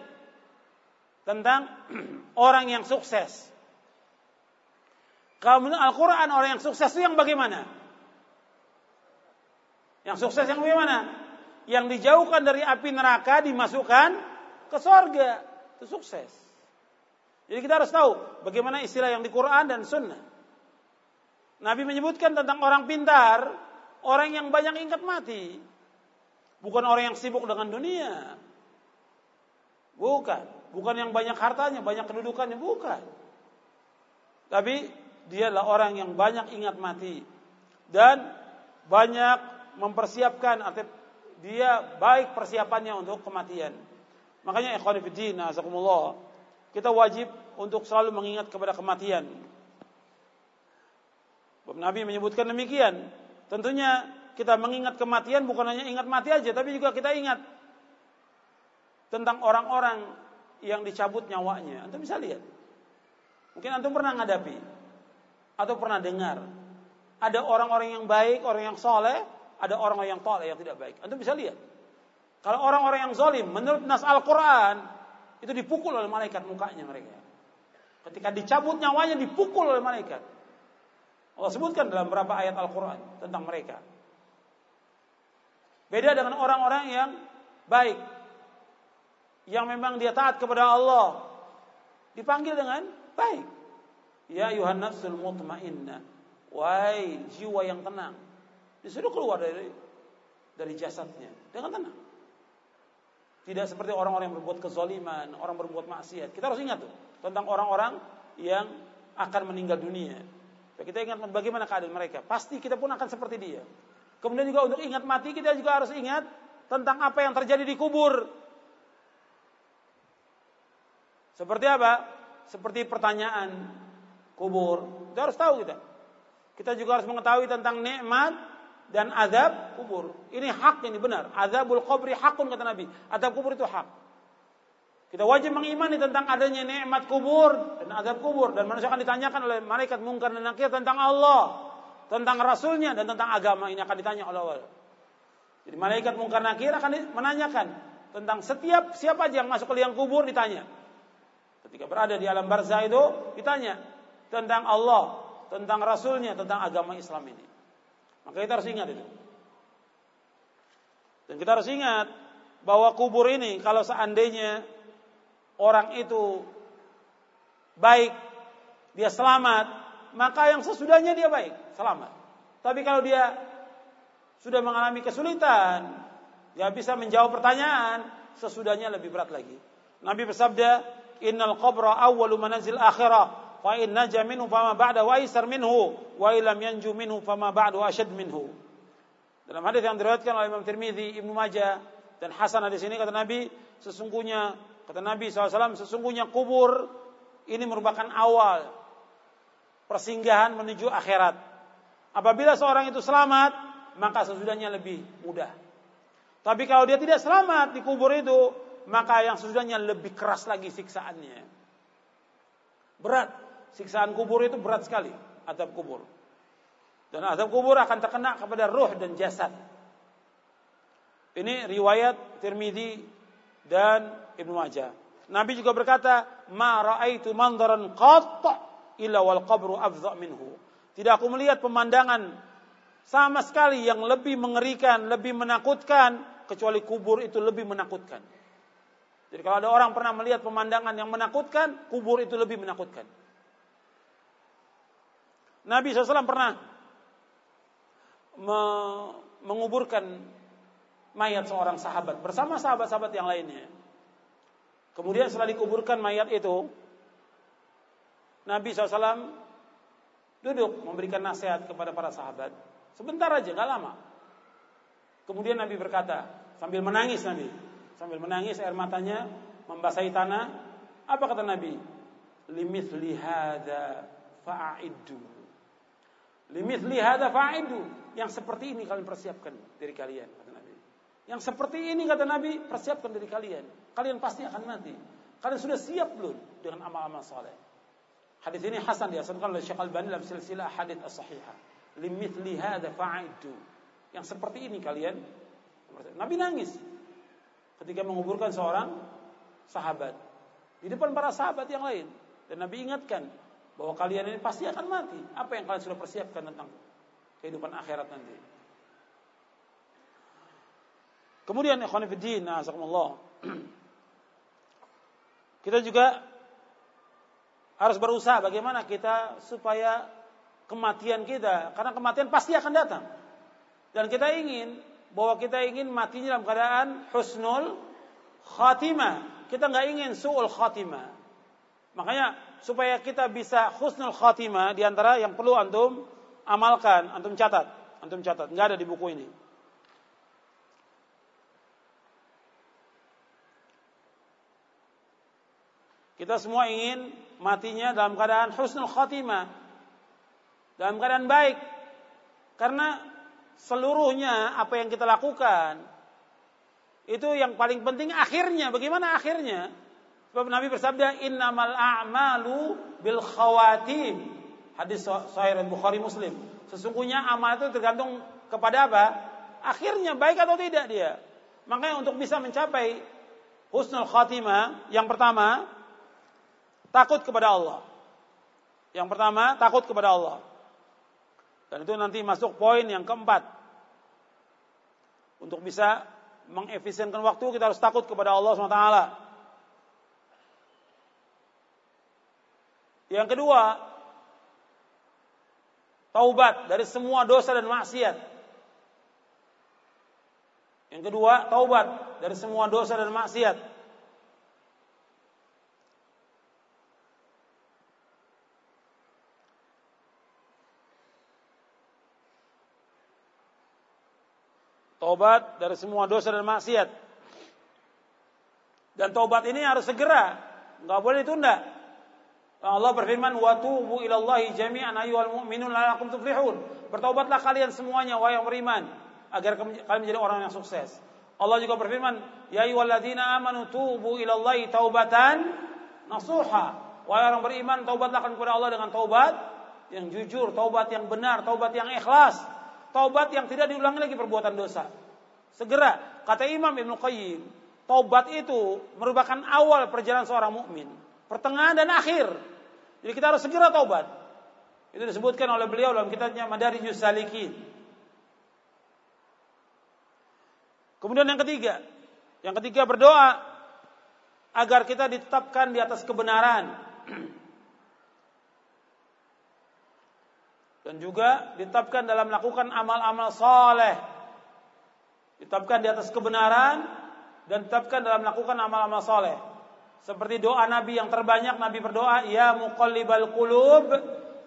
tentang orang yang sukses. Kalau menurut Al-Quran orang yang sukses itu yang bagaimana? Yang sukses yang bagaimana? Yang dijauhkan dari api neraka dimasukkan ke sorga. Itu sukses. Jadi kita harus tahu bagaimana istilah yang di Quran dan Sunnah. Nabi menyebutkan tentang orang pintar, orang yang banyak ingat mati. Bukan orang yang sibuk dengan dunia. Bukan. Bukan yang banyak hartanya, banyak kedudukannya. Bukan. Tapi dia adalah orang yang banyak ingat mati. Dan banyak mempersiapkan atau dia baik persiapannya untuk kematian. Makanya ikhwan fillah, azakumullah, kita wajib untuk selalu mengingat kepada kematian. Nabi menyebutkan demikian. Tentunya kita mengingat kematian bukan hanya ingat mati aja, tapi juga kita ingat tentang orang-orang yang dicabut nyawanya. Antum bisa lihat. Mungkin antum pernah ngadapi atau pernah dengar ada orang-orang yang baik, orang yang soleh, ada orang yang toleh yang tidak baik. Antum bisa lihat. Kalau orang-orang yang zalim menurut nas Al-Quran itu dipukul oleh malaikat mukanya mereka. Ketika dicabut nyawanya dipukul oleh malaikat. Allah sebutkan dalam beberapa ayat Al-Quran tentang mereka. Beda dengan orang-orang yang baik. Yang memang dia taat kepada Allah. Dipanggil dengan baik. Ya Yuhan nafsul mutmainnah. Wahai jiwa yang tenang. Disuruh keluar dari dari jasadnya dengan tenang. Tidak seperti orang-orang yang berbuat kezaliman, orang berbuat maksiat. Kita harus ingat tuh tentang orang-orang yang akan meninggal dunia. Kita ingat bagaimana keadaan mereka. Pasti kita pun akan seperti dia. Kemudian juga untuk ingat mati kita juga harus ingat tentang apa yang terjadi di kubur. Seperti apa? Seperti pertanyaan kubur. Kita harus tahu kita. Kita juga harus mengetahui tentang nikmat dan azab kubur. Ini hak ini benar. Azabul kubri hakun kata Nabi. Azab kubur itu hak. Kita wajib mengimani tentang adanya nikmat kubur dan azab kubur dan manusia akan ditanyakan oleh malaikat mungkar dan nakir tentang Allah, tentang Rasulnya dan tentang agama ini akan ditanya oleh Allah. Jadi malaikat mungkar nakir akan menanyakan tentang setiap siapa aja yang masuk ke liang kubur ditanya. Ketika berada di alam barzah itu ditanya tentang Allah, tentang Rasulnya, tentang agama Islam ini. Maka kita harus ingat itu. Dan kita harus ingat bahwa kubur ini kalau seandainya orang itu baik, dia selamat, maka yang sesudahnya dia baik, selamat. Tapi kalau dia sudah mengalami kesulitan, dia bisa menjawab pertanyaan, sesudahnya lebih berat lagi. Nabi bersabda, "Innal qabra awwalu manazil akhirah, fa in naja minhu fama ba'da wa aisar minhu, wa illam yanju minhu fama ba'du ashad minhu." Dalam hadis yang diriwayatkan oleh Imam Tirmizi, Ibnu Majah dan Hasan di sini kata Nabi, sesungguhnya kata Nabi SAW, sesungguhnya kubur ini merupakan awal persinggahan menuju akhirat. Apabila seorang itu selamat, maka sesudahnya lebih mudah. Tapi kalau dia tidak selamat di kubur itu, maka yang sesudahnya lebih keras lagi siksaannya. Berat. Siksaan kubur itu berat sekali. Adab kubur. Dan azab kubur akan terkena kepada ruh dan jasad. Ini riwayat Tirmidzi dan Ibnu Majah. Nabi juga berkata, "Ma raaitu mandaran qat illa wal qabru afdha minhu." Tidak aku melihat pemandangan sama sekali yang lebih mengerikan, lebih menakutkan kecuali kubur itu lebih menakutkan. Jadi kalau ada orang pernah melihat pemandangan yang menakutkan, kubur itu lebih menakutkan. Nabi SAW pernah menguburkan mayat seorang sahabat bersama sahabat-sahabat yang lainnya. Kemudian setelah dikuburkan mayat itu, Nabi SAW duduk memberikan nasihat kepada para sahabat. Sebentar aja, gak lama. Kemudian Nabi berkata, sambil menangis Nabi, sambil menangis air matanya membasahi tanah. Apa kata Nabi? Limit lihada fa'iddu. Limit lihada fa'iddu yang seperti ini kalian persiapkan dari kalian kata Nabi. Yang seperti ini kata Nabi persiapkan dari kalian. Kalian pasti akan mati. Kalian sudah siap belum dengan amal-amal saleh? Hadis ini hasan dihasankan oleh Syekh Al-Albani dalam silsilah hadis as-sahihah. Limithli hadza fa'idu. Yang seperti ini kalian Nabi nangis ketika menguburkan seorang sahabat di depan para sahabat yang lain dan Nabi ingatkan bahwa kalian ini pasti akan mati. Apa yang kalian sudah persiapkan tentang kehidupan akhirat nanti. Kemudian ikhwan fillah, azakumullah. Kita juga harus berusaha bagaimana kita supaya kematian kita karena kematian pasti akan datang. Dan kita ingin bahwa kita ingin matinya dalam keadaan husnul khatimah. Kita nggak ingin suul khatimah. Makanya supaya kita bisa husnul khatimah di antara yang perlu antum amalkan, antum catat, antum catat, nggak ada di buku ini. Kita semua ingin matinya dalam keadaan husnul khatimah. Dalam keadaan baik. Karena seluruhnya apa yang kita lakukan itu yang paling penting akhirnya. Bagaimana akhirnya? Sebab Nabi bersabda innamal a'malu bil khawatim. Hadis Sahih Bukhari Muslim. Sesungguhnya amal itu tergantung kepada apa? Akhirnya baik atau tidak dia. Makanya untuk bisa mencapai husnul khatimah, yang pertama takut kepada Allah. Yang pertama takut kepada Allah. Dan itu nanti masuk poin yang keempat. Untuk bisa mengefisienkan waktu kita harus takut kepada Allah SWT. Yang kedua, taubat dari semua dosa dan maksiat. Yang kedua, taubat dari semua dosa dan maksiat. Taubat dari semua dosa dan maksiat. Dan taubat ini harus segera, nggak boleh ditunda. Allah berfirman, "Wa tubu ilallahi jami'an ayyuhal mu'minun la'allakum tuflihun." Bertaubatlah kalian semuanya wahai yang beriman agar kalian menjadi orang yang sukses. Allah juga berfirman, "Ya ayyuhalladzina amanu tubu ilallahi taubatan nasuha." Wahai orang beriman, taubatlah kepada Allah dengan taubat yang jujur, taubat yang benar, taubat yang ikhlas, taubat yang tidak diulangi lagi perbuatan dosa. Segera, kata Imam Ibnu Qayyim, taubat itu merupakan awal perjalanan seorang mukmin, pertengahan dan akhir. Jadi kita harus segera taubat. Itu disebutkan oleh beliau dalam kitabnya Madarijus Salikin. Kemudian yang ketiga, yang ketiga berdoa agar kita ditetapkan di atas kebenaran dan juga ditetapkan dalam melakukan amal-amal soleh ditetapkan di atas kebenaran dan ditetapkan dalam melakukan amal-amal soleh seperti doa Nabi yang terbanyak Nabi berdoa ya muqallibal qulub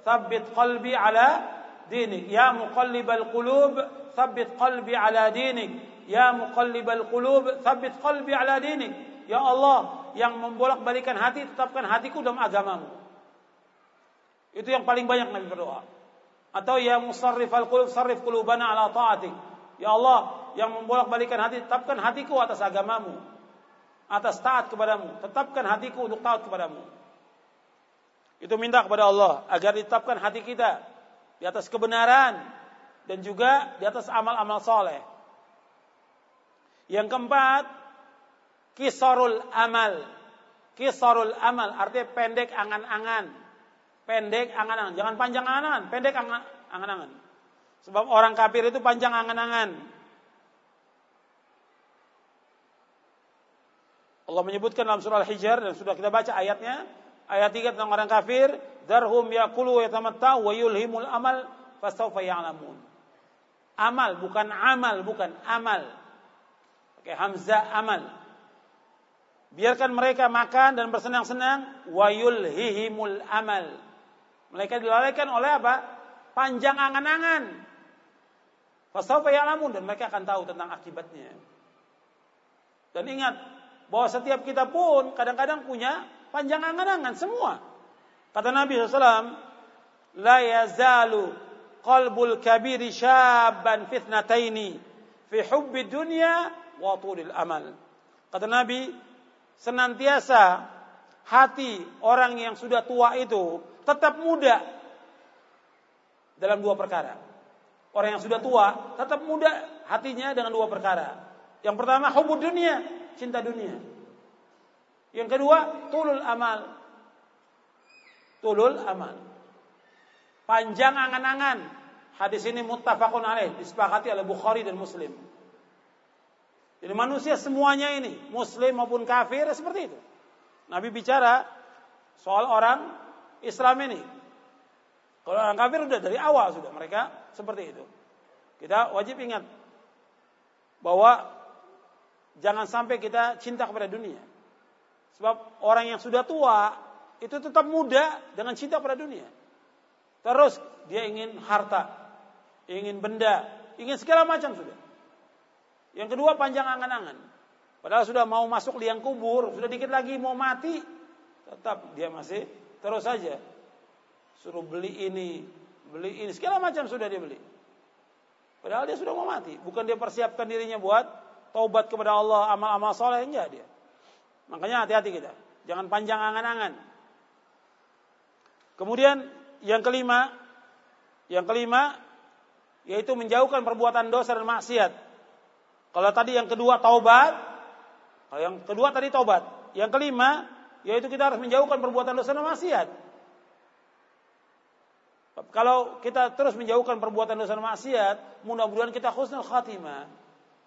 tsabbit qalbi ala dinik ya muqallibal qulub tsabbit qalbi ala dinik ya muqallibal qulub tsabbit qalbi ala dinik Ya Allah, yang membolak-balikan hati, tetapkan hatiku dalam agamamu. Itu yang paling banyak Nabi berdoa. Atau ya musarrifal qulub sarrif qulubana ala ta'atik. Ya Allah, yang membolak-balikan hati, tetapkan hatiku atas agamamu. Atas taat kepadamu. Tetapkan hatiku untuk taat kepadamu. Itu minta kepada Allah agar ditetapkan hati kita di atas kebenaran dan juga di atas amal-amal soleh. Yang keempat, kisarul amal. Kisarul amal artinya pendek angan-angan. Pendek angan-angan, jangan panjang angan-angan, pendek angan-angan. Sebab orang kafir itu panjang angan-angan. Allah menyebutkan dalam surah Al-Hijr dan sudah kita baca ayatnya. Ayat 3 tentang orang kafir, darhum yakulu yatamatta'u wa yulhimul amal fasawfa ya'lamun. Amal bukan amal, bukan amal. Pakai hamzah amal. Biarkan mereka makan dan bersenang-senang wayul hihimul amal. Mereka dilalaikan oleh apa? Panjang angan-angan. Fasawfa ya'lamun dan mereka akan tahu tentang akibatnya. Dan ingat bahwa setiap kita pun kadang-kadang punya panjang angan-angan semua. Kata Nabi SAW, La yazalu qalbul kabiri syabban fitnataini fi hubbi dunya wa tulil amal. Kata Nabi, senantiasa hati orang yang sudah tua itu tetap muda dalam dua perkara. Orang yang sudah tua tetap muda hatinya dengan dua perkara. Yang pertama hubud dunia, cinta dunia. Yang kedua tulul amal. Tulul amal. Panjang angan-angan. Hadis ini muttafaqun alaih, disepakati oleh Bukhari dan Muslim. Jadi manusia semuanya ini, muslim maupun kafir seperti itu. Nabi bicara soal orang Islam ini. Kalau orang kafir sudah dari awal sudah mereka seperti itu. Kita wajib ingat bahwa jangan sampai kita cinta kepada dunia. Sebab orang yang sudah tua itu tetap muda dengan cinta pada dunia. Terus dia ingin harta, ingin benda, ingin segala macam sudah. Yang kedua panjang angan-angan. Padahal sudah mau masuk liang kubur, sudah dikit lagi mau mati, tetap dia masih terus saja suruh beli ini, beli ini, segala macam sudah dia beli. Padahal dia sudah mau mati, bukan dia persiapkan dirinya buat taubat kepada Allah, amal-amal soleh enggak dia. Makanya hati-hati kita, jangan panjang angan-angan. Kemudian yang kelima, yang kelima yaitu menjauhkan perbuatan dosa dan maksiat. Kalau tadi yang kedua taubat, kalau yang kedua tadi taubat, yang kelima yaitu kita harus menjauhkan perbuatan dosa dan maksiat. Kalau kita terus menjauhkan perbuatan dosa dan maksiat, mudah-mudahan kita khusnul khatimah.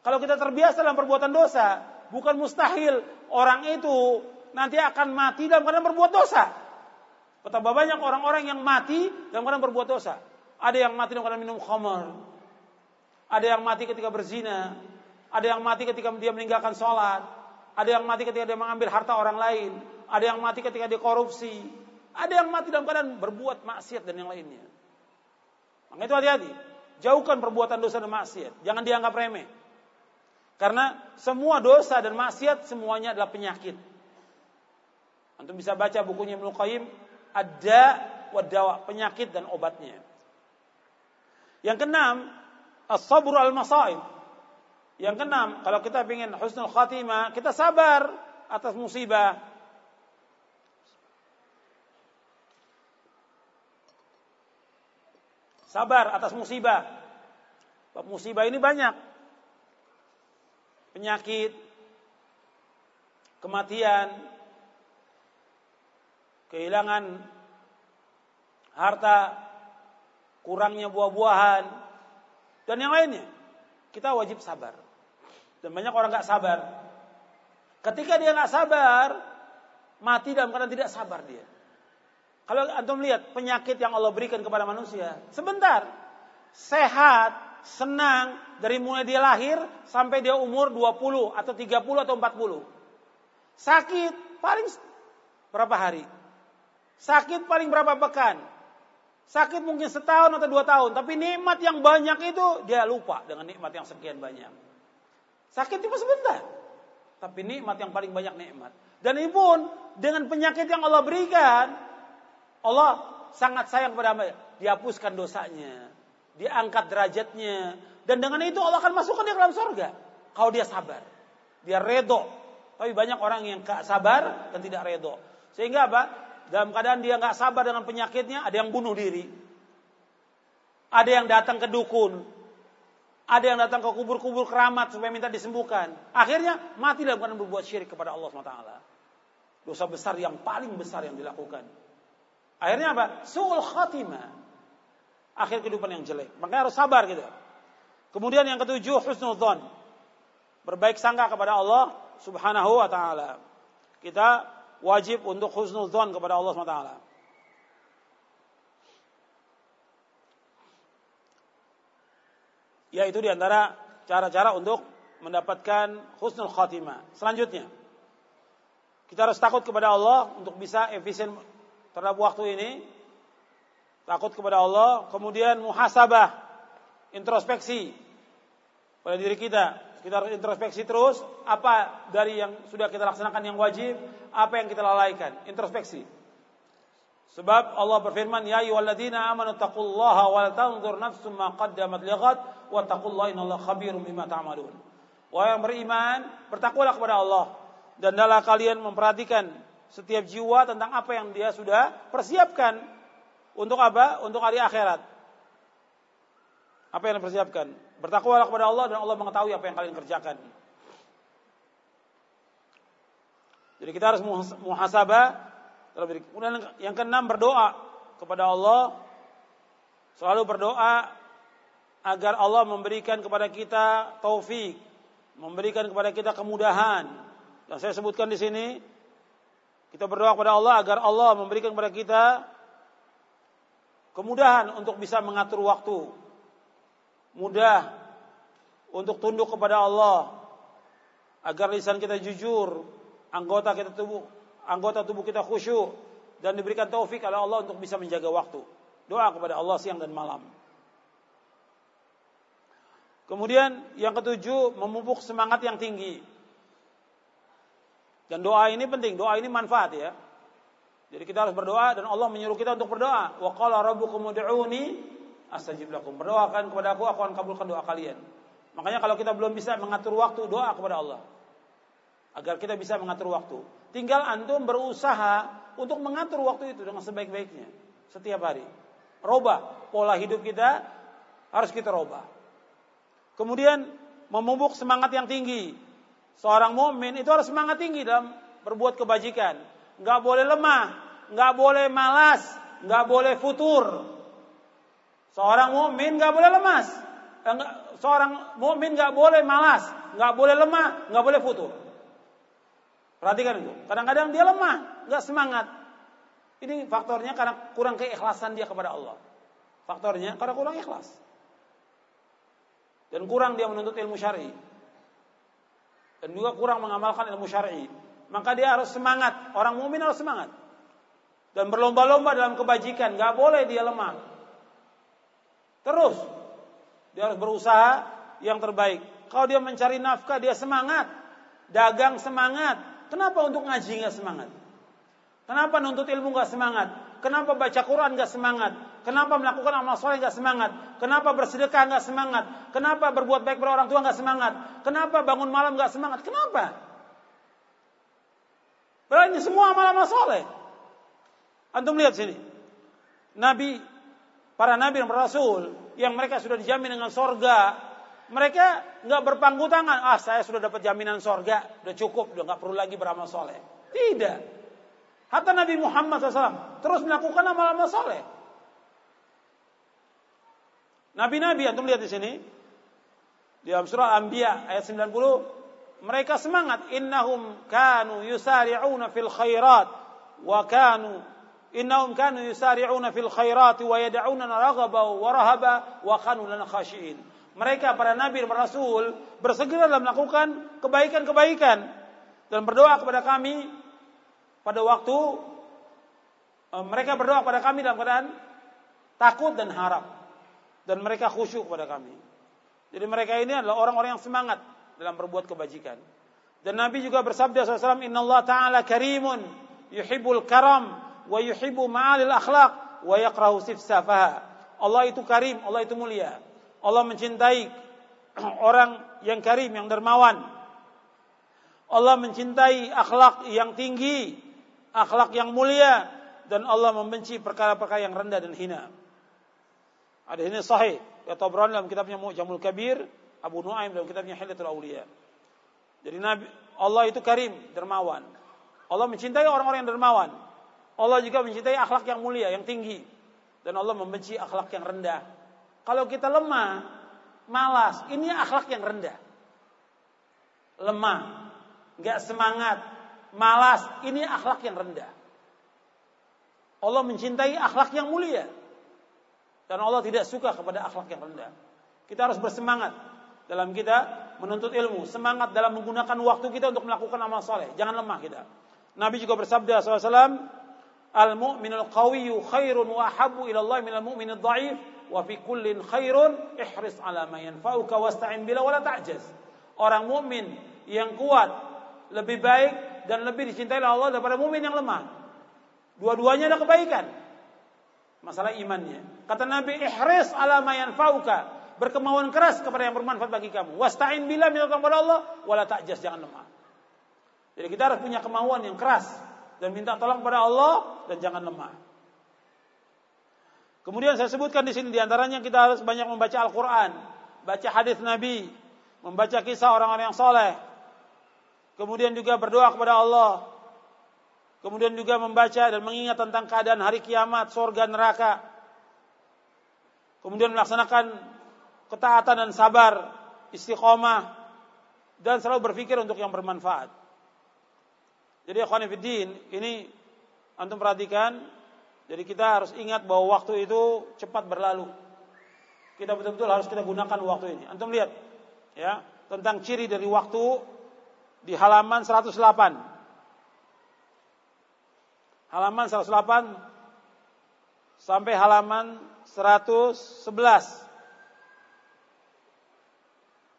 Kalau kita terbiasa dalam perbuatan dosa, bukan mustahil orang itu nanti akan mati dalam keadaan berbuat dosa. Betapa banyak orang-orang yang mati dalam keadaan berbuat dosa. Ada yang mati dalam keadaan minum khamar. Ada yang mati ketika berzina. Ada yang mati ketika dia meninggalkan sholat. Ada yang mati ketika dia mengambil harta orang lain. Ada yang mati ketika dia korupsi. Ada yang mati dalam keadaan berbuat maksiat dan yang lainnya. Maka itu hati-hati. Jauhkan perbuatan dosa dan maksiat. Jangan dianggap remeh. Karena semua dosa dan maksiat semuanya adalah penyakit. Antum bisa baca bukunya Ibnu Qayyim ada wadawa penyakit dan obatnya. Yang keenam, as-sabr al-masaib. Yang keenam, kalau kita ingin husnul khatimah, kita sabar atas musibah. Sabar atas musibah. Musibah ini banyak. Penyakit, kematian, kehilangan harta, kurangnya buah-buahan, dan yang lainnya. Kita wajib sabar. Dan banyak orang nggak sabar. Ketika dia nggak sabar, mati dalam keadaan tidak sabar dia. Kalau antum lihat penyakit yang Allah berikan kepada manusia, sebentar sehat, senang dari mulai dia lahir sampai dia umur 20 atau 30 atau 40. Sakit paling berapa hari? Sakit paling berapa pekan? Sakit mungkin setahun atau dua tahun, tapi nikmat yang banyak itu dia lupa dengan nikmat yang sekian banyak. Sakit cuma sebentar, tapi nikmat yang paling banyak nikmat. Dan ini pun dengan penyakit yang Allah berikan, Allah sangat sayang kepada hamba. Dihapuskan dosanya, diangkat derajatnya, dan dengan itu Allah akan masukkan dia ke dalam surga. Kalau dia sabar, dia redo. Tapi banyak orang yang gak sabar dan tidak redo. Sehingga apa? Dalam keadaan dia nggak sabar dengan penyakitnya, ada yang bunuh diri. Ada yang datang ke dukun. Ada yang datang ke kubur-kubur keramat supaya minta disembuhkan. Akhirnya mati dalam keadaan berbuat syirik kepada Allah SWT. Dosa besar yang paling besar yang dilakukan. Akhirnya apa? Su'ul khatimah. Akhir kehidupan yang jelek. Makanya harus sabar gitu. Kemudian yang ketujuh husnul. Berbaik sangka kepada Allah Subhanahu wa taala. Kita wajib untuk husnul kepada Allah SWT. Yaitu di antara cara-cara untuk mendapatkan husnul khatimah. Selanjutnya, kita harus takut kepada Allah untuk bisa efisien terhadap waktu ini. Takut kepada Allah, kemudian muhasabah, introspeksi pada diri kita kita harus introspeksi terus apa dari yang sudah kita laksanakan yang wajib, apa yang kita lalaikan. Introspeksi. Sebab Allah berfirman, "Ya ayyuhalladzina amanu taqullaha wa tanzur nafsum ma qaddamat wa taqullaha innallaha khabirum bima ta'malun." Wahai yang beriman, bertakwalah kepada Allah dan adalah kalian memperhatikan setiap jiwa tentang apa yang dia sudah persiapkan untuk apa? Untuk hari akhirat. Apa yang dipersiapkan? Bertakwalah kepada Allah dan Allah mengetahui apa yang kalian kerjakan. Jadi kita harus muhasabah terlebih. Kemudian yang keenam berdoa kepada Allah. Selalu berdoa agar Allah memberikan kepada kita taufik, memberikan kepada kita kemudahan. Yang saya sebutkan di sini, kita berdoa kepada Allah agar Allah memberikan kepada kita kemudahan untuk bisa mengatur waktu, mudah untuk tunduk kepada Allah agar lisan kita jujur, anggota kita tubuh anggota tubuh kita khusyuk dan diberikan taufik oleh Allah untuk bisa menjaga waktu. Doa kepada Allah siang dan malam. Kemudian yang ketujuh memupuk semangat yang tinggi. Dan doa ini penting, doa ini manfaat ya. Jadi kita harus berdoa dan Allah menyuruh kita untuk berdoa. Wa qala rabbukum ud'uni astajib lakum. Berdoakan kepada aku, aku akan kabulkan doa kalian. Makanya kalau kita belum bisa mengatur waktu, doa kepada Allah. Agar kita bisa mengatur waktu. Tinggal antum berusaha untuk mengatur waktu itu dengan sebaik-baiknya. Setiap hari. Robah pola hidup kita harus kita robah. Kemudian memupuk semangat yang tinggi. Seorang mukmin itu harus semangat tinggi dalam berbuat kebajikan. Nggak boleh lemah, nggak boleh malas, nggak boleh futur, Seorang mukmin nggak boleh lemas. Eh, seorang mukmin nggak boleh malas, nggak boleh lemah, nggak boleh futur. Perhatikan itu. Kadang-kadang dia lemah, nggak semangat. Ini faktornya karena kurang keikhlasan dia kepada Allah. Faktornya karena kurang ikhlas. Dan kurang dia menuntut ilmu syar'i. Dan juga kurang mengamalkan ilmu syar'i. Maka dia harus semangat. Orang mukmin harus semangat. Dan berlomba-lomba dalam kebajikan. Gak boleh dia lemah. Terus dia harus berusaha yang terbaik. Kalau dia mencari nafkah dia semangat, dagang semangat. Kenapa untuk ngaji nggak semangat? Kenapa nuntut ilmu nggak semangat? Kenapa baca Quran nggak semangat? Kenapa melakukan amal soleh nggak semangat? Kenapa bersedekah nggak semangat? Kenapa berbuat baik pada orang tua nggak semangat? Kenapa bangun malam nggak semangat? Kenapa? Berarti semua amal-amal soleh. Antum lihat sini. Nabi para nabi dan rasul yang mereka sudah dijamin dengan sorga, mereka nggak berpangku tangan. Ah, saya sudah dapat jaminan sorga, udah cukup, udah nggak perlu lagi beramal soleh. Tidak. Hatta Nabi Muhammad SAW terus melakukan amal-amal soleh. Nabi-nabi, antum lihat di sini. Di dalam surah Anbiya ayat 90, mereka semangat. Innahum kanu yusari'una fil khairat. Wa kanu innahum kanu yusari'una fil khairat wa yad'una raghaba wa rahaba wa kanu lana khashiin. Mereka para nabi dan rasul bersegera dalam melakukan kebaikan-kebaikan dan berdoa kepada kami pada waktu eh, mereka berdoa kepada kami dalam keadaan takut dan harap. Dan mereka khusyuk kepada kami. Jadi mereka ini adalah orang-orang yang semangat dalam berbuat kebajikan. Dan Nabi juga bersabda SAW, Inna Allah Ta'ala karimun, yuhibbul karam, wa yuhibbu ma'alil akhlaq, wa yakrahu sifsafaha. Allah itu karim, Allah itu mulia. Allah mencintai orang yang karim, yang dermawan. Allah mencintai akhlak yang tinggi, akhlak yang mulia, dan Allah membenci perkara-perkara yang rendah dan hina. Ada ini sahih. Ya Tabrani dalam kitabnya Mu'jamul Kabir, Abu Nuaim dalam kitabnya Hilatul Aulia. Jadi Nabi Allah itu karim, dermawan. Allah mencintai orang-orang yang dermawan. Allah juga mencintai akhlak yang mulia, yang tinggi. Dan Allah membenci akhlak yang rendah. Kalau kita lemah, malas, ini akhlak yang rendah. Lemah, nggak semangat, malas, ini akhlak yang rendah. Allah mencintai akhlak yang mulia. Dan Allah tidak suka kepada akhlak yang rendah. Kita harus bersemangat dalam kita menuntut ilmu, semangat dalam menggunakan waktu kita untuk melakukan amal soleh. Jangan lemah kita. Nabi juga bersabda SAW, Al-mu'minul qawiyyu khairun wa ahabbu ila Allah minal mu'minid dha'if wa fi kullin khairun ihris ala ma yanfa'uka wasta'in bila wala ta'jaz. Orang mukmin yang kuat lebih baik dan lebih dicintai oleh Allah daripada mukmin yang lemah. Dua-duanya ada kebaikan. Masalah imannya. Kata Nabi, ihris ala ma yanfa'uka berkemauan keras kepada yang bermanfaat bagi kamu. Wasta'in bila minta kepada Allah, wala ta'jas jangan lemah. Jadi kita harus punya kemauan yang keras dan minta tolong kepada Allah dan jangan lemah. Kemudian saya sebutkan di sini di antaranya kita harus banyak membaca Al-Quran, baca hadis Nabi, membaca kisah orang-orang yang soleh, kemudian juga berdoa kepada Allah, kemudian juga membaca dan mengingat tentang keadaan hari kiamat, surga, neraka, kemudian melaksanakan ketaatan dan sabar, istiqomah dan selalu berpikir untuk yang bermanfaat. Jadi akhwan fiddin, ini antum perhatikan, jadi kita harus ingat bahwa waktu itu cepat berlalu. Kita betul-betul harus kita gunakan waktu ini. Antum lihat ya, tentang ciri dari waktu di halaman 108. Halaman 108 sampai halaman 111.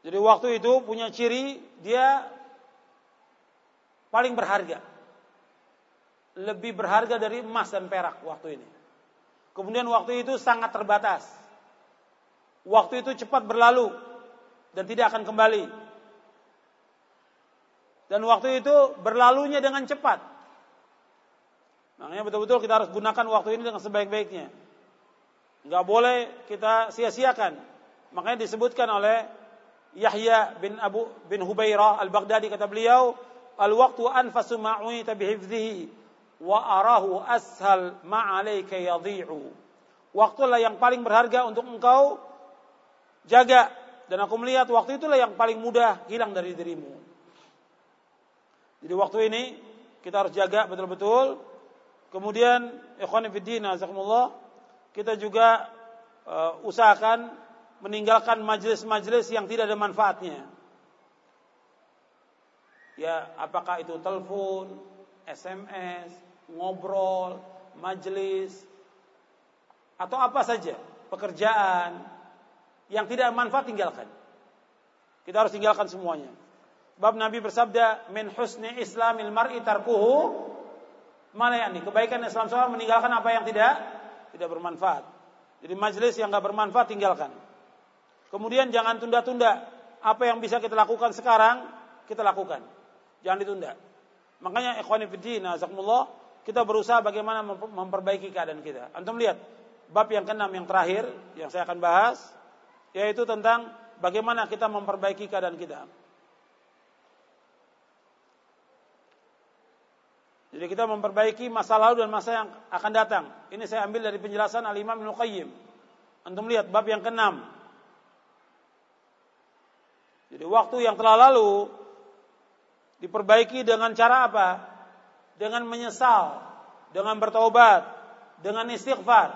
Jadi waktu itu punya ciri dia paling berharga. Lebih berharga dari emas dan perak waktu ini. Kemudian waktu itu sangat terbatas. Waktu itu cepat berlalu dan tidak akan kembali. Dan waktu itu berlalunya dengan cepat. Makanya betul-betul kita harus gunakan waktu ini dengan sebaik-baiknya. Enggak boleh kita sia-siakan. Makanya disebutkan oleh Yahya bin Abu bin Hubairah Al-Baghdadi kata beliau, "Al-waqtu anfasu ma'unita bihifdhihi wa arahu ashal ma'alayka yadhi'u." Waktulah yang paling berharga untuk engkau jaga dan aku melihat waktu itulah yang paling mudah hilang dari dirimu. Jadi waktu ini kita harus jaga betul-betul. Kemudian ikhwan fillah kita juga uh, usahakan meninggalkan majelis-majelis yang tidak ada manfaatnya. Ya, apakah itu telepon, SMS, ngobrol, majelis, atau apa saja, pekerjaan yang tidak manfaat tinggalkan. Kita harus tinggalkan semuanya. Bab Nabi bersabda, "Min husni islamil mar'i tarkuhu malayani." Kebaikan Islam seorang meninggalkan apa yang tidak tidak bermanfaat. Jadi majelis yang enggak bermanfaat tinggalkan. Kemudian jangan tunda-tunda. Apa yang bisa kita lakukan sekarang, kita lakukan. Jangan ditunda. Makanya ikhwani fiddin, azakumullah, kita berusaha bagaimana memperbaiki keadaan kita. Antum lihat, bab yang keenam yang terakhir yang saya akan bahas yaitu tentang bagaimana kita memperbaiki keadaan kita. Jadi kita memperbaiki masa lalu dan masa yang akan datang. Ini saya ambil dari penjelasan Al-Imam Ibnu Qayyim. Antum lihat bab yang keenam jadi waktu yang telah lalu Diperbaiki dengan cara apa? Dengan menyesal, dengan bertobat, dengan istighfar.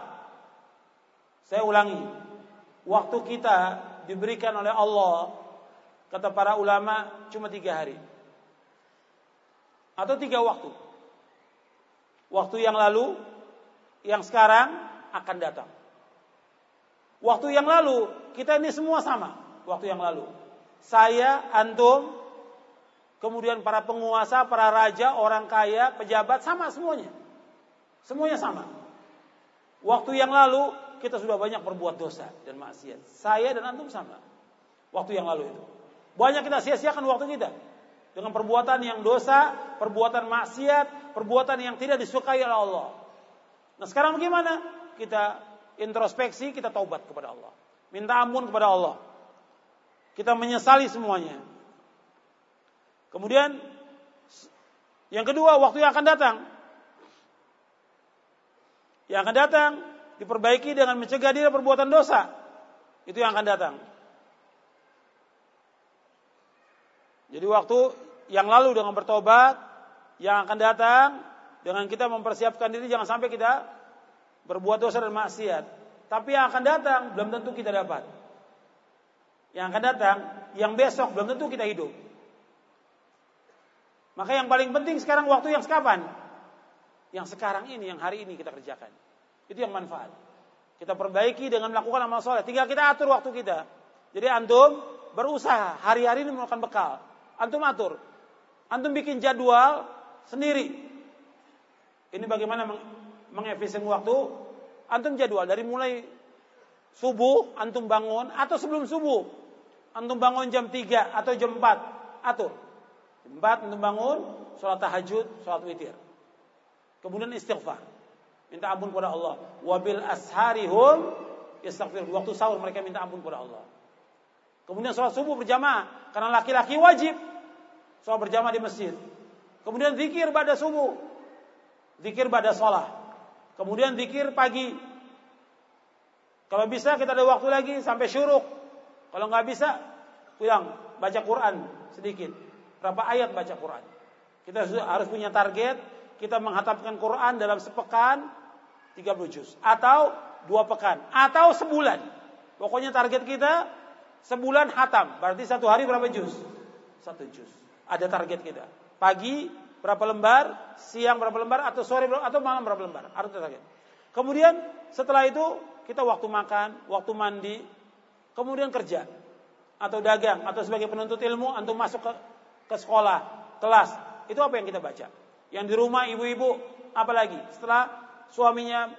Saya ulangi, waktu kita diberikan oleh Allah, kata para ulama, cuma tiga hari. Atau tiga waktu. Waktu yang lalu, yang sekarang akan datang. Waktu yang lalu, kita ini semua sama. Waktu yang lalu. Saya, antum, kemudian para penguasa, para raja, orang kaya, pejabat, sama semuanya. Semuanya sama. Waktu yang lalu kita sudah banyak berbuat dosa dan maksiat. Saya dan antum sama. Waktu yang lalu itu. Banyak kita sia-siakan waktu kita. Dengan perbuatan yang dosa, perbuatan maksiat, perbuatan yang tidak disukai oleh Allah. Nah sekarang bagaimana? Kita introspeksi, kita taubat kepada Allah. Minta ampun kepada Allah. Kita menyesali semuanya. Kemudian yang kedua, waktu yang akan datang. Yang akan datang diperbaiki dengan mencegah dia perbuatan dosa. Itu yang akan datang. Jadi waktu yang lalu dengan bertobat, yang akan datang dengan kita mempersiapkan diri jangan sampai kita berbuat dosa dan maksiat. Tapi yang akan datang belum tentu kita dapat. Yang akan datang, yang besok belum tentu kita hidup. Maka yang paling penting sekarang waktu yang sekapan? Yang sekarang ini, yang hari ini kita kerjakan. Itu yang manfaat. Kita perbaiki dengan melakukan amal soleh. Tinggal kita atur waktu kita. Jadi antum berusaha hari-hari ini melakukan bekal. Antum atur. Antum bikin jadwal sendiri. Ini bagaimana meng mengefisien waktu. Antum jadwal dari mulai subuh antum bangun atau sebelum subuh. Antum bangun jam 3 atau jam 4. Atur. Empat untuk bangun, sholat tahajud, sholat witir. Kemudian istighfar. Minta ampun kepada Allah. Wabil asharihum istighfar. Waktu sahur mereka minta ampun kepada Allah. Kemudian sholat subuh berjamaah. Karena laki-laki wajib sholat berjamaah di masjid. Kemudian zikir pada subuh. Zikir pada sholat. Kemudian zikir pagi. Kalau bisa kita ada waktu lagi sampai syuruk. Kalau nggak bisa, pulang baca Quran sedikit berapa ayat baca Quran. Kita harus punya target, kita menghatapkan Quran dalam sepekan 30 juz atau dua pekan atau sebulan. Pokoknya target kita sebulan hatam. Berarti satu hari berapa juz? Satu juz. Ada target kita. Pagi berapa lembar, siang berapa lembar atau sore berapa, atau malam berapa lembar. Harus target. Kemudian setelah itu kita waktu makan, waktu mandi, kemudian kerja atau dagang atau sebagai penuntut ilmu antum masuk ke ke sekolah, kelas, itu apa yang kita baca? Yang di rumah ibu-ibu, apalagi setelah suaminya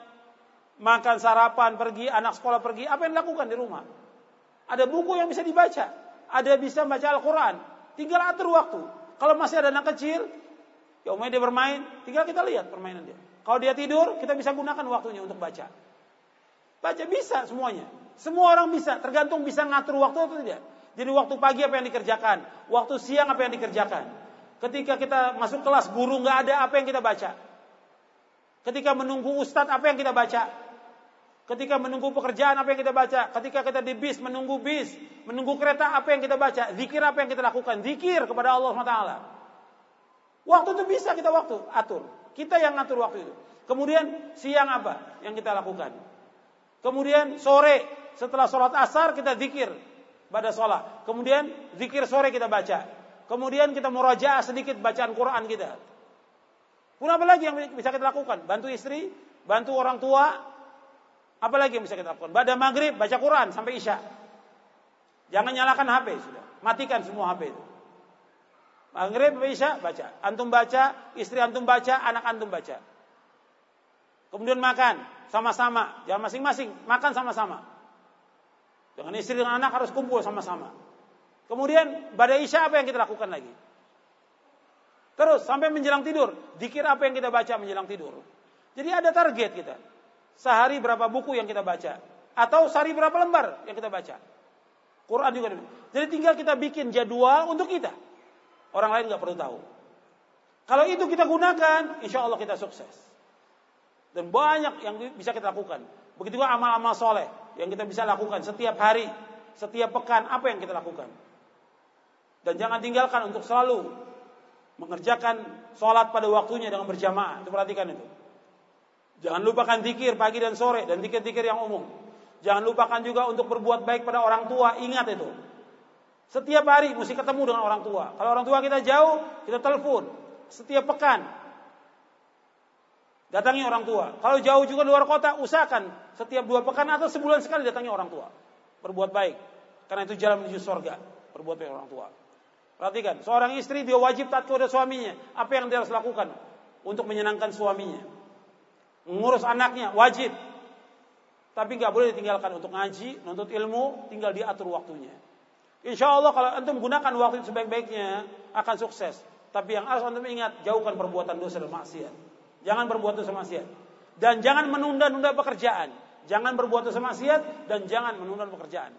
makan sarapan, pergi, anak sekolah pergi, apa yang dilakukan di rumah? Ada buku yang bisa dibaca, ada bisa baca Al-Quran, tinggal atur waktu. Kalau masih ada anak kecil, ya umumnya dia bermain, tinggal kita lihat permainan dia. Kalau dia tidur, kita bisa gunakan waktunya untuk baca. Baca bisa semuanya. Semua orang bisa, tergantung bisa ngatur waktu atau tidak. Jadi waktu pagi apa yang dikerjakan, waktu siang apa yang dikerjakan. Ketika kita masuk kelas guru nggak ada, apa yang kita baca? Ketika menunggu ustadz apa yang kita baca? Ketika menunggu pekerjaan apa yang kita baca? Ketika kita di bis menunggu bis, menunggu kereta apa yang kita baca? Zikir apa yang kita lakukan? Zikir kepada Allah SWT. Waktu itu bisa kita waktu atur. Kita yang ngatur waktu itu. Kemudian siang apa yang kita lakukan? Kemudian sore setelah sholat asar kita zikir pada sholat. Kemudian zikir sore kita baca. Kemudian kita murajaah sedikit bacaan Quran kita. Pun apa lagi yang bisa kita lakukan? Bantu istri, bantu orang tua. Apa lagi yang bisa kita lakukan? Pada maghrib baca Quran sampai isya. Jangan nyalakan HP sudah. Matikan semua HP itu. Maghrib isya baca. Antum baca, istri antum baca, anak antum baca. Kemudian makan sama-sama, jangan masing-masing, makan sama-sama. Dengan istri dan anak harus kumpul sama-sama. Kemudian pada isya apa yang kita lakukan lagi? Terus sampai menjelang tidur, dikir apa yang kita baca menjelang tidur. Jadi ada target kita. Sehari berapa buku yang kita baca atau sehari berapa lembar yang kita baca. Quran juga. Jadi tinggal kita bikin jadwal untuk kita. Orang lain nggak perlu tahu. Kalau itu kita gunakan, insya Allah kita sukses. Dan banyak yang bisa kita lakukan. Begitu juga amal-amal soleh yang kita bisa lakukan setiap hari, setiap pekan, apa yang kita lakukan. Dan jangan tinggalkan untuk selalu Mengerjakan sholat pada waktunya dengan berjamaah. Itu perhatikan itu. Jangan lupakan zikir pagi dan sore dan zikir-zikir yang umum. Jangan lupakan juga untuk berbuat baik pada orang tua. Ingat itu. Setiap hari mesti ketemu dengan orang tua. Kalau orang tua kita jauh, kita telepon. Setiap pekan. Datangi orang tua. Kalau jauh juga luar kota, usahakan setiap dua pekan atau sebulan sekali datangi orang tua. Berbuat baik. Karena itu jalan menuju surga. Berbuat baik orang tua. Perhatikan, seorang istri dia wajib taat kepada suaminya. Apa yang dia harus lakukan untuk menyenangkan suaminya? Mengurus anaknya wajib. Tapi nggak boleh ditinggalkan untuk ngaji, nuntut ilmu, tinggal diatur waktunya. Insya Allah kalau antum gunakan waktu itu sebaik-baiknya akan sukses. Tapi yang harus antum ingat, jauhkan perbuatan dosa dan maksiat. Jangan berbuat dosa maksiat. Dan jangan menunda-nunda pekerjaan. Jangan berbuat dosa maksiat dan jangan menunda pekerjaan.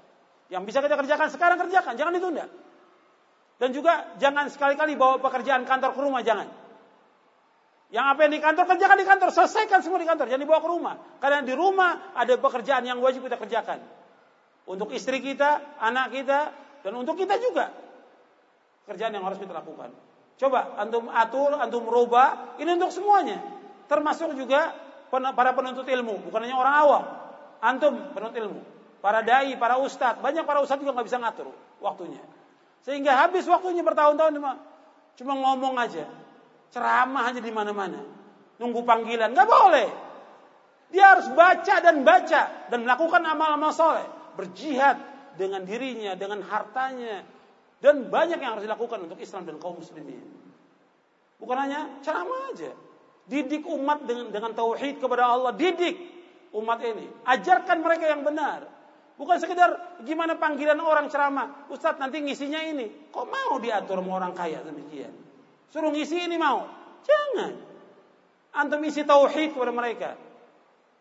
Yang bisa kita kerjakan sekarang kerjakan, jangan ditunda. Dan juga jangan sekali-kali bawa pekerjaan kantor ke rumah, jangan. Yang apa yang di kantor, kerjakan di kantor. Selesaikan semua di kantor, jangan dibawa ke rumah. Karena di rumah ada pekerjaan yang wajib kita kerjakan. Untuk istri kita, anak kita, dan untuk kita juga. Kerjaan yang harus kita lakukan. Coba antum atur, antum merubah, ini untuk semuanya. Termasuk juga para penuntut ilmu, bukan hanya orang awam. Antum penuntut ilmu. Para dai, para ustadz, banyak para ustadz juga nggak bisa ngatur waktunya. Sehingga habis waktunya bertahun-tahun cuma, cuma ngomong aja. Ceramah aja di mana-mana. Nunggu panggilan. Nggak boleh. Dia harus baca dan baca. Dan melakukan amal-amal soleh. Berjihad dengan dirinya, dengan hartanya. Dan banyak yang harus dilakukan untuk Islam dan kaum muslimin. Bukan hanya ceramah aja. Didik umat dengan dengan tauhid kepada Allah. Didik umat ini. Ajarkan mereka yang benar. Bukan sekedar gimana panggilan orang ceramah. Ustadz nanti ngisinya ini. Kok mau diatur sama orang kaya demikian? Suruh ngisi ini mau. Jangan. Antum isi tauhid kepada mereka.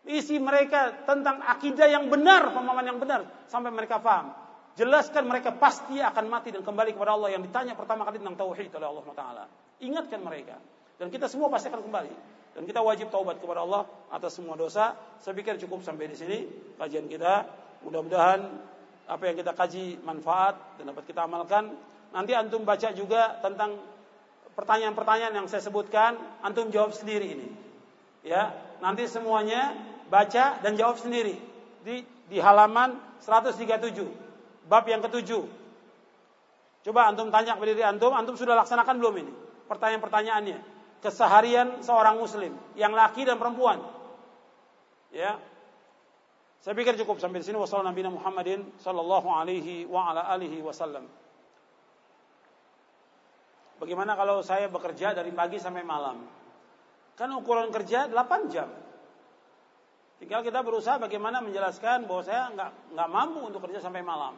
Isi mereka tentang akidah yang benar, pemahaman yang benar. Sampai mereka paham. Jelaskan mereka pasti akan mati dan kembali kepada Allah yang ditanya pertama kali tentang tauhid oleh Allah Taala. Ingatkan mereka. Dan kita semua pasti akan kembali. Dan kita wajib taubat kepada Allah atas semua dosa. Saya pikir cukup sampai di sini kajian kita. Mudah-mudahan apa yang kita kaji manfaat dan dapat kita amalkan. Nanti antum baca juga tentang pertanyaan-pertanyaan yang saya sebutkan, antum jawab sendiri ini. Ya, nanti semuanya baca dan jawab sendiri di di halaman 137 bab yang ketujuh. Coba antum tanya kepada diri antum, antum sudah laksanakan belum ini? Pertanyaan-pertanyaannya. Keseharian seorang muslim, yang laki dan perempuan. Ya, saya pikir cukup sampai di sini wasallallahu Nabi Muhammadin sallallahu alaihi wa ala alihi wasallam. Bagaimana kalau saya bekerja dari pagi sampai malam? Kan ukuran kerja 8 jam. Tinggal kita berusaha bagaimana menjelaskan bahwa saya nggak nggak mampu untuk kerja sampai malam.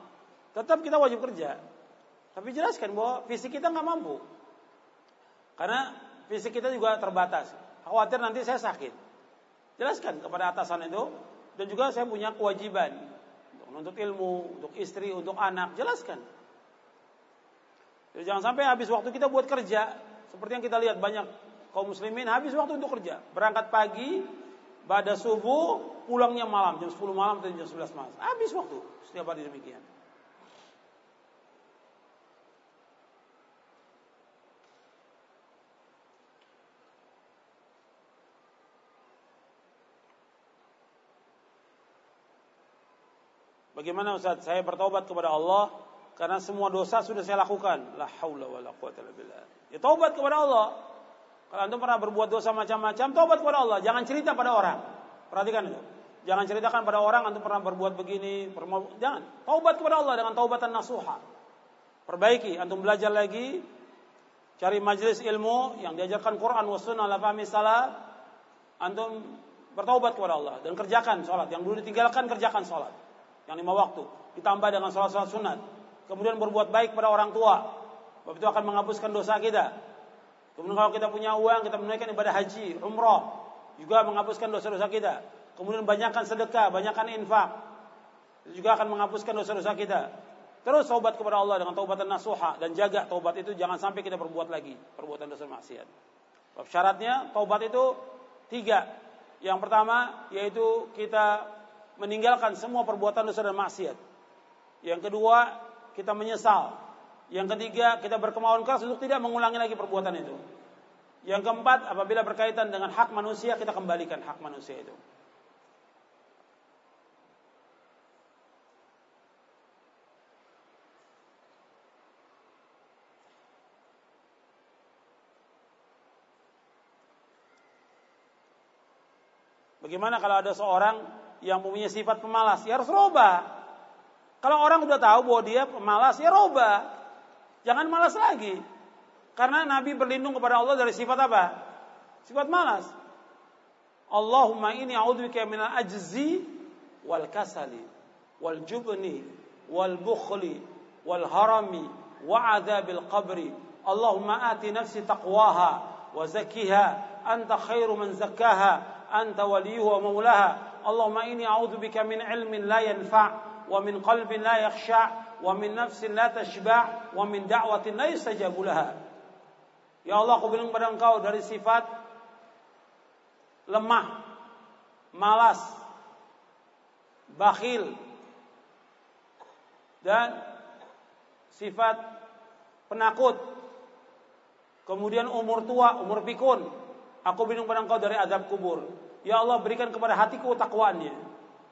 Tetap kita wajib kerja. Tapi jelaskan bahwa fisik kita nggak mampu. Karena fisik kita juga terbatas. Khawatir nanti saya sakit. Jelaskan kepada atasan itu, dan juga saya punya kewajiban untuk menuntut ilmu, untuk istri, untuk anak. Jelaskan. Jadi jangan sampai habis waktu kita buat kerja. Seperti yang kita lihat banyak kaum muslimin habis waktu untuk kerja. Berangkat pagi, pada subuh, pulangnya malam. Jam 10 malam atau jam 11 malam. Habis waktu. Setiap hari demikian. Bagaimana Ustaz? Saya bertobat kepada Allah karena semua dosa sudah saya lakukan. La haula wala quwata illa billah. Ya taubat kepada Allah. Kalau antum pernah berbuat dosa macam-macam, taubat kepada Allah. Jangan cerita pada orang. Perhatikan itu. Jangan ceritakan pada orang antum pernah berbuat begini, jangan. Taubat kepada Allah dengan taubatan nasuha. Perbaiki, antum belajar lagi, cari majelis ilmu yang diajarkan Quran wa sunnah la fahmi salat. Antum bertaubat kepada Allah dan kerjakan sholat. Yang dulu ditinggalkan kerjakan sholat yang lima waktu. Ditambah dengan sholat-sholat sunat. Kemudian berbuat baik pada orang tua. Sebab itu akan menghapuskan dosa kita. Kemudian kalau kita punya uang kita menunaikan ibadah haji umroh. Juga menghapuskan dosa-dosa kita. Kemudian banyakkan sedekah banyakkan infak. Itu juga akan menghapuskan dosa-dosa kita. Terus taubat kepada Allah dengan taubatan nasuha. Dan jaga taubat itu jangan sampai kita berbuat lagi perbuatan dosa maksiat. Sebab syaratnya taubat itu tiga. Yang pertama yaitu kita meninggalkan semua perbuatan dosa dan maksiat. Yang kedua, kita menyesal Yang ketiga, kita berkemauan keras untuk tidak mengulangi lagi perbuatan itu. Yang keempat, apabila berkaitan dengan hak manusia, kita kembalikan hak manusia itu. Bagaimana kalau ada seorang yang punya sifat pemalas, ya harus roba. Kalau orang udah tahu bahwa dia pemalas, ya roba. Jangan malas lagi. Karena Nabi berlindung kepada Allah dari sifat apa? Sifat malas. Allahumma ini a'udzubika minal ajzi wal kasali wal jubni wal bukhli wal harami wa adzabil qabri. Allahumma ati nafsi taqwaha wa zakkiha anta khairu man zakkaha anta waliyuhu wa maulaha Allahumma inni أعوذ min من علم لا wa min قلب لا يخشع wa min لا تشبع ومن wa min يستجاب لها يا الله Ya Allah, aku bilang kepada Engkau dari sifat lemah, malas, bakhil dan sifat penakut. Kemudian umur tua, umur pikun. Aku bilang pada engkau dari azab kubur. Ya Allah berikan kepada hatiku takwaannya.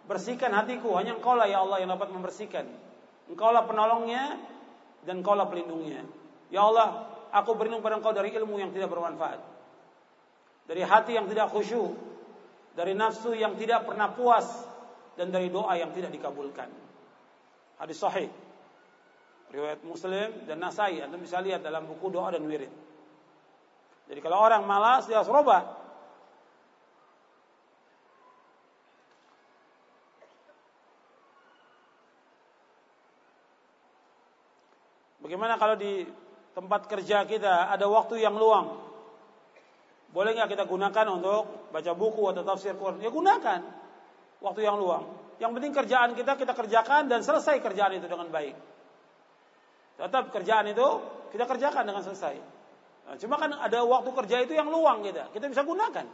Bersihkan hatiku. Hanya engkau lah ya Allah yang dapat membersihkan. Engkau lah penolongnya dan engkau lah pelindungnya. Ya Allah, aku berlindung pada engkau dari ilmu yang tidak bermanfaat. Dari hati yang tidak khusyuk. Dari nafsu yang tidak pernah puas. Dan dari doa yang tidak dikabulkan. Hadis sahih. Riwayat Muslim dan Nasai. Anda bisa lihat dalam buku doa dan wirid. Jadi kalau orang malas dia harus. Bagaimana kalau di tempat kerja kita ada waktu yang luang? Boleh nggak kita gunakan untuk baca buku atau tafsir Quran? Ya gunakan waktu yang luang. Yang penting kerjaan kita kita kerjakan dan selesai kerjaan itu dengan baik. Tetap kerjaan itu kita kerjakan dengan selesai. Nah, cuma kan ada waktu kerja itu yang luang kita. Kita bisa gunakan.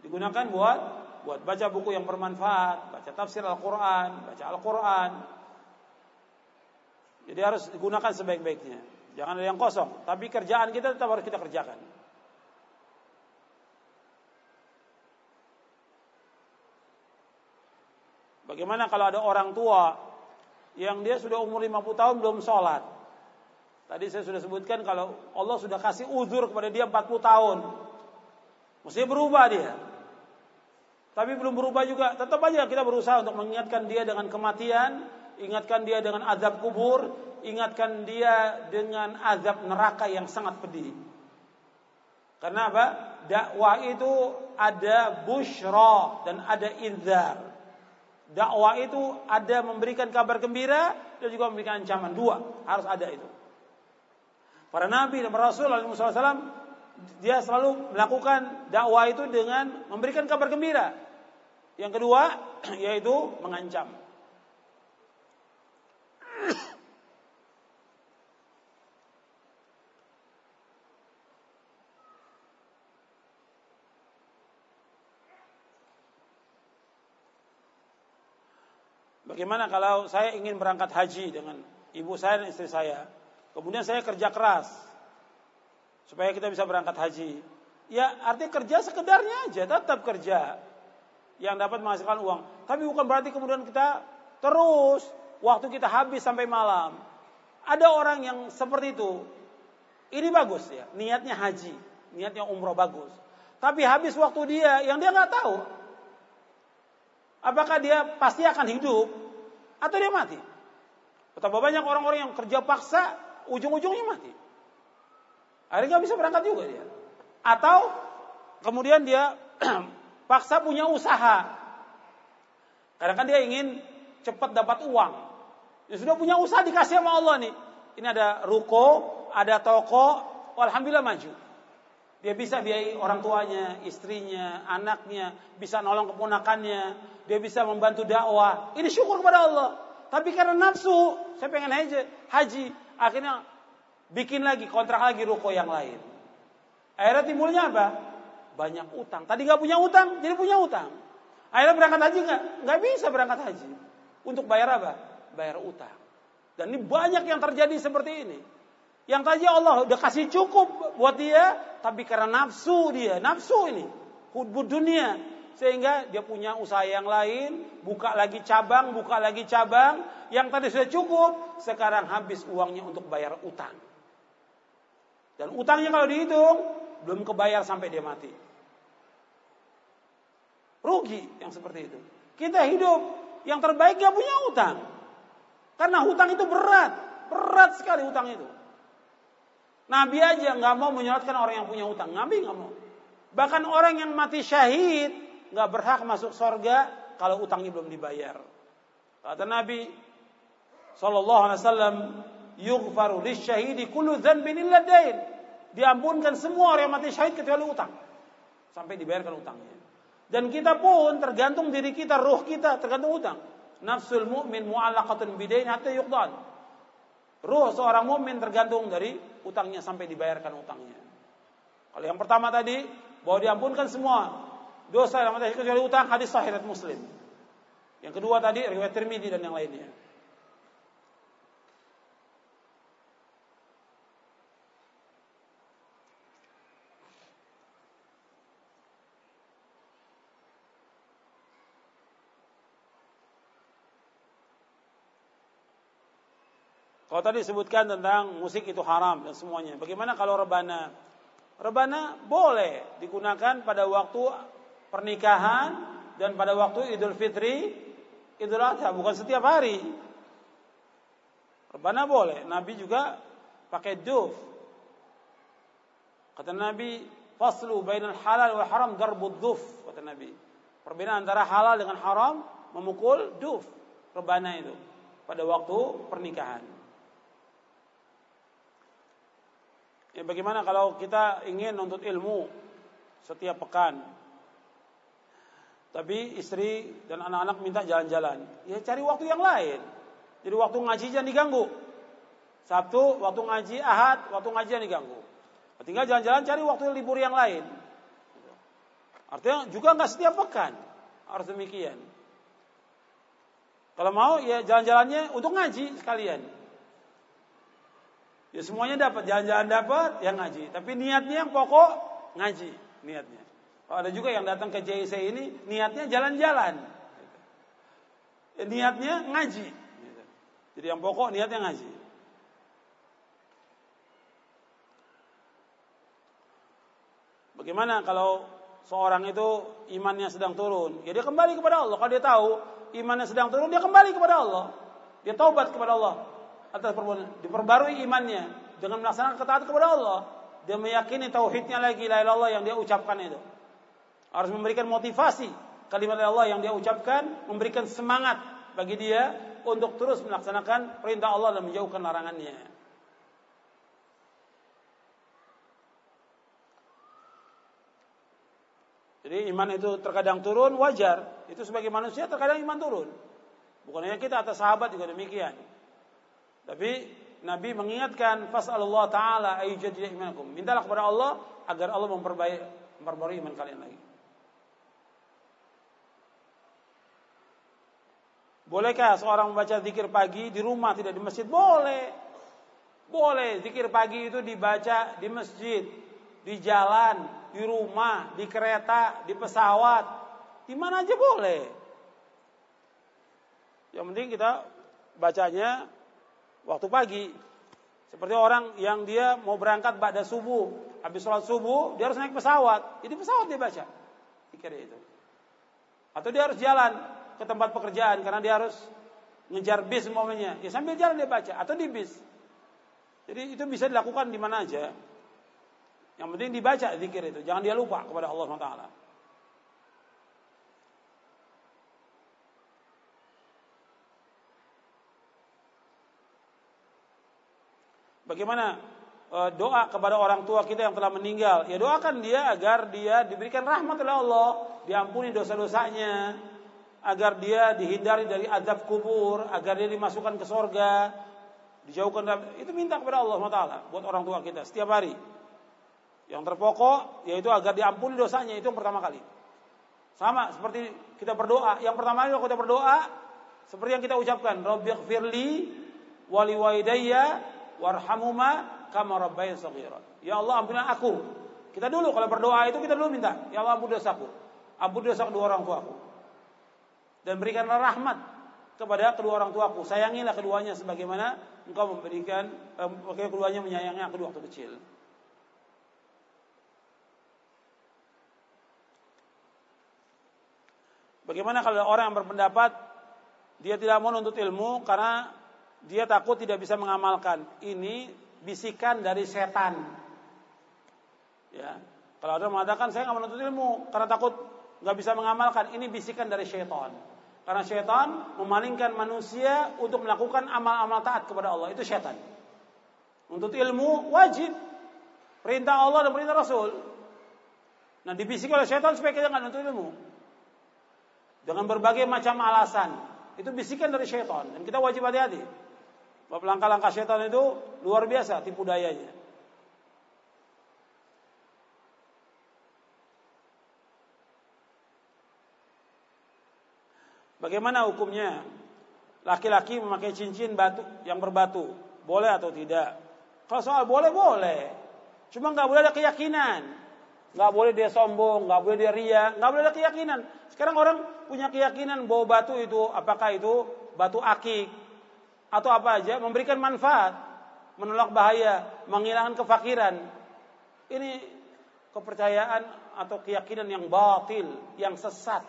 Digunakan buat buat baca buku yang bermanfaat, baca tafsir Al-Qur'an, baca Al-Qur'an. Jadi harus digunakan sebaik-baiknya. Jangan ada yang kosong, tapi kerjaan kita tetap harus kita kerjakan. Bagaimana kalau ada orang tua yang dia sudah umur 50 tahun belum sholat? Tadi saya sudah sebutkan kalau Allah sudah kasih uzur kepada dia 40 tahun. Mesti berubah dia. Tapi belum berubah juga. Tetap aja kita berusaha untuk mengingatkan dia dengan kematian. Ingatkan dia dengan azab kubur. Ingatkan dia dengan azab neraka yang sangat pedih. Karena apa? Dakwah itu ada bushra dan ada inzar. Dakwah itu ada memberikan kabar gembira dan juga memberikan ancaman. Dua harus ada itu. Para nabi dan para rasul alaihi wasallam dia selalu melakukan dakwah itu dengan memberikan kabar gembira. Yang kedua yaitu mengancam. Bagaimana kalau saya ingin berangkat haji dengan ibu saya dan istri saya? Kemudian saya kerja keras supaya kita bisa berangkat haji. Ya artinya kerja sekedarnya aja, tetap kerja yang dapat menghasilkan uang. Tapi bukan berarti kemudian kita terus waktu kita habis sampai malam. Ada orang yang seperti itu. Ini bagus ya, niatnya haji, niatnya umroh bagus. Tapi habis waktu dia yang dia nggak tahu. Apakah dia pasti akan hidup atau dia mati? Betapa banyak orang-orang yang kerja paksa ujung-ujungnya mati. Akhirnya nggak bisa berangkat juga dia. Atau kemudian dia paksa punya usaha. Karena kan dia ingin cepat dapat uang. Dia sudah punya usaha dikasih sama Allah nih. Ini ada ruko, ada toko, alhamdulillah maju. Dia bisa biayai orang tuanya, istrinya, anaknya, bisa nolong keponakannya, dia bisa membantu dakwah. Ini syukur kepada Allah. Tapi karena nafsu, saya pengen aja haji, akhirnya bikin lagi kontrak lagi ruko yang lain. Akhirnya timbulnya apa? Banyak utang. Tadi nggak punya utang, jadi punya utang. Akhirnya berangkat haji nggak? Nggak bisa berangkat haji. Untuk bayar apa? Bayar utang. Dan ini banyak yang terjadi seperti ini. Yang tadi Allah udah kasih cukup buat dia, tapi karena nafsu dia, nafsu ini, hubud dunia, sehingga dia punya usaha yang lain, buka lagi cabang, buka lagi cabang, yang tadi sudah cukup, sekarang habis uangnya untuk bayar utang. Dan utangnya kalau dihitung, belum kebayar sampai dia mati. Rugi yang seperti itu. Kita hidup, yang terbaik gak punya utang. Karena hutang itu berat, berat sekali hutang itu. Nabi aja nggak mau menyolatkan orang yang punya utang. Nabi nggak mau. Bahkan orang yang mati syahid nggak berhak masuk surga kalau utangnya belum dibayar. Kata Nabi Sallallahu Alaihi Wasallam, "Yughfaru lisyahidi kullu dzanbin illa dain." Diampunkan semua orang yang mati syahid kecuali utang. Sampai dibayarkan utangnya. Dan kita pun tergantung diri kita, ruh kita tergantung utang. Nafsul mu'min mu'allaqatun bidain hatta yuqdan. Ruh seorang mukmin tergantung dari utangnya sampai dibayarkan utangnya. Kalau yang pertama tadi bahwa diampunkan semua dosa mati kecuali utang hadis sahih Muslim. Yang kedua tadi riwayat Tirmidzi dan yang lainnya. Kalau tadi disebutkan tentang musik itu haram dan semuanya. Bagaimana kalau rebana? Rebana boleh digunakan pada waktu pernikahan dan pada waktu Idul Fitri, Idul Adha, bukan setiap hari. Rebana boleh. Nabi juga pakai duf. Kata Nabi, faslu bainal halal wa haram darbud duf. Kata Nabi. Perbedaan antara halal dengan haram memukul duf. Rebana itu pada waktu pernikahan. Ya, bagaimana kalau kita ingin nuntut ilmu setiap pekan, tapi istri dan anak-anak minta jalan-jalan, ya cari waktu yang lain. Jadi waktu ngaji jangan diganggu. Sabtu waktu ngaji, Ahad waktu ngaji jangan diganggu. Tinggal jalan-jalan cari waktu libur yang lain. Artinya juga nggak setiap pekan harus demikian. Kalau mau ya jalan-jalannya untuk ngaji sekalian. Ya semuanya dapat, jalan-jalan dapat, yang ngaji. Tapi niatnya yang pokok ngaji, niatnya. Kalau ada juga yang datang ke JIC ini niatnya jalan-jalan. Ya, niatnya ngaji. Jadi yang pokok niatnya ngaji. Bagaimana kalau seorang itu imannya sedang turun? Ya dia kembali kepada Allah. Kalau dia tahu imannya sedang turun, dia kembali kepada Allah. Dia taubat kepada Allah atas perbuatan diperbarui imannya. Dengan melaksanakan ketaatan kepada Allah dia meyakini tauhidnya lagi la ilallah yang dia ucapkan itu. Harus memberikan motivasi kalimat Allah yang dia ucapkan memberikan semangat bagi dia untuk terus melaksanakan perintah Allah dan menjauhkan larangannya. Jadi iman itu terkadang turun wajar. Itu sebagai manusia terkadang iman turun. Bukan hanya kita atas sahabat juga demikian tapi Nabi mengingatkan Allah taala ayyujadida imanakum. Mintalah kepada Allah agar Allah memperbaiki memperbarui iman kalian lagi. Bolehkah seorang membaca zikir pagi di rumah tidak di masjid? Boleh. Boleh zikir pagi itu dibaca di masjid, di jalan, di rumah, di kereta, di pesawat, di mana aja boleh. Yang penting kita bacanya waktu pagi. Seperti orang yang dia mau berangkat pada subuh, habis sholat subuh dia harus naik pesawat. Jadi pesawat dia baca. Pikir itu. Atau dia harus jalan ke tempat pekerjaan karena dia harus ngejar bis momennya. Ya sambil jalan dia baca atau di bis. Jadi itu bisa dilakukan di mana aja. Yang penting dibaca zikir itu, jangan dia lupa kepada Allah SWT. Bagaimana e, doa kepada orang tua kita yang telah meninggal? Ya doakan dia agar dia diberikan rahmat oleh Allah, diampuni dosa-dosanya, agar dia dihindari dari azab kubur, agar dia dimasukkan ke sorga, dijauhkan dari, itu minta kepada Allah Taala buat orang tua kita setiap hari. Yang terpokok yaitu agar diampuni dosanya itu yang pertama kali. Sama seperti kita berdoa. Yang pertama kali kita berdoa seperti yang kita ucapkan, Rabbighfirli wali walidayya warhamuma kama rabbayani shaghira. Ya Allah ampunilah aku. Kita dulu kalau berdoa itu kita dulu minta, ya Allah ampuni dosaku. Ampuni dosa kedua orang tuaku. Dan berikanlah rahmat kepada kedua orang tuaku. Sayangilah keduanya sebagaimana engkau memberikan eh, keduanya menyayangi aku waktu kecil. Bagaimana kalau orang yang berpendapat dia tidak mau nuntut ilmu karena dia takut tidak bisa mengamalkan. Ini bisikan dari setan. Ya. Kalau ada mengatakan saya nggak menuntut ilmu karena takut nggak bisa mengamalkan, ini bisikan dari setan. Karena setan memalingkan manusia untuk melakukan amal-amal taat kepada Allah. Itu setan. Untuk ilmu wajib. Perintah Allah dan perintah Rasul. Nah dibisikkan oleh setan supaya kita nggak nuntut ilmu dengan berbagai macam alasan. Itu bisikan dari syaitan dan kita wajib hati-hati. Sebab langkah-langkah syaitan itu luar biasa tipu dayanya. Bagaimana hukumnya? Laki-laki memakai cincin batu yang berbatu, boleh atau tidak? Kalau soal boleh boleh, cuma nggak boleh ada keyakinan, nggak boleh dia sombong, nggak boleh dia ria, nggak boleh ada keyakinan. Sekarang orang punya keyakinan bahwa batu itu apakah itu batu akik atau apa aja memberikan manfaat, menolak bahaya, menghilangkan kefakiran. Ini kepercayaan atau keyakinan yang batil, yang sesat.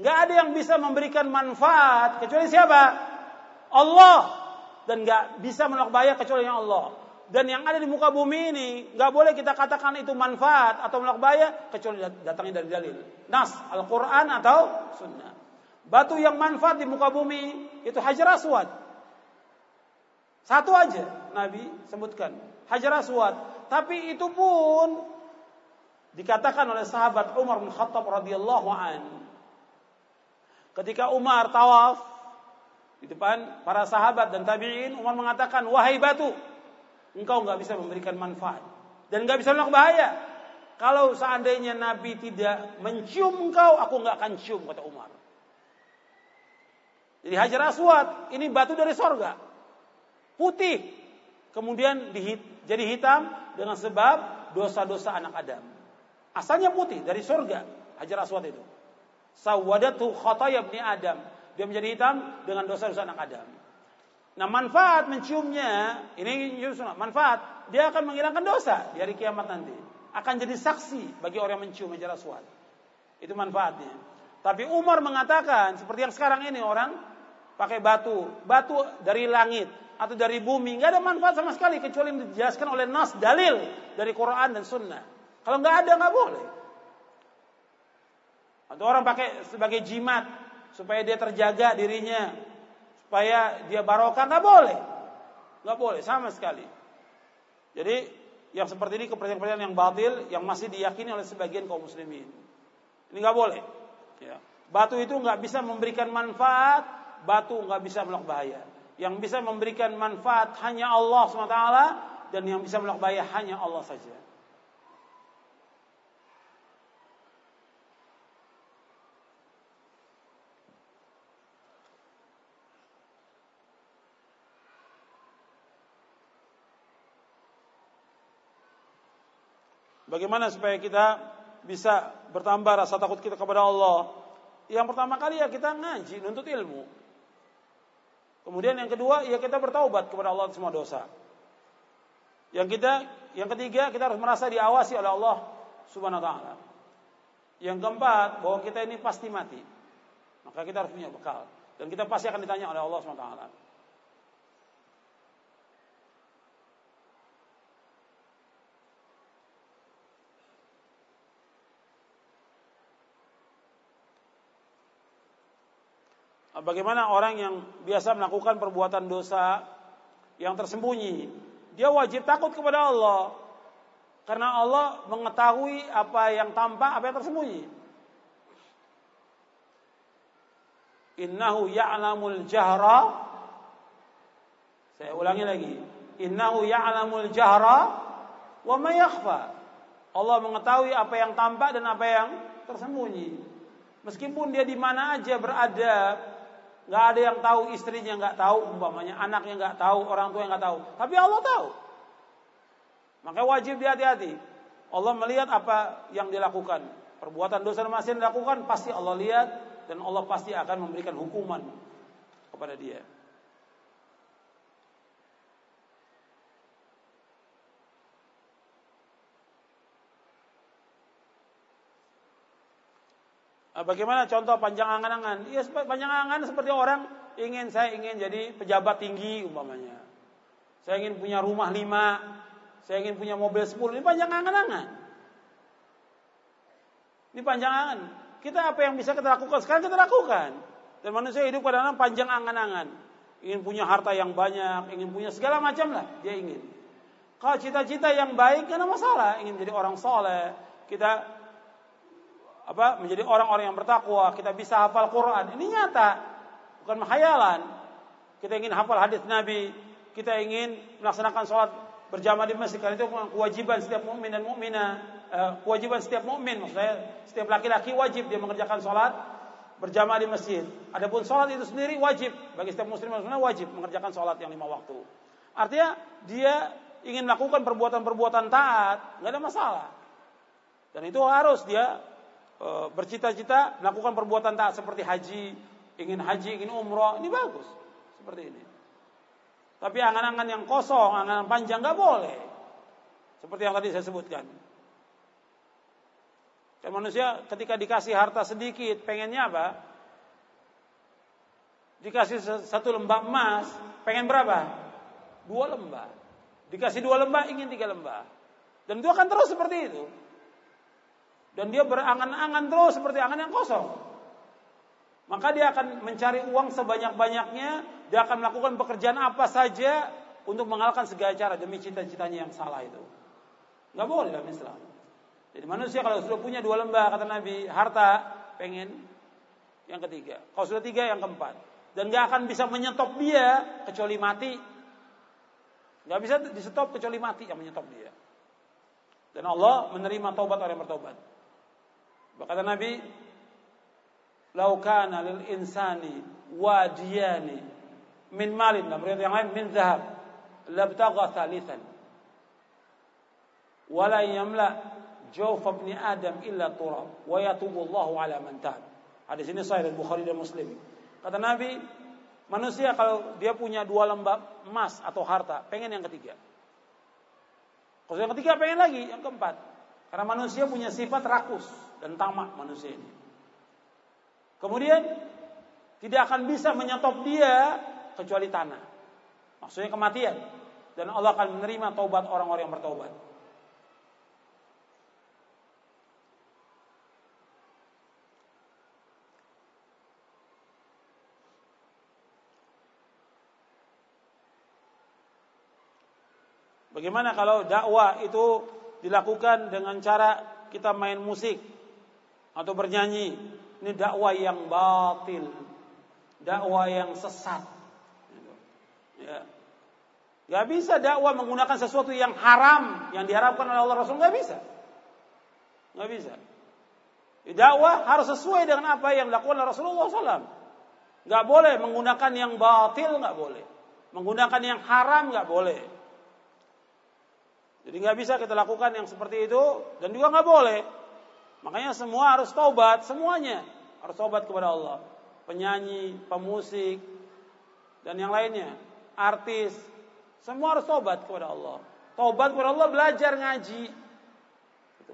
Gak ada yang bisa memberikan manfaat kecuali siapa? Allah dan gak bisa menolak bahaya kecuali yang Allah dan yang ada di muka bumi ini nggak boleh kita katakan itu manfaat atau menolak bahaya kecuali datangnya dari dalil nas Al-Quran atau Sunnah batu yang manfaat di muka bumi itu hajar aswad satu aja Nabi sebutkan hajar aswad tapi itu pun dikatakan oleh sahabat Umar bin Khattab radhiyallahu an ketika Umar tawaf di depan para sahabat dan tabi'in Umar mengatakan wahai batu engkau nggak bisa memberikan manfaat dan nggak bisa menolak bahaya. Kalau seandainya Nabi tidak mencium engkau, aku nggak akan cium kata Umar. Jadi Hajar Aswad ini batu dari sorga, putih, kemudian dihit, jadi hitam dengan sebab dosa-dosa anak Adam. Asalnya putih dari sorga, Hajar Aswad itu. Sawadatu khataya ibni Adam. Dia menjadi hitam dengan dosa-dosa anak Adam. Nah manfaat menciumnya, ini manfaat, dia akan menghilangkan dosa di hari kiamat nanti. Akan jadi saksi bagi orang yang mencium hajar aswad. Itu manfaatnya. Tapi Umar mengatakan, seperti yang sekarang ini orang pakai batu, batu dari langit atau dari bumi, nggak ada manfaat sama sekali kecuali yang dijelaskan oleh nas dalil dari Quran dan Sunnah. Kalau nggak ada nggak boleh. Atau orang pakai sebagai jimat supaya dia terjaga dirinya supaya dia barokah nggak boleh, nggak boleh sama sekali. Jadi yang seperti ini kepercayaan-kepercayaan yang batil yang masih diyakini oleh sebagian kaum muslimin. Ini nggak boleh. Ya. Batu itu nggak bisa memberikan manfaat, batu nggak bisa menolak bahaya. Yang bisa memberikan manfaat hanya Allah SWT dan yang bisa menolak bahaya hanya Allah saja. Bagaimana supaya kita bisa bertambah rasa takut kita kepada Allah? Yang pertama kali ya kita ngaji, nuntut ilmu. Kemudian yang kedua ya kita bertaubat kepada Allah semua dosa. Yang kita, yang ketiga kita harus merasa diawasi oleh Allah Subhanahu wa taala. Yang keempat bahwa kita ini pasti mati. Maka kita harus punya bekal dan kita pasti akan ditanya oleh Allah Subhanahu wa taala. Bagaimana orang yang biasa melakukan perbuatan dosa yang tersembunyi, dia wajib takut kepada Allah. Karena Allah mengetahui apa yang tampak, apa yang tersembunyi. Innahu ya'lamul jahra Saya ulangi lagi. Innahu ya'lamul jahra wa ma yakhfa. Allah mengetahui apa yang tampak dan apa yang tersembunyi. Meskipun dia di mana aja berada, nggak ada yang tahu istrinya nggak tahu umpamanya anaknya nggak tahu orang tua yang nggak tahu tapi Allah tahu Maka wajib hati-hati. Allah melihat apa yang dilakukan. Perbuatan dosa dan maksiat dilakukan pasti Allah lihat dan Allah pasti akan memberikan hukuman kepada dia. Bagaimana contoh panjang angan-angan? Iya panjang angan seperti orang ingin saya ingin jadi pejabat tinggi umpamanya. Saya ingin punya rumah lima, saya ingin punya mobil sepuluh. Ini panjang angan-angan. Ini panjang angan. Kita apa yang bisa kita lakukan sekarang kita lakukan. Dan manusia hidup pada panjang angan-angan. Ingin punya harta yang banyak, ingin punya segala macam lah dia ingin. Kalau cita-cita yang baik karena masalah, ingin jadi orang soleh, kita apa menjadi orang-orang yang bertakwa, kita bisa hafal Quran. Ini nyata, bukan menghayalan. Kita ingin hafal hadis Nabi, kita ingin melaksanakan sholat berjamaah di masjid karena itu kewajiban setiap mukmin dan mukminah, uh, kewajiban setiap mukmin maksudnya setiap laki-laki wajib dia mengerjakan sholat berjamaah di masjid. Adapun sholat itu sendiri wajib bagi setiap muslim muslimah wajib mengerjakan sholat yang lima waktu. Artinya dia ingin melakukan perbuatan-perbuatan taat, nggak ada masalah. Dan itu harus dia E, bercita-cita melakukan perbuatan taat seperti haji, ingin haji, ingin umroh, ini bagus. Seperti ini. Tapi angan-angan yang kosong, angan-angan panjang nggak boleh. Seperti yang tadi saya sebutkan. Dan manusia ketika dikasih harta sedikit, pengennya apa? Dikasih satu lembah emas, pengen berapa? Dua lembah. Dikasih dua lembah, ingin tiga lembah. Dan itu akan terus seperti itu. Dan dia berangan-angan terus seperti angan yang kosong. Maka dia akan mencari uang sebanyak-banyaknya, dia akan melakukan pekerjaan apa saja untuk mengalahkan segala cara demi cita-citanya yang salah itu. Gak boleh dalam Islam. Jadi manusia kalau sudah punya dua lembah kata Nabi, harta pengen yang ketiga. Kalau sudah tiga yang keempat. Dan gak akan bisa menyetop dia kecuali mati. Gak bisa disetop kecuali mati yang menyetop dia. Dan Allah menerima taubat orang yang bertobat. Kata Nabi, "Lau kana lil insani wadiyani min malin." Dalam riwayat yang lain min zahab, labtagha thalithan. Wala yamla jawf ibn Adam illa turab wa yatubu Allah ala man tab. Hadis ini sahih dari Bukhari dan Muslim. Kata Nabi, manusia kalau dia punya dua lembab emas atau harta, pengen yang ketiga. Kalau yang ketiga pengen lagi, yang keempat. Karena manusia punya sifat rakus dan tamak manusia ini. Kemudian tidak akan bisa menyetop dia kecuali tanah. Maksudnya kematian. Dan Allah akan menerima taubat orang-orang yang bertobat. Bagaimana kalau dakwah itu dilakukan dengan cara kita main musik atau bernyanyi. Ini dakwah yang batil. Dakwah yang sesat. Ya. Gak bisa dakwah menggunakan sesuatu yang haram yang diharapkan oleh Allah Rasul. Gak bisa. Gak bisa. Dakwah harus sesuai dengan apa yang dilakukan oleh Rasulullah SAW. Gak boleh menggunakan yang batil, gak boleh. Menggunakan yang haram, gak boleh. Jadi nggak bisa kita lakukan yang seperti itu dan juga nggak boleh. Makanya semua harus taubat, semuanya harus taubat kepada Allah. Penyanyi, pemusik, dan yang lainnya, artis, semua harus taubat kepada Allah. Taubat kepada Allah belajar ngaji.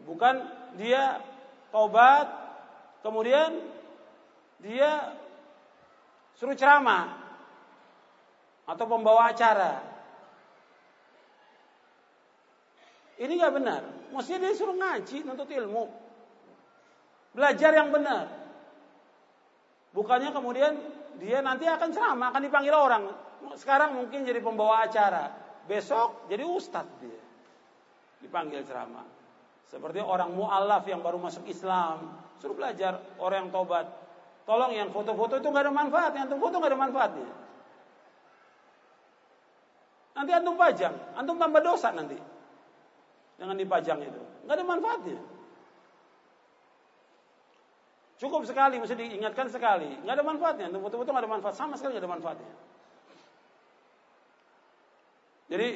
Bukan dia taubat, kemudian dia suruh ceramah atau pembawa acara. Ini nggak benar. Mestinya dia suruh ngaji, nuntut ilmu. Belajar yang benar. Bukannya kemudian dia nanti akan ceramah, akan dipanggil orang. Sekarang mungkin jadi pembawa acara. Besok jadi ustadz dia. Dipanggil ceramah. Seperti orang mu'alaf yang baru masuk Islam. Suruh belajar orang yang tobat. Tolong yang foto-foto itu nggak ada manfaat. Yang foto nggak ada manfaatnya. Nanti antum pajang, antum tambah dosa nanti. Jangan dipajang itu. Nggak ada manfaatnya. Cukup sekali, mesti diingatkan sekali. Nggak ada manfaatnya. Betul-betul nggak ada manfaat. Sama sekali nggak ada manfaatnya. Jadi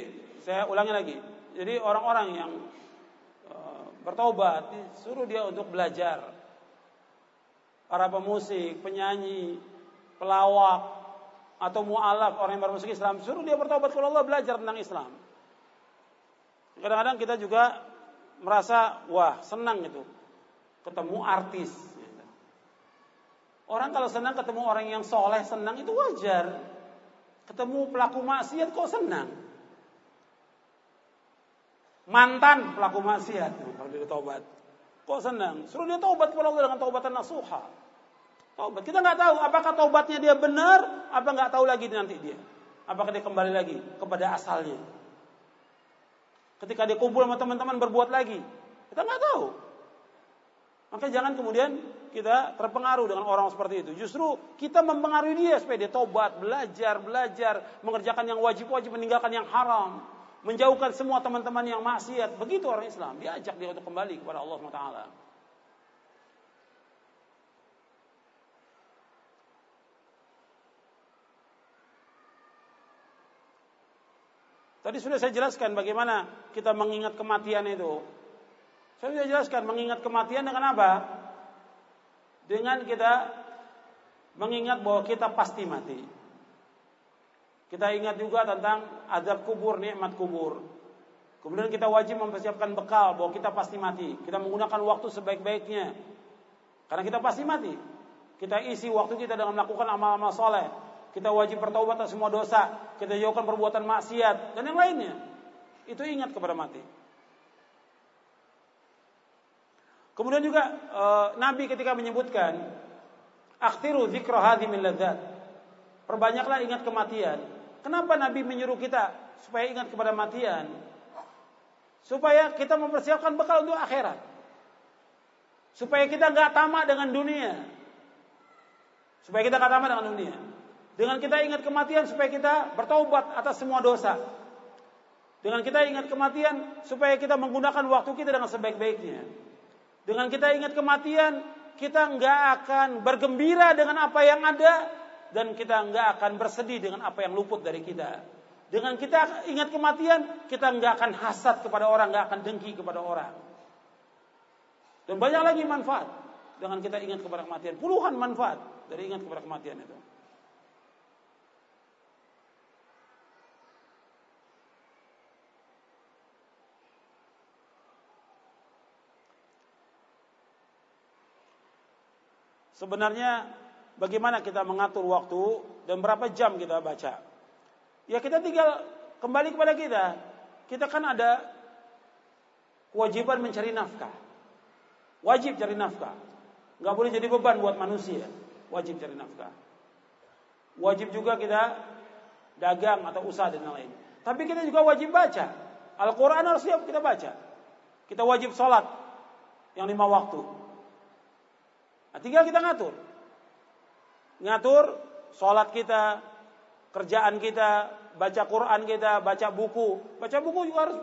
saya ulangi lagi. Jadi orang-orang yang uh, bertobat disuruh dia untuk belajar. Para pemusik, penyanyi, pelawak atau mualaf orang yang baru masuk Islam, suruh dia bertobat kalau Allah belajar tentang Islam. Kadang-kadang kita juga merasa wah senang itu ketemu artis. Orang kalau senang ketemu orang yang soleh senang itu wajar. Ketemu pelaku maksiat kok senang? Mantan pelaku maksiat kalau dia tobat. Kok senang? Suruh dia tobat kepada Allah dengan taubatan nasuha. Taubat. Kita nggak tahu apakah taubatnya dia benar, apa nggak tahu lagi nanti dia. Apakah dia kembali lagi kepada asalnya. Ketika dia kumpul sama teman-teman berbuat lagi, kita nggak tahu. Maka jangan kemudian kita terpengaruh dengan orang seperti itu. Justru kita mempengaruhi dia supaya dia tobat, belajar, belajar, mengerjakan yang wajib-wajib, meninggalkan yang haram, menjauhkan semua teman-teman yang maksiat. Begitu orang Islam, diajak dia untuk kembali kepada Allah SWT. Tadi sudah saya jelaskan bagaimana kita mengingat kematian itu. Saya sudah jelaskan mengingat kematian dengan apa? Dengan kita mengingat bahwa kita pasti mati. Kita ingat juga tentang azab kubur, nikmat kubur. Kemudian kita wajib mempersiapkan bekal bahwa kita pasti mati. Kita menggunakan waktu sebaik-baiknya. Karena kita pasti mati. Kita isi waktu kita dengan melakukan amal-amal soleh. Kita wajib bertobat atas semua dosa. Kita jauhkan perbuatan maksiat dan yang lainnya. Itu ingat kepada mati. Kemudian juga e, Nabi ketika menyebutkan akhtiru dzikra hadhimil ladzat. Perbanyaklah ingat kematian. Kenapa Nabi menyuruh kita supaya ingat kepada matian? Supaya kita mempersiapkan bekal untuk akhirat. Supaya kita nggak tamak dengan dunia. Supaya kita nggak tamak dengan dunia. Dengan kita ingat kematian supaya kita bertaubat atas semua dosa. Dengan kita ingat kematian supaya kita menggunakan waktu kita dengan sebaik-baiknya. Dengan kita ingat kematian, kita nggak akan bergembira dengan apa yang ada dan kita nggak akan bersedih dengan apa yang luput dari kita. Dengan kita ingat kematian, kita nggak akan hasad kepada orang, nggak akan dengki kepada orang. Dan banyak lagi manfaat dengan kita ingat kepada kematian. Puluhan manfaat dari ingat kepada kematian itu. Sebenarnya bagaimana kita mengatur waktu dan berapa jam kita baca? Ya kita tinggal kembali kepada kita. Kita kan ada kewajiban mencari nafkah. Wajib cari nafkah. Gak boleh jadi beban buat manusia. Wajib cari nafkah. Wajib juga kita dagang atau usaha dan lain. Tapi kita juga wajib baca. Al-Quran harus siap kita baca. Kita wajib sholat yang lima waktu. Nah, tinggal kita ngatur. Ngatur sholat kita, kerjaan kita, baca Quran kita, baca buku. Baca buku juga harus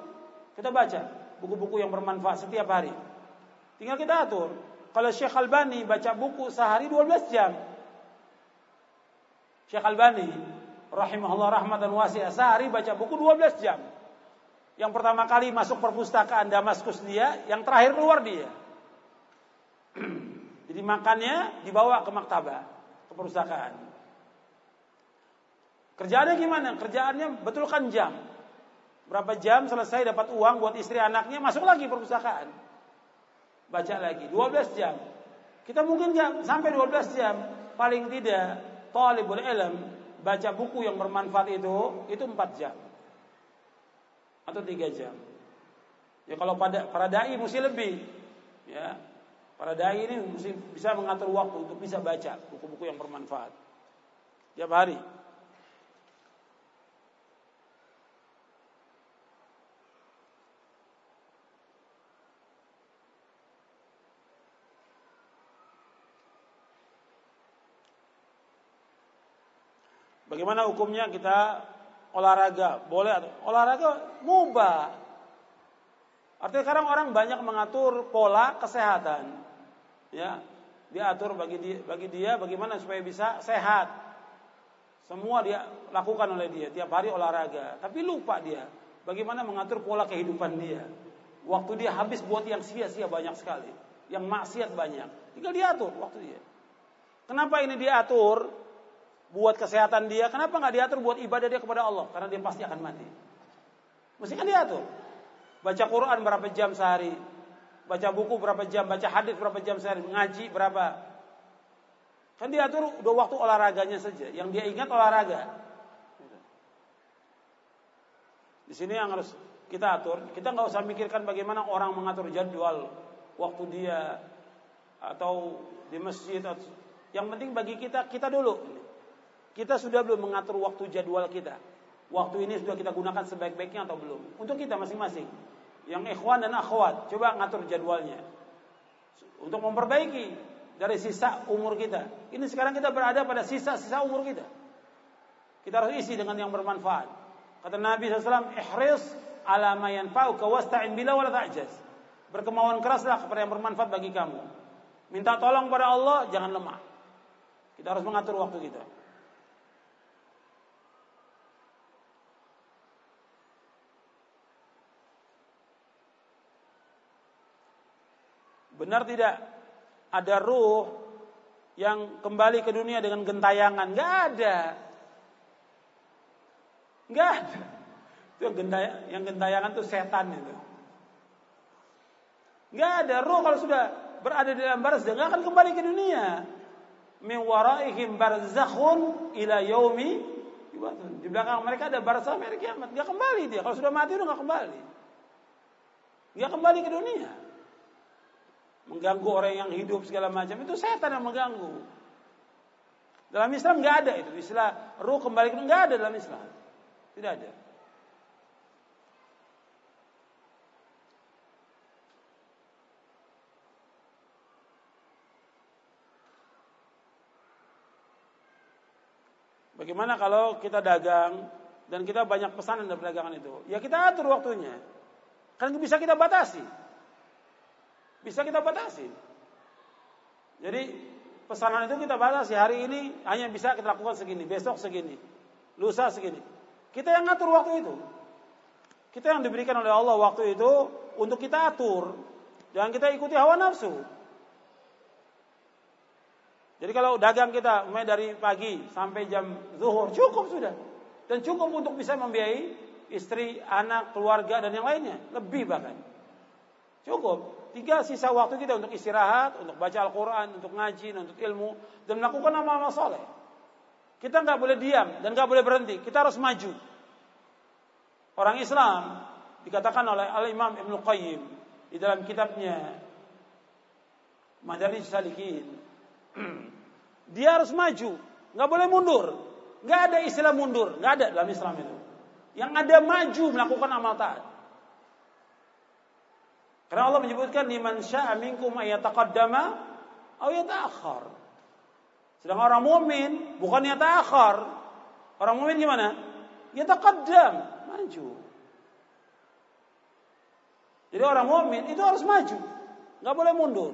kita baca. Buku-buku yang bermanfaat setiap hari. Tinggal kita atur. Kalau Syekh Albani baca buku sehari 12 jam. Syekh Albani rahimahullah rahmatan wasi'ah sehari baca buku 12 jam. Yang pertama kali masuk perpustakaan Damaskus dia, yang terakhir keluar dia. Jadi makannya dibawa ke maktabah, ke perpustakaan. Kerjaannya gimana? Kerjaannya betulkan jam. Berapa jam selesai dapat uang buat istri anaknya, masuk lagi perpustakaan. Baca lagi, 12 jam. Kita mungkin jam, sampai 12 jam. Paling tidak, talibul ilm, baca buku yang bermanfaat itu, itu 4 jam. Atau 3 jam. Ya kalau pada para dai mesti lebih. Ya, Para dai ini mesti bisa mengatur waktu untuk bisa baca buku-buku yang bermanfaat. Tiap hari. Bagaimana hukumnya kita olahraga? Boleh atau olahraga mubah. Artinya sekarang orang banyak mengatur pola kesehatan ya diatur bagi dia, bagi dia bagaimana supaya bisa sehat. Semua dia lakukan oleh dia tiap hari olahraga, tapi lupa dia Bagaimana mengatur pola kehidupan dia. Waktu dia habis buat yang sia-sia banyak sekali. Yang maksiat banyak. Tinggal diatur waktu dia. Kenapa ini diatur? Buat kesehatan dia. Kenapa nggak diatur buat ibadah dia kepada Allah? Karena dia pasti akan mati. Mesti kan diatur. Baca Quran berapa jam sehari. Baca buku berapa jam. Baca hadis berapa jam sehari. Ngaji berapa. Kan diatur udah waktu olahraganya saja. Yang dia ingat olahraga. Di sini yang harus kita atur. Kita nggak usah mikirkan bagaimana orang mengatur jadwal waktu dia atau di masjid. Yang penting bagi kita kita dulu. Kita sudah belum mengatur waktu jadwal kita. Waktu ini sudah kita gunakan sebaik-baiknya atau belum? Untuk kita masing-masing. Yang ikhwan dan akhwat, coba ngatur jadwalnya. Untuk memperbaiki dari sisa umur kita. Ini sekarang kita berada pada sisa-sisa umur kita. Kita harus isi dengan yang bermanfaat. Kata Nabi SAW, ihris ala ma yanfa'uka wasta'in bila wala ta'jaz. Berkemauan keraslah kepada yang bermanfaat bagi kamu. Minta tolong pada Allah, jangan lemah. Kita harus mengatur waktu kita. Benar tidak ada ruh yang kembali ke dunia dengan gentayangan? Gak ada. Gak ada. Itu yang, gentay yang gentayangan itu setan itu. Gak ada. Ruh kalau sudah berada di dalam barzah gak akan kembali ke dunia. Min waraihim barzakhun ila yaumi Di belakang mereka ada barzah sampai kiamat. Gak kembali dia. Kalau sudah mati udah gak kembali. Gak kembali ke dunia mengganggu orang yang hidup segala macam itu setan yang mengganggu. Dalam Islam nggak ada itu istilah ruh kembali ke nggak ada dalam Islam, tidak ada. Bagaimana kalau kita dagang dan kita banyak pesanan dari perdagangan itu? Ya kita atur waktunya. Kan bisa kita batasi. Bisa kita batasi. Jadi pesanan itu kita batasi. Hari ini hanya bisa kita lakukan segini, besok segini, lusa segini. Kita yang ngatur waktu itu. Kita yang diberikan oleh Allah waktu itu untuk kita atur. Jangan kita ikuti hawa nafsu. Jadi kalau dagang kita mulai dari pagi sampai jam zuhur cukup sudah. Dan cukup untuk bisa membiayai istri, anak, keluarga dan yang lainnya. Lebih bahkan. Cukup. Tiga sisa waktu kita untuk istirahat, untuk baca Al-Quran, untuk ngaji, untuk ilmu, dan melakukan amal-amal soleh. Kita nggak boleh diam dan nggak boleh berhenti. Kita harus maju. Orang Islam dikatakan oleh Al Imam Ibn Qayyim di dalam kitabnya Madarij Salikin. Dia harus maju, nggak boleh mundur. Nggak ada istilah mundur, nggak ada dalam Islam itu. Yang ada maju melakukan amal taat. Karena Allah menyebutkan liman syaa minkum ayataqaddama aw yata'akhkhar. Sedangkan orang mukmin bukan yata'akhkhar. Orang mukmin gimana? Yataqaddam, maju. Jadi orang mukmin itu harus maju, nggak boleh mundur.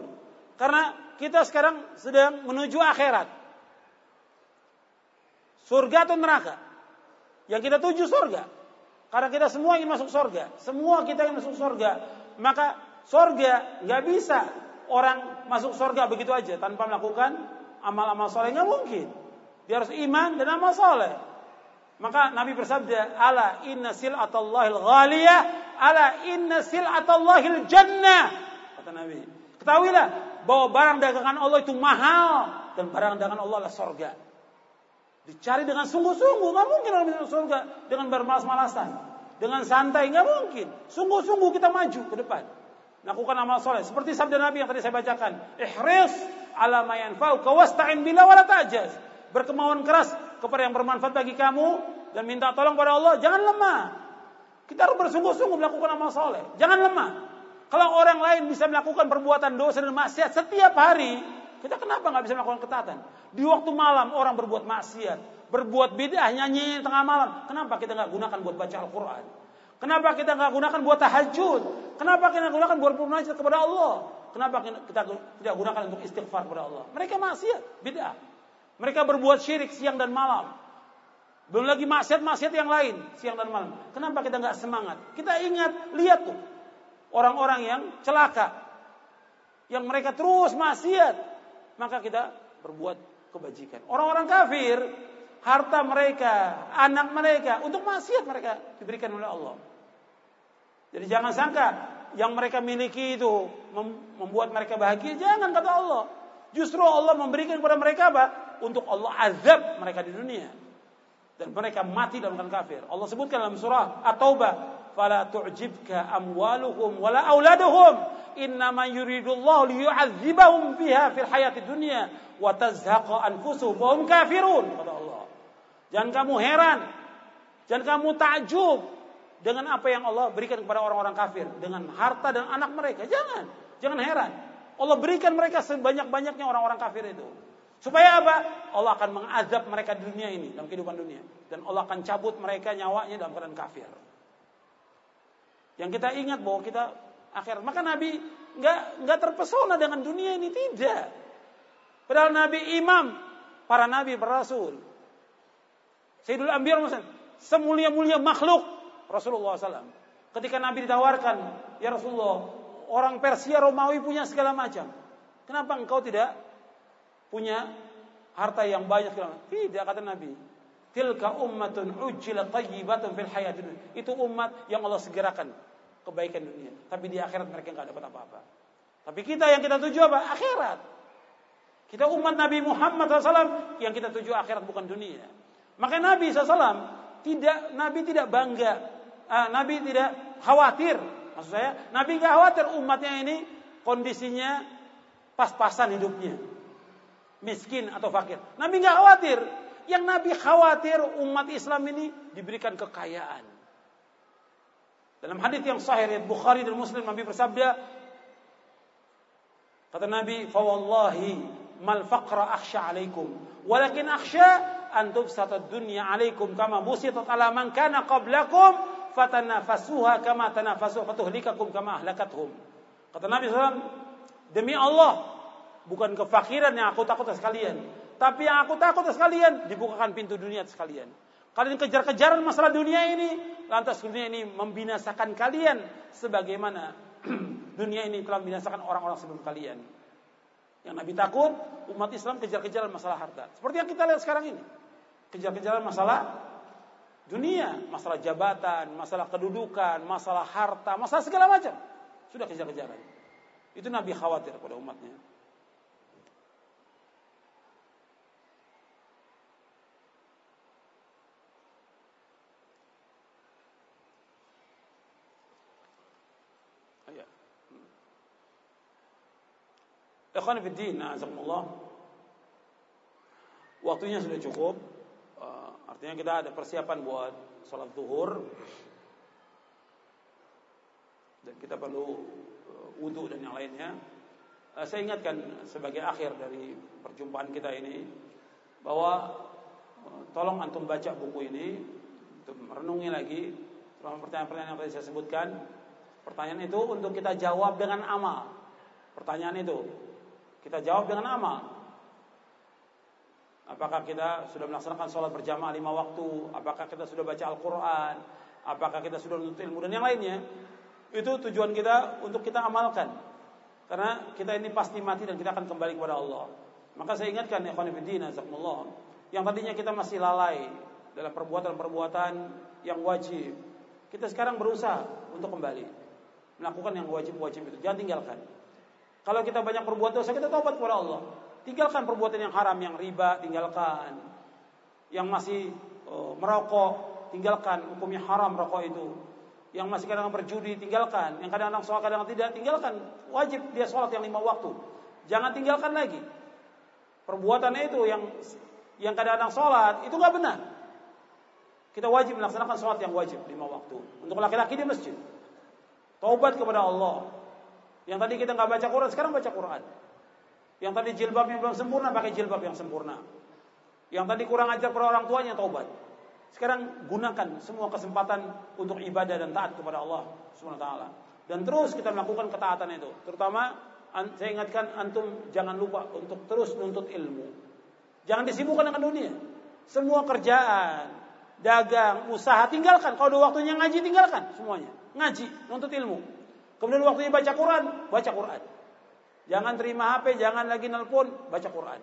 Karena kita sekarang sedang menuju akhirat. Surga atau neraka? Yang kita tuju surga. Karena kita semua ingin masuk surga. Semua kita ingin masuk surga. Maka Sorga nggak bisa orang masuk sorga begitu aja tanpa melakukan amal-amal soleh nggak mungkin. Dia harus iman dan amal soleh. Maka Nabi bersabda, "Ala inna sil'atallahil ghaliyah, ala inna sil'atallahil jannah." Kata Nabi. Ketahuilah bahwa barang dagangan Allah itu mahal dan barang dagangan Allah adalah sorga. Dicari dengan sungguh-sungguh, nggak mungkin orang masuk surga dengan bermalas-malasan, dengan santai nggak mungkin. Sungguh-sungguh kita maju ke depan lakukan amal soleh. Seperti sabda Nabi yang tadi saya bacakan. Ihris ala ma yanfa'uka wasta'in bila wala ta'jaz. Berkemauan keras kepada yang bermanfaat bagi kamu dan minta tolong pada Allah. Jangan lemah. Kita harus bersungguh-sungguh melakukan amal soleh. Jangan lemah. Kalau orang lain bisa melakukan perbuatan dosa dan maksiat setiap hari, kita kenapa nggak bisa melakukan ketaatan? Di waktu malam orang berbuat maksiat, berbuat bid'ah nyanyi tengah malam. Kenapa kita nggak gunakan buat baca Al-Quran? Kenapa kita nggak gunakan buat tahajud? Kenapa kita gunakan buat bermunajat kepada Allah? Kenapa kita tidak gunakan untuk istighfar kepada Allah? Mereka maksiat, bid'ah. Mereka berbuat syirik siang dan malam. Belum lagi maksiat-maksiat yang lain siang dan malam. Kenapa kita nggak semangat? Kita ingat, lihat tuh orang-orang yang celaka, yang mereka terus maksiat, maka kita berbuat kebajikan. Orang-orang kafir, harta mereka, anak mereka, untuk maksiat mereka diberikan oleh Allah. Jadi jangan sangka yang mereka miliki itu membuat mereka bahagia. Jangan kata Allah. Justru Allah memberikan kepada mereka apa? Untuk Allah azab mereka di dunia dan mereka mati dalam keadaan kafir. Allah sebutkan dalam surah At-Taubah, "Fala tu'jibka amwaluhum wala auladuhum, innama yuridullahu liyu'adzibahum fiha fil hayati dunya wa tazhaqa anfusuhum kafirun." Kata Allah. Jangan kamu heran, jangan kamu takjub dengan apa yang Allah berikan kepada orang-orang kafir dengan harta dan anak mereka. Jangan, jangan heran. Allah berikan mereka sebanyak-banyaknya orang-orang kafir itu. Supaya apa? Allah akan mengazab mereka di dunia ini, dalam kehidupan dunia. Dan Allah akan cabut mereka nyawanya dalam keadaan kafir. Yang kita ingat bahwa kita akhir. Maka Nabi nggak nggak terpesona dengan dunia ini tidak. Padahal Nabi imam para nabi rasul. Sayyidul Anbiya semulia-mulia makhluk Rasulullah SAW. Ketika Nabi ditawarkan, ya Rasulullah, orang Persia Romawi punya segala macam. Kenapa engkau tidak punya harta yang banyak Tidak kata Nabi. Tilka ummatun ujjila tayyibatun fil hayatid Itu umat yang Allah segerakan kebaikan dunia. Tapi di akhirat mereka nggak dapat apa-apa. Tapi kita yang kita tuju apa? Akhirat. Kita umat Nabi Muhammad SAW yang kita tuju akhirat bukan dunia. Maka Nabi SAW tidak Nabi tidak bangga, uh, Nabi tidak khawatir. Maksud saya, Nabi nggak khawatir umatnya ini kondisinya pas-pasan hidupnya miskin atau fakir. Nabi nggak khawatir. Yang Nabi khawatir umat Islam ini diberikan kekayaan. Dalam hadis yang sahih Bukhari dan Muslim Nabi bersabda kata Nabi fa wallahi mal faqra akhsha alaikum walakin akhsha an tubsata dunya alaikum kama busitat ala man kana qablakum fatanafasuha kama tanafasu fatuhlikakum kama ahlakathum kata Nabi SAW demi Allah bukan kefakiran yang aku takut sekalian. Tapi yang aku takut sekalian, dibukakan pintu dunia sekalian. Kalian kejar-kejaran masalah dunia ini, lantas dunia ini membinasakan kalian sebagaimana dunia ini telah membinasakan orang-orang sebelum kalian. Yang Nabi takut, umat Islam kejar-kejaran masalah harta. Seperti yang kita lihat sekarang ini. Kejar-kejaran masalah dunia, masalah jabatan, masalah kedudukan, masalah harta, masalah segala macam. Sudah kejar-kejaran. Itu Nabi khawatir pada umatnya. Ikhwan Fiddin, azakumullah. Waktunya sudah cukup. Artinya kita ada persiapan buat sholat zuhur. Dan kita perlu uh, wudhu dan yang lainnya. Uh, saya ingatkan sebagai akhir dari perjumpaan kita ini bahwa uh, tolong antum baca buku ini untuk merenungi lagi pertanyaan-pertanyaan yang tadi saya sebutkan. Pertanyaan itu untuk kita jawab dengan amal. Pertanyaan itu kita jawab dengan amal. Apakah kita sudah melaksanakan sholat berjamaah lima waktu? Apakah kita sudah baca Al-Quran? Apakah kita sudah menuntut ilmu dan yang lainnya? Itu tujuan kita untuk kita amalkan. Karena kita ini pasti mati dan kita akan kembali kepada Allah. Maka saya ingatkan ya Khonifidina Yang tadinya kita masih lalai dalam perbuatan-perbuatan yang wajib. Kita sekarang berusaha untuk kembali. Melakukan yang wajib-wajib itu. Jangan tinggalkan. Kalau kita banyak berbuat dosa, kita taubat kepada Allah. Tinggalkan perbuatan yang haram, yang riba, tinggalkan. Yang masih uh, merokok, tinggalkan. Hukumnya haram rokok itu. Yang masih kadang berjudi, tinggalkan. Yang kadang-kadang sholat, kadang tidak, tinggalkan. Wajib dia sholat yang lima waktu. Jangan tinggalkan lagi. Perbuatan itu yang yang kadang-kadang sholat, itu nggak benar. Kita wajib melaksanakan sholat yang wajib lima waktu. Untuk laki-laki di masjid. Taubat kepada Allah. Yang tadi kita nggak baca Quran, sekarang baca Quran. Yang tadi jilbabnya belum sempurna, pakai jilbab yang sempurna. Yang tadi kurang ajar kepada orang tuanya, taubat. Sekarang gunakan semua kesempatan untuk ibadah dan taat kepada Allah Subhanahu taala. Dan terus kita melakukan ketaatan itu. Terutama saya ingatkan antum jangan lupa untuk terus menuntut ilmu. Jangan disibukkan dengan dunia. Semua kerjaan, dagang, usaha tinggalkan. Kalau udah waktunya ngaji tinggalkan semuanya. Ngaji, nuntut ilmu. Kemudian waktunya baca Quran, baca Quran. Jangan terima HP, jangan lagi nelpon, baca Quran.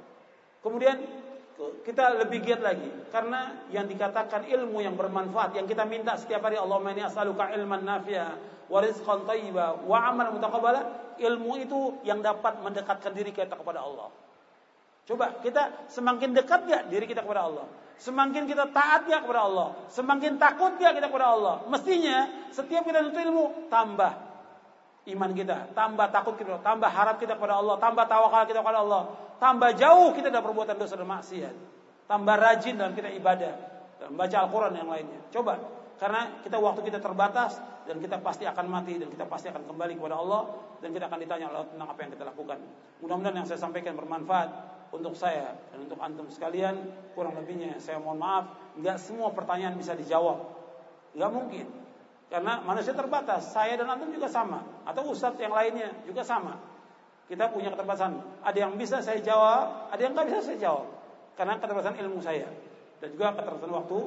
Kemudian kita lebih giat lagi. Karena yang dikatakan ilmu yang bermanfaat yang kita minta setiap hari Allahumma inni as'aluka ilman nafi'a wa rizqan wa amalan mutaqabbala ilmu itu yang dapat mendekatkan diri kita kepada Allah. Coba kita semakin dekat gak diri kita kepada Allah? Semakin kita taat gak kepada Allah? Semakin takut gak kita kepada Allah? Mestinya setiap kita nuntut ilmu tambah iman kita tambah takut kita tambah harap kita kepada Allah tambah tawakal kita kepada Allah tambah jauh kita dari perbuatan dosa dan maksiat. Tambah rajin dalam kita ibadah, membaca Al-Quran yang lainnya. Coba, karena kita waktu kita terbatas dan kita pasti akan mati dan kita pasti akan kembali kepada Allah dan kita akan ditanya Allah tentang apa yang kita lakukan. Mudah-mudahan yang saya sampaikan bermanfaat untuk saya dan untuk antum sekalian. Kurang lebihnya saya mohon maaf, nggak semua pertanyaan bisa dijawab. Nggak mungkin. Karena manusia terbatas, saya dan antum juga sama, atau ustadz yang lainnya juga sama. Kita punya keterbatasan. Ada yang bisa saya jawab, ada yang nggak bisa saya jawab. Karena keterbatasan ilmu saya dan juga keterbatasan waktu.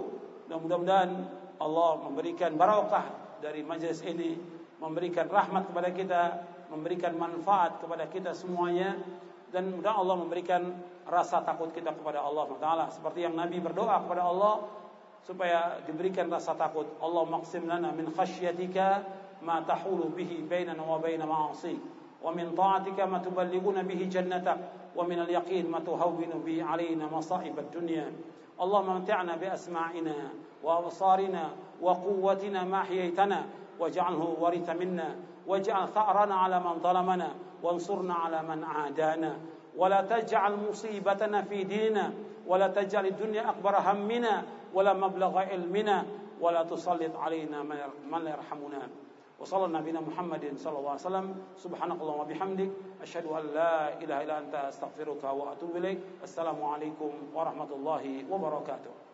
Dan mudah-mudahan Allah memberikan barokah dari majelis ini, memberikan rahmat kepada kita, memberikan manfaat kepada kita semuanya dan mudah Allah memberikan rasa takut kita kepada Allah Taala seperti yang Nabi berdoa kepada Allah supaya diberikan rasa takut. Allah maqsim lana min khasyatika ma tahulu bihi bainana wa baina ma'asik ومن طاعتك ما تبلغون به جنتك ومن اليقين ما تهون به علينا مصائب الدنيا اللهم متعنا بأسماعنا وأبصارنا وقوتنا ما حييتنا واجعله ورث منا واجعل ثأرنا على من ظلمنا وانصرنا على من عادانا ولا تجعل مصيبتنا في ديننا ولا تجعل الدنيا أكبر همنا ولا مبلغ علمنا ولا تسلط علينا من لا يرحمنا. وصلى نبينا محمد صلى الله عليه وسلم. سبحانك اللهم وبحمدك. أشهد أن لا إله إلا أنت أستغفرك وأتوب إليك. السلام عليكم ورحمة الله وبركاته.